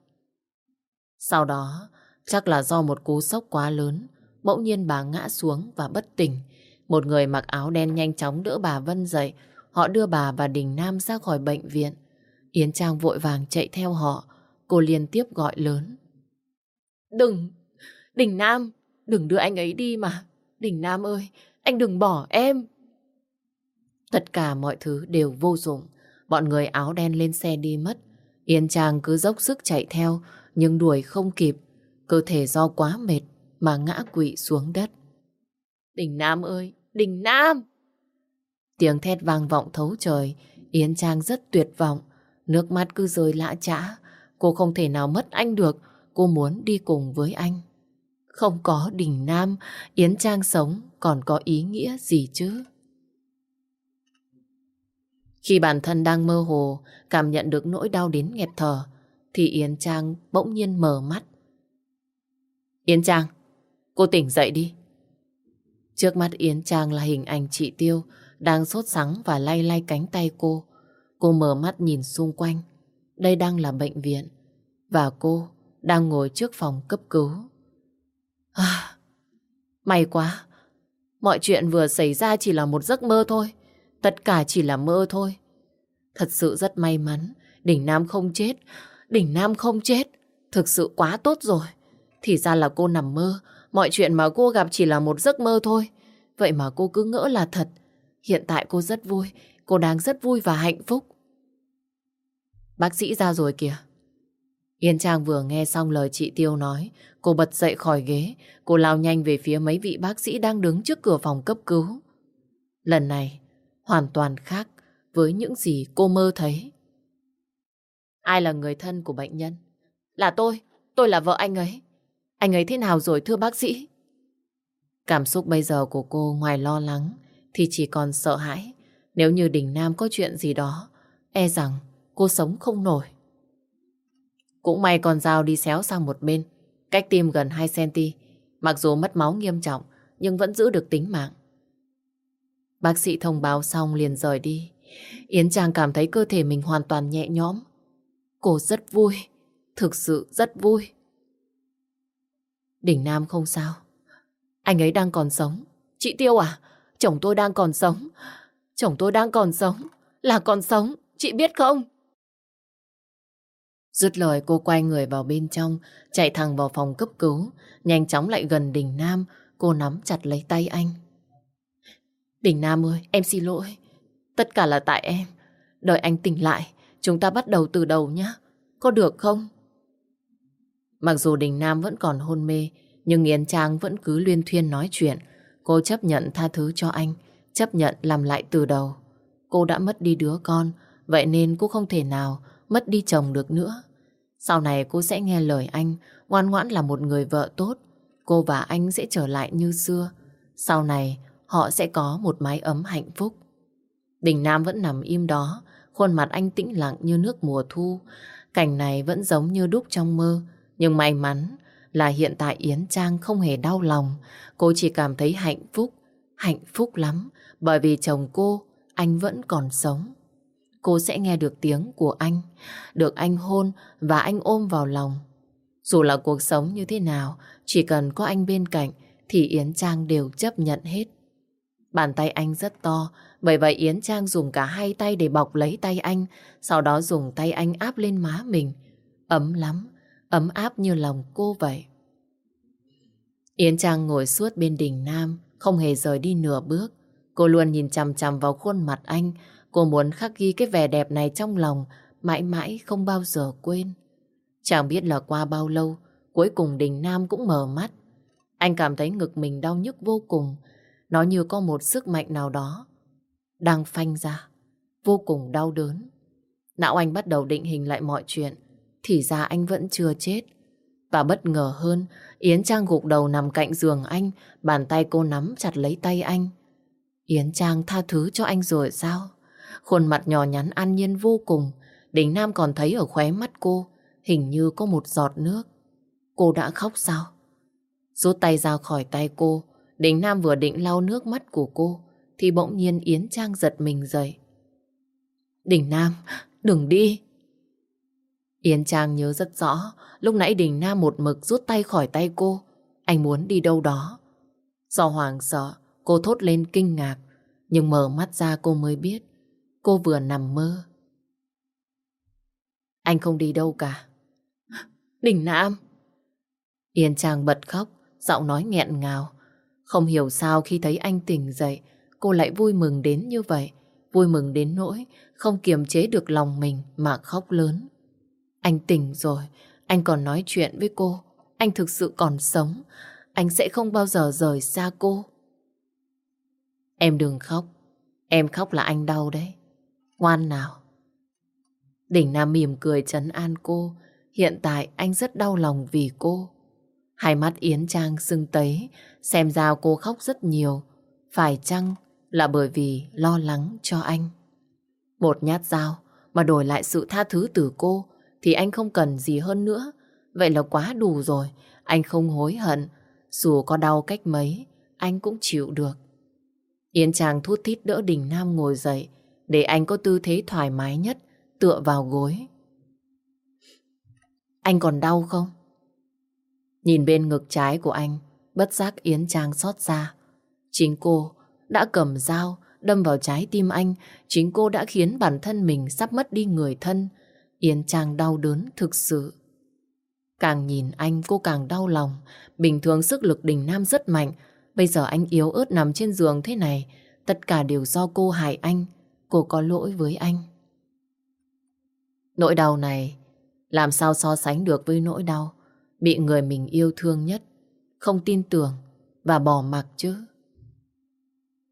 Sau đó, chắc là do một cú sốc quá lớn, bỗng nhiên bà ngã xuống và bất tỉnh. Một người mặc áo đen nhanh chóng đỡ bà Vân dậy. Họ đưa bà và Đình Nam ra khỏi bệnh viện. Yến Trang vội vàng chạy theo họ. Cô liên tiếp gọi lớn. Đừng! Đình Nam! Đừng đưa anh ấy đi mà! Đình Nam ơi! Anh đừng bỏ em! Tất cả mọi thứ đều vô dụng. Bọn người áo đen lên xe đi mất. Yến Trang cứ dốc sức chạy theo, nhưng đuổi không kịp. Cơ thể do quá mệt mà ngã quỵ xuống đất. Đình Nam ơi! Đình Nam! Tiếng thét vang vọng thấu trời. Yến Trang rất tuyệt vọng. Nước mắt cứ rơi lã chã. Cô không thể nào mất anh được. Cô muốn đi cùng với anh. Không có Đình Nam, Yến Trang sống còn có ý nghĩa gì chứ? Khi bản thân đang mơ hồ, cảm nhận được nỗi đau đến nghẹt thở, thì Yến Trang bỗng nhiên mở mắt. Yến Trang, cô tỉnh dậy đi. Trước mắt Yến Trang là hình ảnh chị Tiêu đang sốt sắng và lay lay cánh tay cô. Cô mở mắt nhìn xung quanh. Đây đang là bệnh viện và cô đang ngồi trước phòng cấp cứu. À, may quá. Mọi chuyện vừa xảy ra chỉ là một giấc mơ thôi. Tất cả chỉ là mơ thôi. Thật sự rất may mắn. Đỉnh Nam không chết. Đỉnh Nam không chết. Thực sự quá tốt rồi. Thì ra là cô nằm mơ. Mọi chuyện mà cô gặp chỉ là một giấc mơ thôi. Vậy mà cô cứ ngỡ là thật. Hiện tại cô rất vui. Cô đang rất vui và hạnh phúc. Bác sĩ ra rồi kìa. Yên Trang vừa nghe xong lời chị Tiêu nói. Cô bật dậy khỏi ghế. Cô lao nhanh về phía mấy vị bác sĩ đang đứng trước cửa phòng cấp cứu. Lần này, hoàn toàn khác với những gì cô mơ thấy. Ai là người thân của bệnh nhân? Là tôi, tôi là vợ anh ấy. Anh ấy thế nào rồi thưa bác sĩ? Cảm xúc bây giờ của cô ngoài lo lắng thì chỉ còn sợ hãi. Nếu như Đình Nam có chuyện gì đó, e rằng cô sống không nổi. Cũng may con dao đi xéo sang một bên, cách tim gần 2cm. Mặc dù mất máu nghiêm trọng, nhưng vẫn giữ được tính mạng. Bác sĩ thông báo xong liền rời đi. Yến Trang cảm thấy cơ thể mình hoàn toàn nhẹ nhõm. Cô rất vui, thực sự rất vui. Đỉnh Nam không sao. Anh ấy đang còn sống. Chị Tiêu à, chồng tôi đang còn sống. Chồng tôi đang còn sống, là còn sống, chị biết không? Dứt lời cô quay người vào bên trong, chạy thẳng vào phòng cấp cứu, nhanh chóng lại gần đình Nam, cô nắm chặt lấy tay anh. Đình Nam ơi, em xin lỗi. Tất cả là tại em. Đợi anh tỉnh lại, chúng ta bắt đầu từ đầu nhé. Có được không? Mặc dù Đình Nam vẫn còn hôn mê, nhưng Yến Trang vẫn cứ luyên thuyên nói chuyện. Cô chấp nhận tha thứ cho anh, chấp nhận làm lại từ đầu. Cô đã mất đi đứa con, vậy nên cô không thể nào mất đi chồng được nữa. Sau này cô sẽ nghe lời anh, ngoan ngoãn là một người vợ tốt. Cô và anh sẽ trở lại như xưa. Sau này, họ sẽ có một mái ấm hạnh phúc. Đình Nam vẫn nằm im đó, khuôn mặt anh tĩnh lặng như nước mùa thu. Cảnh này vẫn giống như đúc trong mơ, nhưng may mắn là hiện tại Yến Trang không hề đau lòng. Cô chỉ cảm thấy hạnh phúc, hạnh phúc lắm, bởi vì chồng cô, anh vẫn còn sống. Cô sẽ nghe được tiếng của anh, được anh hôn và anh ôm vào lòng. Dù là cuộc sống như thế nào, chỉ cần có anh bên cạnh thì Yến Trang đều chấp nhận hết. Bàn tay anh rất to, bởi vậy Yến Trang dùng cả hai tay để bọc lấy tay anh, sau đó dùng tay anh áp lên má mình. Ấm lắm, ấm áp như lòng cô vậy. Yến Trang ngồi suốt bên đỉnh Nam, không hề rời đi nửa bước. Cô luôn nhìn chằm chằm vào khuôn mặt anh, cô muốn khắc ghi cái vẻ đẹp này trong lòng, mãi mãi không bao giờ quên. Chẳng biết là qua bao lâu, cuối cùng Đình Nam cũng mở mắt. Anh cảm thấy ngực mình đau nhức vô cùng, nó như có một sức mạnh nào đó đang phanh ra, vô cùng đau đớn. Não anh bắt đầu định hình lại mọi chuyện, thì ra anh vẫn chưa chết. Và bất ngờ hơn, Yến Trang gục đầu nằm cạnh giường anh, bàn tay cô nắm chặt lấy tay anh. Yến Trang tha thứ cho anh rồi sao? Khuôn mặt nhỏ nhắn an nhiên vô cùng, Đình Nam còn thấy ở khóe mắt cô, hình như có một giọt nước. Cô đã khóc sao? Rút tay ra khỏi tay cô, Đình Nam vừa định lau nước mắt của cô, thì bỗng nhiên Yến Trang giật mình dậy. Đình Nam, đừng đi! Yến Trang nhớ rất rõ, lúc nãy Đình Nam một mực rút tay khỏi tay cô. Anh muốn đi đâu đó. Do hoàng sợ, cô thốt lên kinh ngạc. Nhưng mở mắt ra cô mới biết, cô vừa nằm mơ. Anh không đi đâu cả. Đình Nam! Yến Trang bật khóc, giọng nói nghẹn ngào. Không hiểu sao khi thấy anh tỉnh dậy, cô lại vui mừng đến như vậy. Vui mừng đến nỗi không kiềm chế được lòng mình mà khóc lớn. Anh tỉnh rồi, anh còn nói chuyện với cô. Anh thực sự còn sống. Anh sẽ không bao giờ rời xa cô. Em đừng khóc. Em khóc là anh đau đấy. Ngoan nào. Đỉnh Nam mỉm cười trấn an cô. Hiện tại anh rất đau lòng vì cô. Hai mắt Yến Trang sưng tấy, xem ra cô khóc rất nhiều. Phải chăng là bởi vì lo lắng cho anh? Một nhát dao mà đổi lại sự tha thứ từ cô thì anh không cần gì hơn nữa. Vậy là quá đủ rồi. Anh không hối hận. Dù có đau cách mấy, anh cũng chịu được. Yến Trang thút thít đỡ Đình Nam ngồi dậy để anh có tư thế thoải mái nhất tựa vào gối. Anh còn đau không? Nhìn bên ngực trái của anh, bất giác Yến Trang xót ra. Chính cô đã cầm dao đâm vào trái tim anh, chính cô đã khiến bản thân mình sắp mất đi người thân. Yến Trang đau đớn thực sự. Càng nhìn anh cô càng đau lòng. Bình thường sức lực đình nam rất mạnh. Bây giờ anh yếu ớt nằm trên giường thế này. Tất cả đều do cô hại anh. Cô có lỗi với anh. Nỗi đau này làm sao so sánh được với nỗi đau bị người mình yêu thương nhất không tin tưởng và bỏ mặc chứ.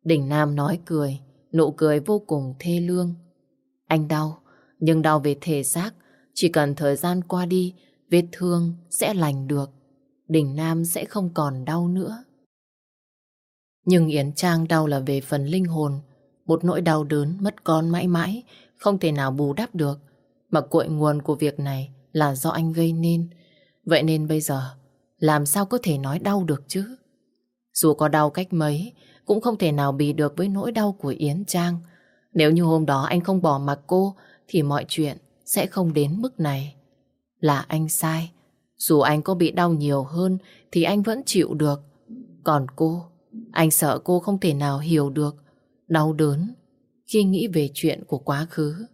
Đình Nam nói cười, nụ cười vô cùng thê lương. Anh đau, nhưng đau về thể xác, chỉ cần thời gian qua đi, vết thương sẽ lành được. Đình Nam sẽ không còn đau nữa. Nhưng Yến Trang đau là về phần linh hồn, một nỗi đau đớn mất con mãi mãi, không thể nào bù đắp được. Mà cội nguồn của việc này là do anh gây nên. Vậy nên bây giờ, làm sao có thể nói đau được chứ? Dù có đau cách mấy, cũng không thể nào bì được với nỗi đau của Yến Trang. Nếu như hôm đó anh không bỏ mặc cô, thì mọi chuyện sẽ không đến mức này. Là anh sai. Dù anh có bị đau nhiều hơn thì anh vẫn chịu được. Còn cô, anh sợ cô không thể nào hiểu được đau đớn khi nghĩ về chuyện của quá khứ.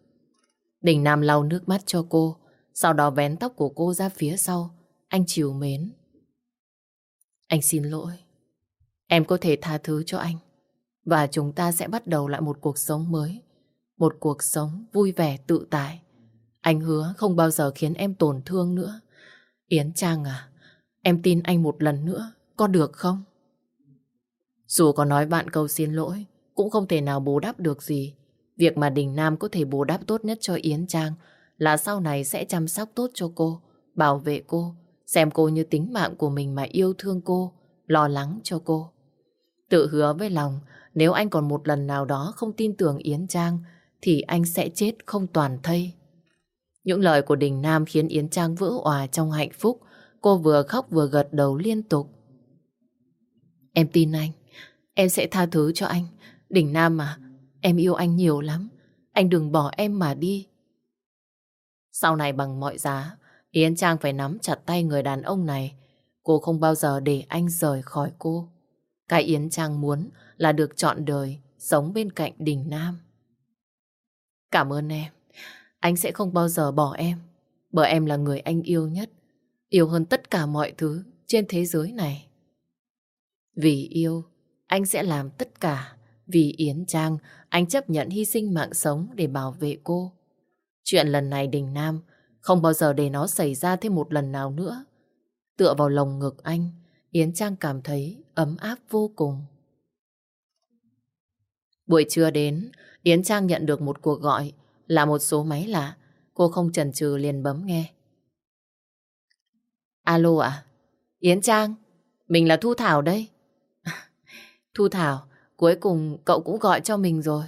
Đình Nam lau nước mắt cho cô, sau đó vén tóc của cô ra phía sau. Anh chiều mến. Anh xin lỗi. em có thể tha thứ cho anh. Và chúng ta sẽ bắt đầu lại một cuộc sống mới. Một cuộc sống vui vẻ tự tại. Anh hứa không bao giờ khiến em tổn thương nữa. Yến Trang à, em tin anh một lần nữa, có được không? Dù có nói bạn câu xin lỗi, cũng không thể nào bù đắp được gì. Việc mà Đình Nam có thể bù đắp tốt nhất cho Yến Trang là sau này sẽ chăm sóc tốt cho cô, bảo vệ cô, xem cô như tính mạng của mình mà yêu thương cô, lo lắng cho cô. Tự hứa với lòng, nếu anh còn một lần nào đó không tin tưởng Yến Trang, thì anh sẽ chết không toàn thây. Những lời của Đình Nam khiến Yến Trang vỡ òa trong hạnh phúc. Cô vừa khóc vừa gật đầu liên tục. Em tin anh. Em sẽ tha thứ cho anh. Đình Nam à, em yêu anh nhiều lắm. Anh đừng bỏ em mà đi. Sau này bằng mọi giá, Yến Trang phải nắm chặt tay người đàn ông này. Cô không bao giờ để anh rời khỏi cô. Cái Yến Trang muốn là được chọn đời, sống bên cạnh Đình Nam. Cảm ơn em. Anh sẽ không bao giờ bỏ em. Bởi em là người anh yêu nhất. Yêu hơn tất cả mọi thứ trên thế giới này. Vì yêu, anh sẽ làm tất cả. Vì Yến Trang, anh chấp nhận hy sinh mạng sống để bảo vệ cô. Chuyện lần này Đình Nam không bao giờ để nó xảy ra thêm một lần nào nữa. Tựa vào lồng ngực anh, Yến Trang cảm thấy ấm áp vô cùng. Buổi trưa đến, Yến Trang nhận được một cuộc gọi là một số máy lạ. Cô không chần chừ liền bấm nghe. Alo ạ? Yến Trang, mình là Thu Thảo đây. Thu Thảo, cuối cùng cậu cũng gọi cho mình rồi.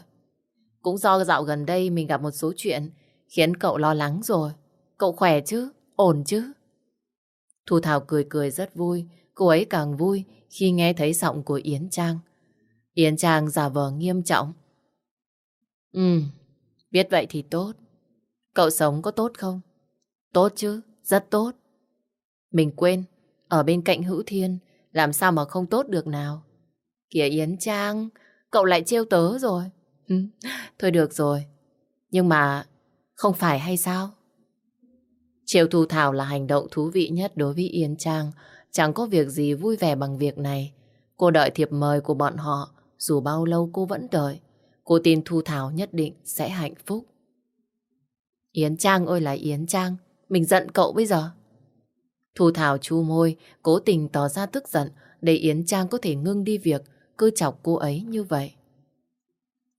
Cũng do dạo gần đây mình gặp một số chuyện khiến cậu lo lắng rồi. Cậu khỏe chứ? Ổn chứ? Thu Thảo cười cười rất vui. Cô ấy càng vui khi nghe thấy giọng của Yến Trang. Yến Trang giả vờ nghiêm trọng. Ừ, biết vậy thì tốt. Cậu sống có tốt không? Tốt chứ, rất tốt. Mình quên, ở bên cạnh Hữu Thiên, làm sao mà không tốt được nào. Kìa Yến Trang, cậu lại trêu tớ rồi. Ừ, thôi được rồi, nhưng mà không phải hay sao? Trêu Thu Thảo là hành động thú vị nhất đối với Yến Trang. Chẳng có việc gì vui vẻ bằng việc này. Cô đợi thiệp mời của bọn họ, dù bao lâu cô vẫn đợi. Cô tin Thu Thảo nhất định sẽ hạnh phúc. Yến Trang ơi là Yến Trang, mình giận cậu bây giờ. Thu Thảo chu môi, cố tình tỏ ra tức giận để Yến Trang có thể ngưng đi việc cứ chọc cô ấy như vậy.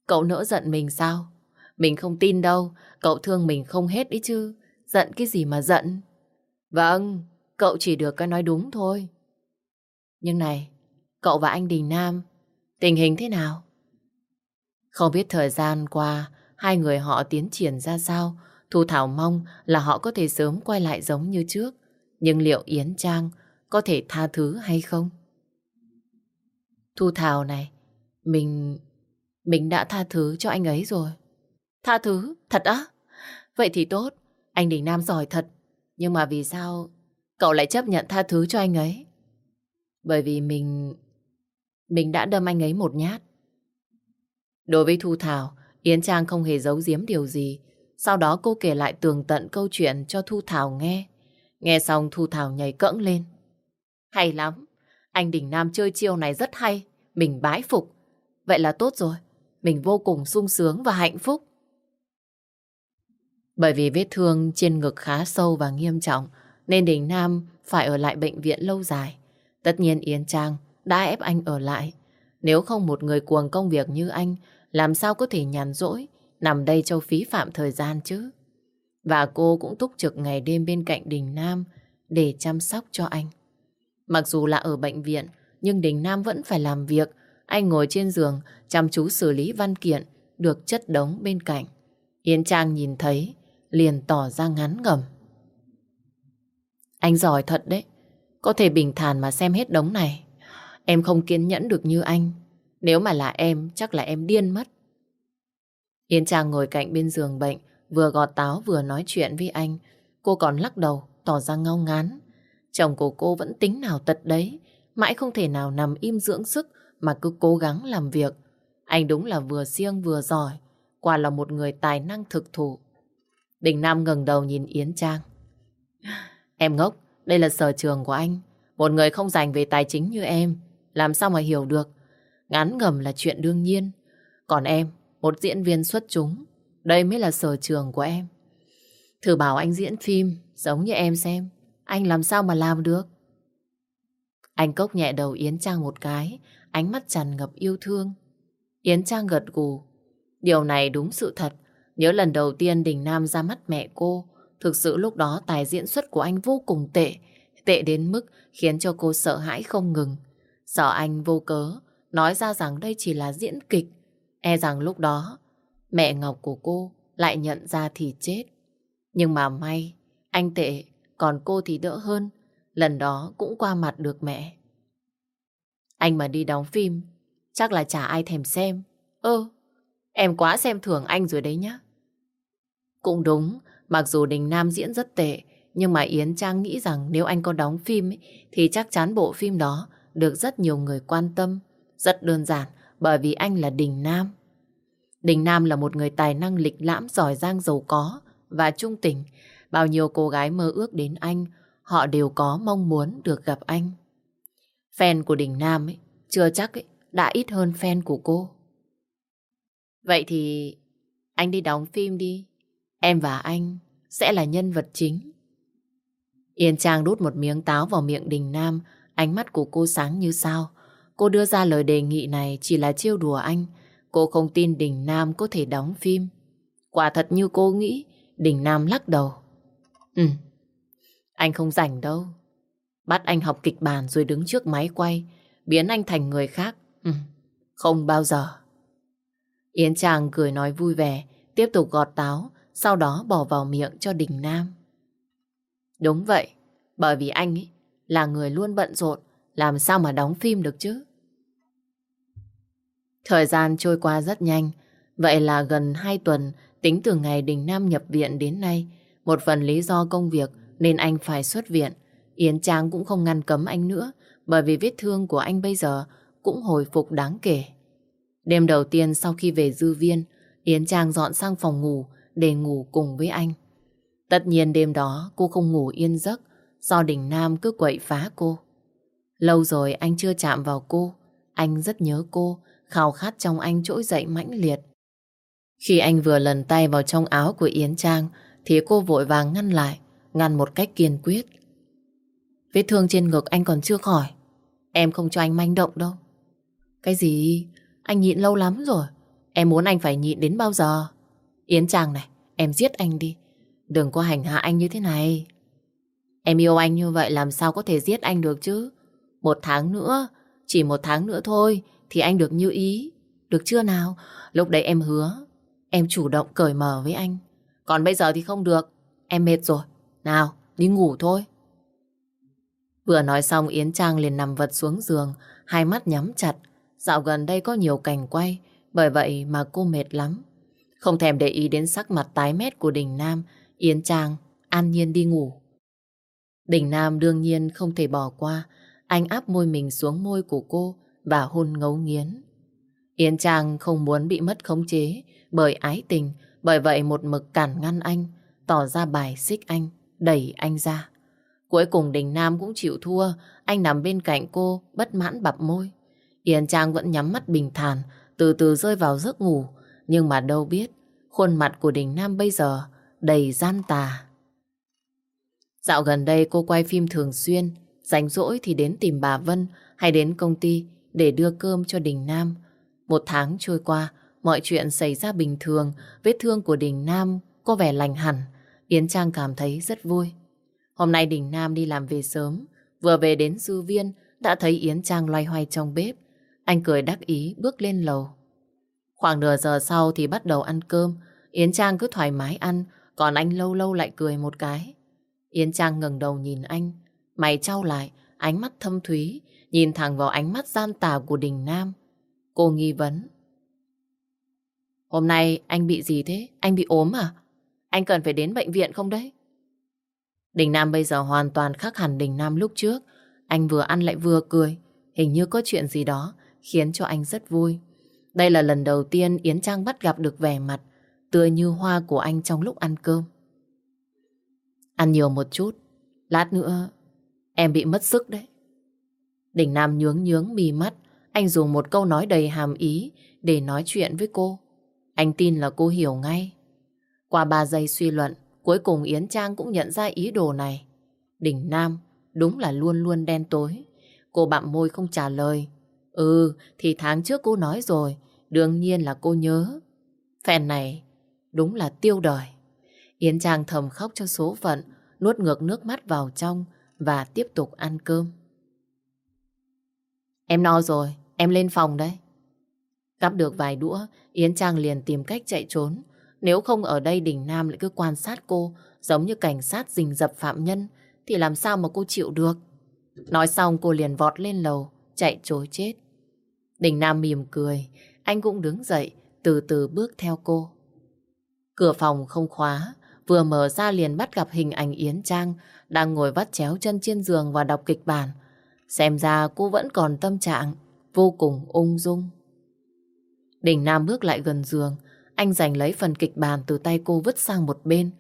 Cậu nỡ giận mình sao? Mình không tin đâu, cậu thương mình không hết đi chứ. Giận cái gì mà giận? Vâng, cậu chỉ được cái nói đúng thôi. Nhưng này, cậu và anh Đình Nam, tình hình thế nào? Không biết thời gian qua, hai người họ tiến triển ra sao, Thu Thảo mong là họ có thể sớm quay lại giống như trước. Nhưng liệu Yến Trang có thể tha thứ hay không? Thu Thảo này, mình... Mình đã tha thứ cho anh ấy rồi. Tha thứ? Thật á? Vậy thì tốt. Anh Đình Nam giỏi thật. Nhưng mà vì sao cậu lại chấp nhận tha thứ cho anh ấy? Bởi vì mình... Mình đã đâm anh ấy một nhát. Đối với Thu Thảo, Yến Trang không hề giấu giếm điều gì. Sau đó cô kể lại tường tận câu chuyện cho Thu Thảo nghe. Nghe xong Thu Thảo nhảy cẫng lên. Hay lắm. Anh Đình Nam chơi chiêu này rất hay. Mình bái phục. Vậy là tốt rồi. Mình vô cùng sung sướng và hạnh phúc. Bởi vì vết thương trên ngực khá sâu và nghiêm trọng, nên Đình Nam phải ở lại bệnh viện lâu dài. Tất nhiên Yến Trang đã ép anh ở lại. Nếu không một người cuồng công việc như anh, làm sao có thể nhàn rỗi, nằm đây châu phí phạm thời gian chứ. Và cô cũng túc trực ngày đêm bên cạnh Đình Nam để chăm sóc cho anh. Mặc dù là ở bệnh viện, nhưng Đình Nam vẫn phải làm việc. Anh ngồi trên giường, chăm chú xử lý văn kiện, được chất đống bên cạnh. Yến Trang nhìn thấy, liền tỏ ra ngắn ngầm. Anh giỏi thật đấy, có thể bình thản mà xem hết đống này. Em không kiên nhẫn được như anh. Nếu mà là em, chắc là em điên mất. Yến Trang ngồi cạnh bên giường bệnh, vừa gọt táo vừa nói chuyện với anh. Cô còn lắc đầu, tỏ ra ngao ngán. Chồng của cô vẫn tính nào tật đấy, mãi không thể nào nằm im dưỡng sức mà cứ cố gắng làm việc. Anh đúng là vừa siêng vừa giỏi, quả là một người tài năng thực thụ. Đình Nam ngẩng đầu nhìn Yến Trang. Em ngốc, đây là sở trường của anh. Một người không dành về tài chính như em, làm sao mà hiểu được. Ngán ngầm là chuyện đương nhiên. Còn em, một diễn viên xuất chúng, đây mới là sở trường của em. Thử bảo anh diễn phim giống như em xem, anh làm sao mà làm được. Anh cốc nhẹ đầu Yến Trang một cái, ánh mắt tràn ngập yêu thương. Yến Trang gật gù. Điều này đúng sự thật. Nhớ lần đầu tiên Đình Nam ra mắt mẹ cô, thực sự lúc đó tài diễn xuất của anh vô cùng tệ, tệ đến mức khiến cho cô sợ hãi không ngừng. Sợ anh vô cớ, nói ra rằng đây chỉ là diễn kịch. E rằng lúc đó, mẹ Ngọc của cô lại nhận ra thì chết. Nhưng mà may, anh tệ, còn cô thì đỡ hơn. Lần đó cũng qua mặt được mẹ. Anh mà đi đóng phim, chắc là chả ai thèm xem. Ơ, em quá xem thường anh rồi đấy nhá. Cũng đúng, mặc dù Đình Nam diễn rất tệ, nhưng mà Yến Trang nghĩ rằng nếu anh có đóng phim ấy, thì chắc chắn bộ phim đó được rất nhiều người quan tâm. Rất đơn giản, bởi vì anh là Đình Nam. Đình Nam là một người tài năng lịch lãm, giỏi giang, giàu có và trung tình. Bao nhiêu cô gái mơ ước đến anh, họ đều có mong muốn được gặp anh. Fan của Đình Nam ấy, chưa chắc ấy, đã ít hơn fan của cô. Vậy thì anh đi đóng phim đi. Em và anh sẽ là nhân vật chính. Yên Trang đút một miếng táo vào miệng Đình Nam, ánh mắt của cô sáng như sao. Cô đưa ra lời đề nghị này chỉ là trêu đùa anh. Cô không tin Đình Nam có thể đóng phim. Quả thật như cô nghĩ, Đình Nam lắc đầu. Ừ, anh không rảnh đâu. Bắt anh học kịch bản rồi đứng trước máy quay, biến anh thành người khác. Ừ, không bao giờ. Yến Trang cười nói vui vẻ, tiếp tục gọt táo, sau đó bỏ vào miệng cho Đình Nam. Đúng vậy, bởi vì anh ấy là người luôn bận rộn, làm sao mà đóng phim được chứ? Thời gian trôi qua rất nhanh, vậy là gần 2 tuần tính từ ngày Đình Nam nhập viện đến nay. Một phần lý do công việc nên anh phải xuất viện. Yến Trang cũng không ngăn cấm anh nữa, bởi vì vết thương của anh bây giờ cũng hồi phục đáng kể. Đêm đầu tiên sau khi về dư viên, Yến Trang dọn sang phòng ngủ để ngủ cùng với anh. Tất nhiên đêm đó cô không ngủ yên giấc do Đình Nam cứ quậy phá cô. Lâu rồi anh chưa chạm vào cô, anh rất nhớ cô, khao khát trong anh trỗi dậy mãnh liệt. Khi anh vừa lần tay vào trong áo của Yến Trang thì cô vội vàng ngăn lại, ngăn một cách kiên quyết. Vết thương trên ngực anh còn chưa khỏi, em không cho anh manh động đâu. Cái gì? Anh nhịn lâu lắm rồi, em muốn anh phải nhịn đến bao giờ? Yến Trang này, em giết anh đi, đừng có hành hạ anh như thế này. Em yêu anh như vậy làm sao có thể giết anh được chứ? Một tháng nữa, chỉ một tháng nữa thôi thì anh được như ý. Được chưa nào? Lúc đấy em hứa, em chủ động cởi mở với anh. Còn bây giờ thì không được, em mệt rồi. Nào, đi ngủ thôi. Vừa nói xong Yến Trang liền nằm vật xuống giường, hai mắt nhắm chặt. Dạo gần đây có nhiều cảnh quay, bởi vậy mà cô mệt lắm. Không thèm để ý đến sắc mặt tái mét của Đình Nam, Yến Trang an nhiên đi ngủ. Đình Nam đương nhiên không thể bỏ qua, anh áp môi mình xuống môi của cô và hôn ngấu nghiến. Yến Trang không muốn bị mất khống chế bởi ái tình, bởi vậy một mực cản ngăn anh, tỏ ra bài xích anh, đẩy anh ra. Cuối cùng Đình Nam cũng chịu thua, anh nằm bên cạnh cô, bất mãn bập môi. Yến Trang vẫn nhắm mắt bình thản, từ từ rơi vào giấc ngủ, nhưng mà đâu biết, khuôn mặt của Đình Nam bây giờ đầy gian tà. Dạo gần đây cô quay phim thường xuyên, rảnh rỗi thì đến tìm bà Vân hay đến công ty để đưa cơm cho Đình Nam. Một tháng trôi qua, mọi chuyện xảy ra bình thường, vết thương của Đình Nam có vẻ lành hẳn. Yến Trang cảm thấy rất vui. Hôm nay Đình Nam đi làm về sớm, vừa về đến sư viên đã thấy Yến Trang loay hoay trong bếp. Anh cười đắc ý bước lên lầu. Khoảng nửa giờ sau thì bắt đầu ăn cơm, Yến Trang cứ thoải mái ăn, còn anh lâu lâu lại cười một cái. Yến Trang ngẩng đầu nhìn anh, mày trao lại, ánh mắt thâm thúy, nhìn thẳng vào ánh mắt gian tà của Đình Nam. Cô nghi vấn. Hôm nay anh bị gì thế? Anh bị ốm à? Anh cần phải đến bệnh viện không đấy? Đình Nam bây giờ hoàn toàn khác hẳn Đình Nam lúc trước. Anh vừa ăn lại vừa cười. Hình như có chuyện gì đó khiến cho anh rất vui. Đây là lần đầu tiên Yến Trang bắt gặp được vẻ mặt tươi như hoa của anh trong lúc ăn cơm. Ăn nhiều một chút, lát nữa em bị mất sức đấy. Đình Nam nhướng nhướng mì mắt, anh dùng một câu nói đầy hàm ý để nói chuyện với cô. Anh tin là cô hiểu ngay. Qua ba giây suy luận, cuối cùng Yến Trang cũng nhận ra ý đồ này. Đỉnh Nam đúng là luôn luôn đen tối. Cô bặm môi không trả lời. Ừ, thì tháng trước cô nói rồi, đương nhiên là cô nhớ. Phèn này đúng là tiêu đời. Yến Trang thầm khóc cho số phận, nuốt ngược nước mắt vào trong và tiếp tục ăn cơm. Em no rồi, em lên phòng đấy. Cắp được vài đũa, Yến Trang liền tìm cách chạy trốn. Nếu không ở đây Đình Nam lại cứ quan sát cô, giống như cảnh sát rình dập phạm nhân, thì làm sao mà cô chịu được? Nói xong cô liền vọt lên lầu, chạy trối chết. Đình Nam mỉm cười, anh cũng đứng dậy, từ từ bước theo cô. Cửa phòng không khóa, vừa mở ra liền bắt gặp hình ảnh Yến Trang đang ngồi vắt chéo chân trên giường và đọc kịch bản. Xem ra cô vẫn còn tâm trạng, vô cùng ung dung. Đình Nam bước lại gần giường, anh giành lấy phần kịch bản từ tay cô vứt sang một bên,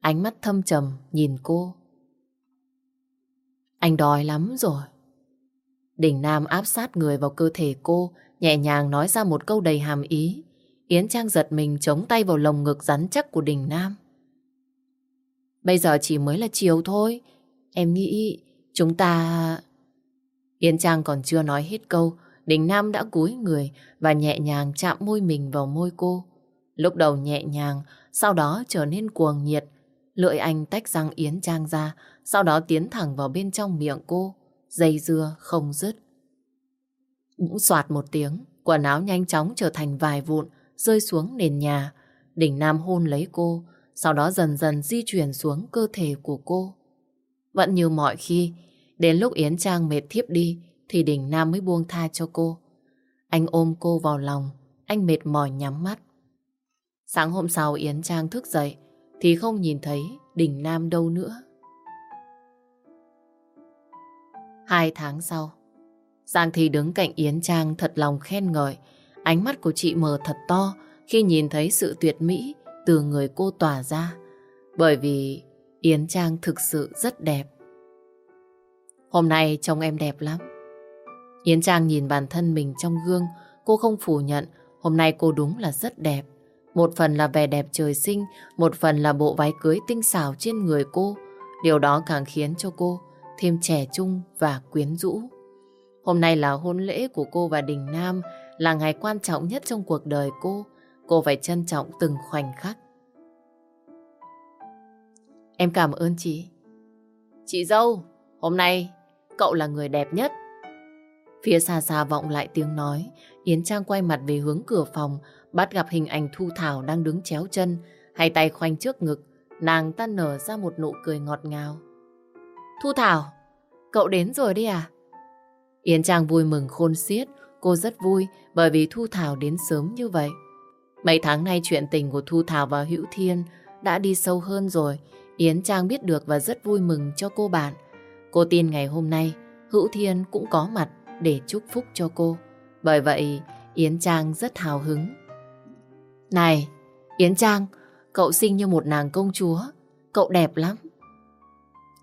ánh mắt thâm trầm nhìn cô. Anh đói lắm rồi. Đình Nam áp sát người vào cơ thể cô, nhẹ nhàng nói ra một câu đầy hàm ý. Yến Trang giật mình chống tay vào lồng ngực rắn chắc của Đình Nam. Bây giờ chỉ mới là chiều thôi. Em nghĩ chúng ta... Yến Trang còn chưa nói hết câu, Đình Nam đã cúi người và nhẹ nhàng chạm môi mình vào môi cô. Lúc đầu nhẹ nhàng, sau đó trở nên cuồng nhiệt. Lưỡi anh tách răng Yến Trang ra, sau đó tiến thẳng vào bên trong miệng cô, dây dưa không dứt. Bỗng soạt một tiếng, quần áo nhanh chóng trở thành vài vụn, rơi xuống nền nhà. Đỉnh Nam hôn lấy cô, sau đó dần dần di chuyển xuống cơ thể của cô. Vẫn như mọi khi, đến lúc Yến Trang mệt thiếp đi, thì Đình Nam mới buông tha cho cô. Anh ôm cô vào lòng, anh mệt mỏi nhắm mắt. Sáng hôm sau Yến Trang thức dậy, thì không nhìn thấy Đình Nam đâu nữa. Hai tháng sau, Giang Thị đứng cạnh Yến Trang thật lòng khen ngợi. Ánh mắt của chị mở thật to khi nhìn thấy sự tuyệt mỹ từ người cô tỏa ra. Bởi vì Yến Trang thực sự rất đẹp. Hôm nay trông em đẹp lắm. Yến Trang nhìn bản thân mình trong gương, cô không phủ nhận hôm nay cô đúng là rất đẹp. Một phần là vẻ đẹp trời sinh, một phần là bộ váy cưới tinh xảo trên người cô. Điều đó càng khiến cho cô thêm trẻ trung và quyến rũ. Hôm nay là hôn lễ của cô và Đình Nam, là ngày quan trọng nhất trong cuộc đời cô. Cô phải trân trọng từng khoảnh khắc. Em cảm ơn chị. Chị dâu, hôm nay cậu là người đẹp nhất. Phía xa xa vọng lại tiếng nói, Yến Trang quay mặt về hướng cửa phòng, bắt gặp hình ảnh Thu Thảo đang đứng chéo chân, hai tay khoanh trước ngực, nàng ta nở ra một nụ cười ngọt ngào. Thu Thảo, cậu đến rồi đi à? Yến Trang vui mừng khôn xiết, cô rất vui bởi vì Thu Thảo đến sớm như vậy. Mấy tháng nay chuyện tình của Thu Thảo và Hữu Thiên đã đi sâu hơn rồi. Yến Trang biết được và rất vui mừng cho cô bạn. Cô tin ngày hôm nay Hữu Thiên cũng có mặt để chúc phúc cho cô. Bởi vậy Yến Trang rất hào hứng. Này, Yến Trang, cậu xinh như một nàng công chúa. Cậu đẹp lắm.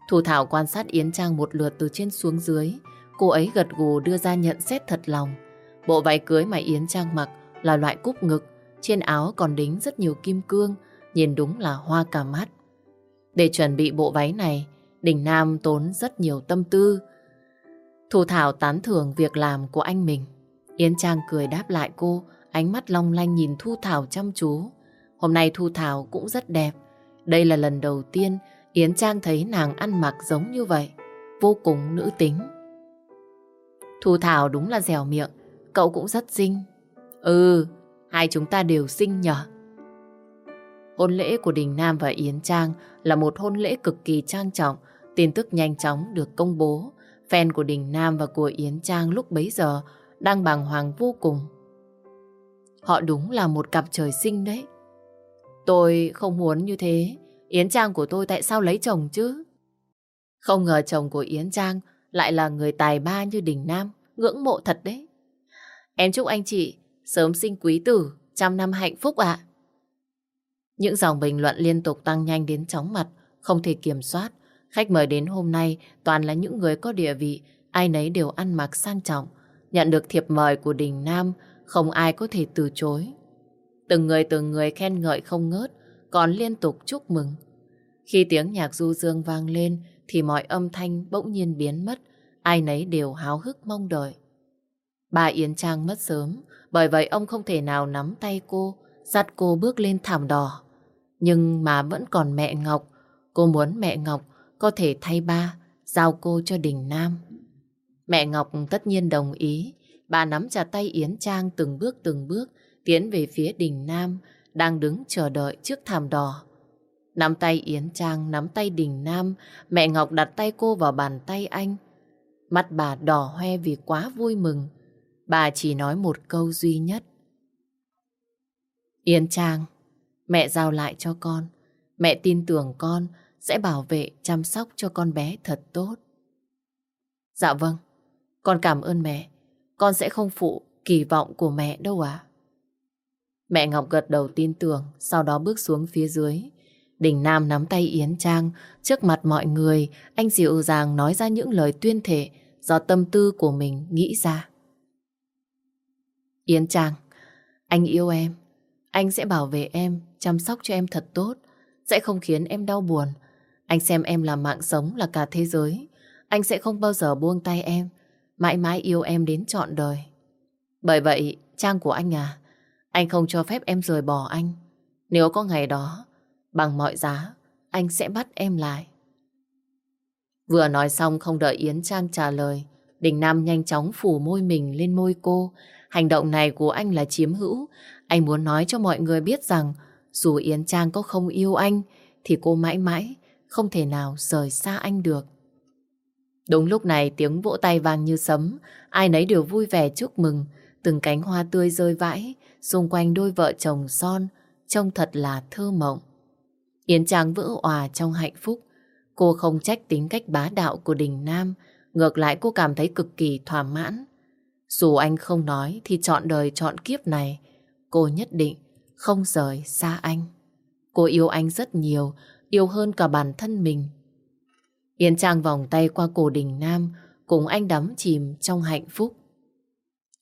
Thu Thảo quan sát Yến Trang một lượt từ trên xuống dưới. Cô ấy gật gù đưa ra nhận xét thật lòng. Bộ váy cưới mà Yến Trang mặc là loại cúc ngực. Trên áo còn đính rất nhiều kim cương. Nhìn đúng là hoa cả mắt. Để chuẩn bị bộ váy này, Đình Nam tốn rất nhiều tâm tư. Thu Thảo tán thưởng việc làm của anh mình. Yến Trang cười đáp lại cô, ánh mắt long lanh nhìn Thu Thảo chăm chú. Hôm nay Thu Thảo cũng rất đẹp. Đây là lần đầu tiên Yến Trang thấy nàng ăn mặc giống như vậy, vô cùng nữ tính. Thu Thảo đúng là dẻo miệng, cậu cũng rất xinh. Ừ, hai chúng ta đều xinh nhở. Hôn lễ của Đình Nam và Yến Trang là một hôn lễ cực kỳ trang trọng, tin tức nhanh chóng được công bố. Fan của Đình Nam và của Yến Trang lúc bấy giờ đang bàng hoàng vô cùng. Họ đúng là một cặp trời sinh đấy. Tôi không muốn như thế, Yến Trang của tôi tại sao lấy chồng chứ? Không ngờ chồng của Yến Trang lại là người tài ba như Đình Nam, ngưỡng mộ thật đấy. Em chúc anh chị sớm sinh quý tử, trăm năm hạnh phúc ạ. Những dòng bình luận liên tục tăng nhanh đến chóng mặt, không thể kiểm soát. Khách mời đến hôm nay toàn là những người có địa vị, ai nấy đều ăn mặc sang trọng, nhận được thiệp mời của Đình Nam, không ai có thể từ chối. Từng người từng người khen ngợi không ngớt, còn liên tục chúc mừng. Khi tiếng nhạc du dương vang lên thì mọi âm thanh bỗng nhiên biến mất, ai nấy đều háo hức mong đợi. Bà Yến Trang mất sớm, bởi vậy ông không thể nào nắm tay cô, dắt cô bước lên thảm đỏ. Nhưng mà vẫn còn mẹ Ngọc, cô muốn mẹ Ngọc có thể thay ba, giao cô cho Đình Nam. Mẹ Ngọc tất nhiên đồng ý, bà nắm chặt tay Yến Trang từng bước từng bước, tiến về phía Đình Nam, đang đứng chờ đợi trước thảm đỏ. Nắm tay Yến Trang, nắm tay Đình Nam, mẹ Ngọc đặt tay cô vào bàn tay anh. Mắt bà đỏ hoe vì quá vui mừng. Bà chỉ nói một câu duy nhất. Yến Trang, mẹ giao lại cho con. Mẹ tin tưởng con sẽ bảo vệ, chăm sóc cho con bé thật tốt. Dạ vâng, con cảm ơn mẹ. Con sẽ không phụ kỳ vọng của mẹ đâu ạ. Mẹ Ngọc gật đầu tin tưởng, sau đó bước xuống phía dưới. Đình Nam nắm tay Yến Trang, trước mặt mọi người, anh dịu dàng nói ra những lời tuyên thể do tâm tư của mình nghĩ ra. Yến Trang, anh yêu em. Anh sẽ bảo vệ em, chăm sóc cho em thật tốt, sẽ không khiến em đau buồn. Anh xem em là mạng sống, là cả thế giới. Anh sẽ không bao giờ buông tay em, mãi mãi yêu em đến trọn đời. Bởi vậy, Trang của anh à, anh không cho phép em rời bỏ anh. Nếu có ngày đó, bằng mọi giá, anh sẽ bắt em lại. Vừa nói xong không đợi Yến Trang trả lời, Đình Nam nhanh chóng phủ môi mình lên môi cô. Hành động này của anh là chiếm hữu. Anh muốn nói cho mọi người biết rằng dù Yến Trang có không yêu anh, thì cô mãi mãi không thể nào rời xa anh được. Đúng lúc này tiếng vỗ tay vang như sấm, ai nấy đều vui vẻ chúc mừng, từng cánh hoa tươi rơi vãi, xung quanh đôi vợ chồng son, trông thật là thơ mộng. Yến Trang vỡ òa trong hạnh phúc, cô không trách tính cách bá đạo của Đình Nam, ngược lại cô cảm thấy cực kỳ thỏa mãn. Dù anh không nói thì chọn đời chọn kiếp này, cô nhất định không rời xa anh. Cô yêu anh rất nhiều, yêu hơn cả bản thân mình. Yến Trang vòng tay qua cổ Đình Nam, cùng anh đắm chìm trong hạnh phúc.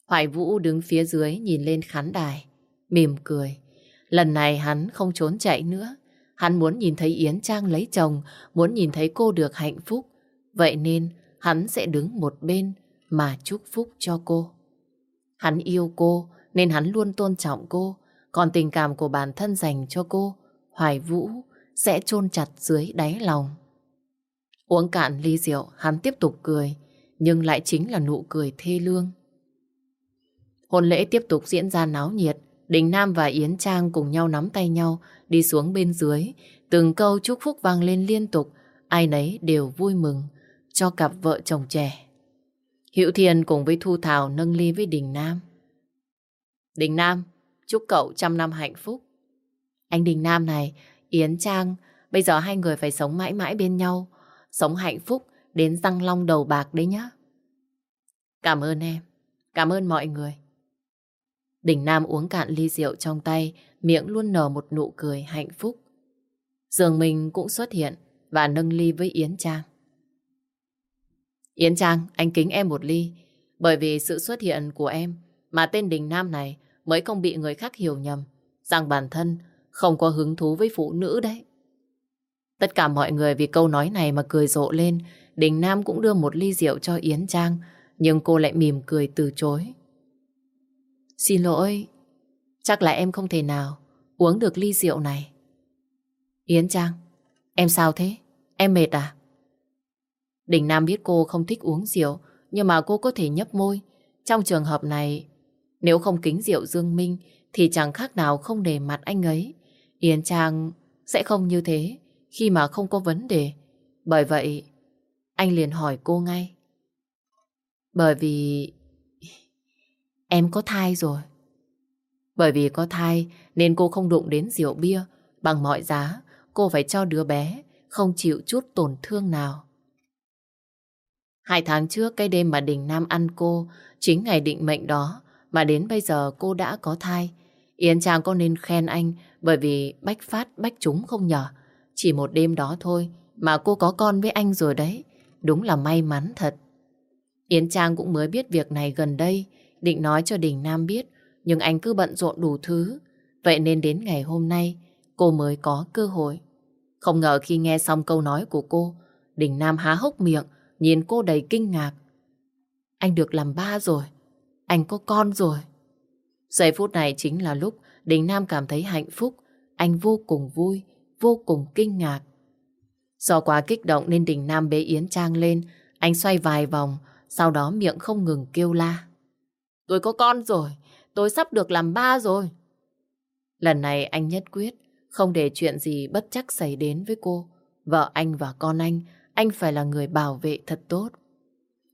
Hoài Vũ đứng phía dưới nhìn lên khán đài, mỉm cười. Lần này hắn không trốn chạy nữa. Hắn muốn nhìn thấy Yến Trang lấy chồng, muốn nhìn thấy cô được hạnh phúc. Vậy nên hắn sẽ đứng một bên mà chúc phúc cho cô. Hắn yêu cô nên hắn luôn tôn trọng cô. Còn tình cảm của bản thân dành cho cô, Hoài Vũ sẽ chôn chặt dưới đáy lòng. Uống cạn ly rượu, hắn tiếp tục cười, nhưng lại chính là nụ cười thê lương. Hôn lễ tiếp tục diễn ra náo nhiệt, Đình Nam và Yến Trang cùng nhau nắm tay nhau, đi xuống bên dưới, từng câu chúc phúc vang lên liên tục, ai nấy đều vui mừng cho cặp vợ chồng trẻ. Hữu Thiên cùng với Thu Thảo nâng ly với Đình Nam. Đình Nam, chúc cậu trăm năm hạnh phúc. Anh Đình Nam này, Yến Trang, bây giờ hai người phải sống mãi mãi bên nhau, sống hạnh phúc đến răng long đầu bạc đấy nhá. Cảm ơn em, cảm ơn mọi người. Đình Nam uống cạn ly rượu trong tay, miệng luôn nở một nụ cười hạnh phúc. Dương Minh cũng xuất hiện và nâng ly với Yến Trang. Yến Trang, anh kính em một ly. Bởi vì sự xuất hiện của em mà tên Đình Nam này mới không bị người khác hiểu nhầm rằng bản thân không có hứng thú với phụ nữ đấy. Tất cả mọi người vì câu nói này mà cười rộ lên. Đình Nam cũng đưa một ly rượu cho Yến Trang nhưng cô lại mỉm cười từ chối. Xin lỗi, chắc là em không thể nào uống được ly rượu này. Yến Trang, em sao thế? Em mệt à? Đình Nam biết cô không thích uống rượu, nhưng mà cô có thể nhấp môi. Trong trường hợp này, nếu không kính rượu Dương Minh, thì chẳng khác nào không để mặt anh ấy. Yến Trang sẽ không như thế khi mà không có vấn đề. Bởi vậy, anh liền hỏi cô ngay. Bởi vì Em có thai rồi. Bởi vì có thai nên cô không đụng đến rượu bia. Bằng mọi giá, cô phải cho đứa bé không chịu chút tổn thương nào. Hai tháng trước cái đêm mà Đình Nam ăn cô, chính ngày định mệnh đó, mà đến bây giờ cô đã có thai. Yến Trang có nên khen anh bởi vì bách phát bách trúng không nhở? Chỉ một đêm đó thôi mà cô có con với anh rồi đấy. Đúng là may mắn thật. Yến Trang cũng mới biết việc này gần đây, định nói cho Đình Nam biết, nhưng anh cứ bận rộn đủ thứ. Vậy nên đến ngày hôm nay, cô mới có cơ hội. Không ngờ khi nghe xong câu nói của cô, Đình Nam há hốc miệng, nhìn cô đầy kinh ngạc. Anh được làm ba rồi, anh có con rồi. Giây phút này chính là lúc Đình Nam cảm thấy hạnh phúc, anh vô cùng vui, vô cùng kinh ngạc. Do quá kích động nên Đình Nam bế Yến Trang lên, anh xoay vài vòng, sau đó miệng không ngừng kêu la. Tôi có con rồi, tôi sắp được làm ba rồi. Lần này anh nhất quyết, không để chuyện gì bất chắc xảy đến với cô. Vợ anh và con anh, anh phải là người bảo vệ thật tốt.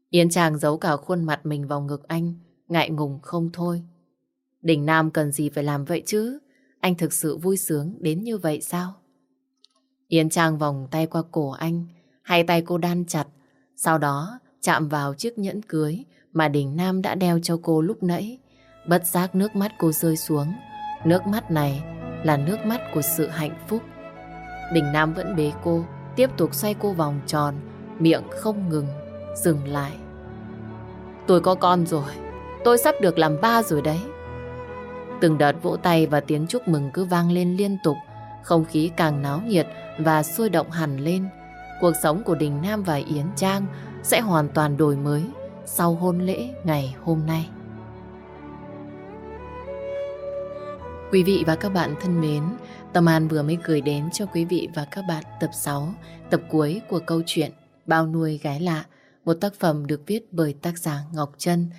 Yến Trang giấu cả khuôn mặt mình vào ngực anh, ngại ngùng không thôi. Đình Nam cần gì phải làm vậy chứ? Anh thực sự vui sướng đến như vậy sao? Yến Trang vòng tay qua cổ anh, hai tay cô đan chặt, sau đó chạm vào chiếc nhẫn cưới mà Đình Nam đã đeo cho cô lúc nãy. Bất giác nước mắt cô rơi xuống. Nước mắt này là nước mắt của sự hạnh phúc. Đình Nam vẫn bế cô, tiếp tục xoay cô vòng tròn, miệng không ngừng, dừng lại. Tôi có con rồi, tôi sắp được làm ba rồi đấy. Từng đợt vỗ tay và tiếng chúc mừng cứ vang lên liên tục, không khí càng náo nhiệt và sôi động hẳn lên. Cuộc sống của Đình Nam và Yến Trang sẽ hoàn toàn đổi mới sau hôn lễ ngày hôm nay. Quý vị và các bạn thân mến, Tâm An vừa mới gửi đến cho quý vị và các bạn tập 6, tập cuối của câu chuyện Bao nuôi gái lạ, một tác phẩm được viết bởi tác giả Ngọc Trân.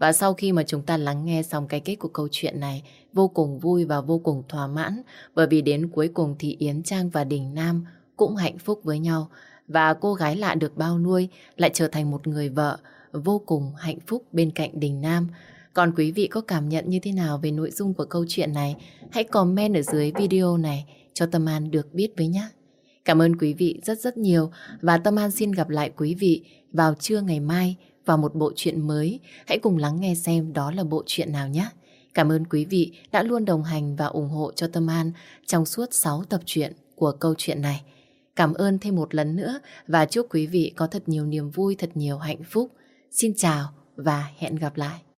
Và sau khi mà chúng ta lắng nghe xong cái kết của câu chuyện này, vô cùng vui và vô cùng thỏa mãn, bởi vì đến cuối cùng thì Yến Trang và Đình Nam cũng hạnh phúc với nhau, và cô gái lạ được bao nuôi lại trở thành một người vợ vô cùng hạnh phúc bên cạnh Đình Nam. Còn quý vị có cảm nhận như thế nào về nội dung của câu chuyện này? Hãy comment ở dưới video này cho Tâm An được biết với nhé. Cảm ơn quý vị rất rất nhiều và Tâm An xin gặp lại quý vị vào trưa ngày mai vào một bộ truyện mới. Hãy cùng lắng nghe xem đó là bộ truyện nào nhé. Cảm ơn quý vị đã luôn đồng hành và ủng hộ cho Tâm An trong suốt 6 tập truyện của câu chuyện này. Cảm ơn thêm một lần nữa và chúc quý vị có thật nhiều niềm vui, thật nhiều hạnh phúc. Xin chào và hẹn gặp lại.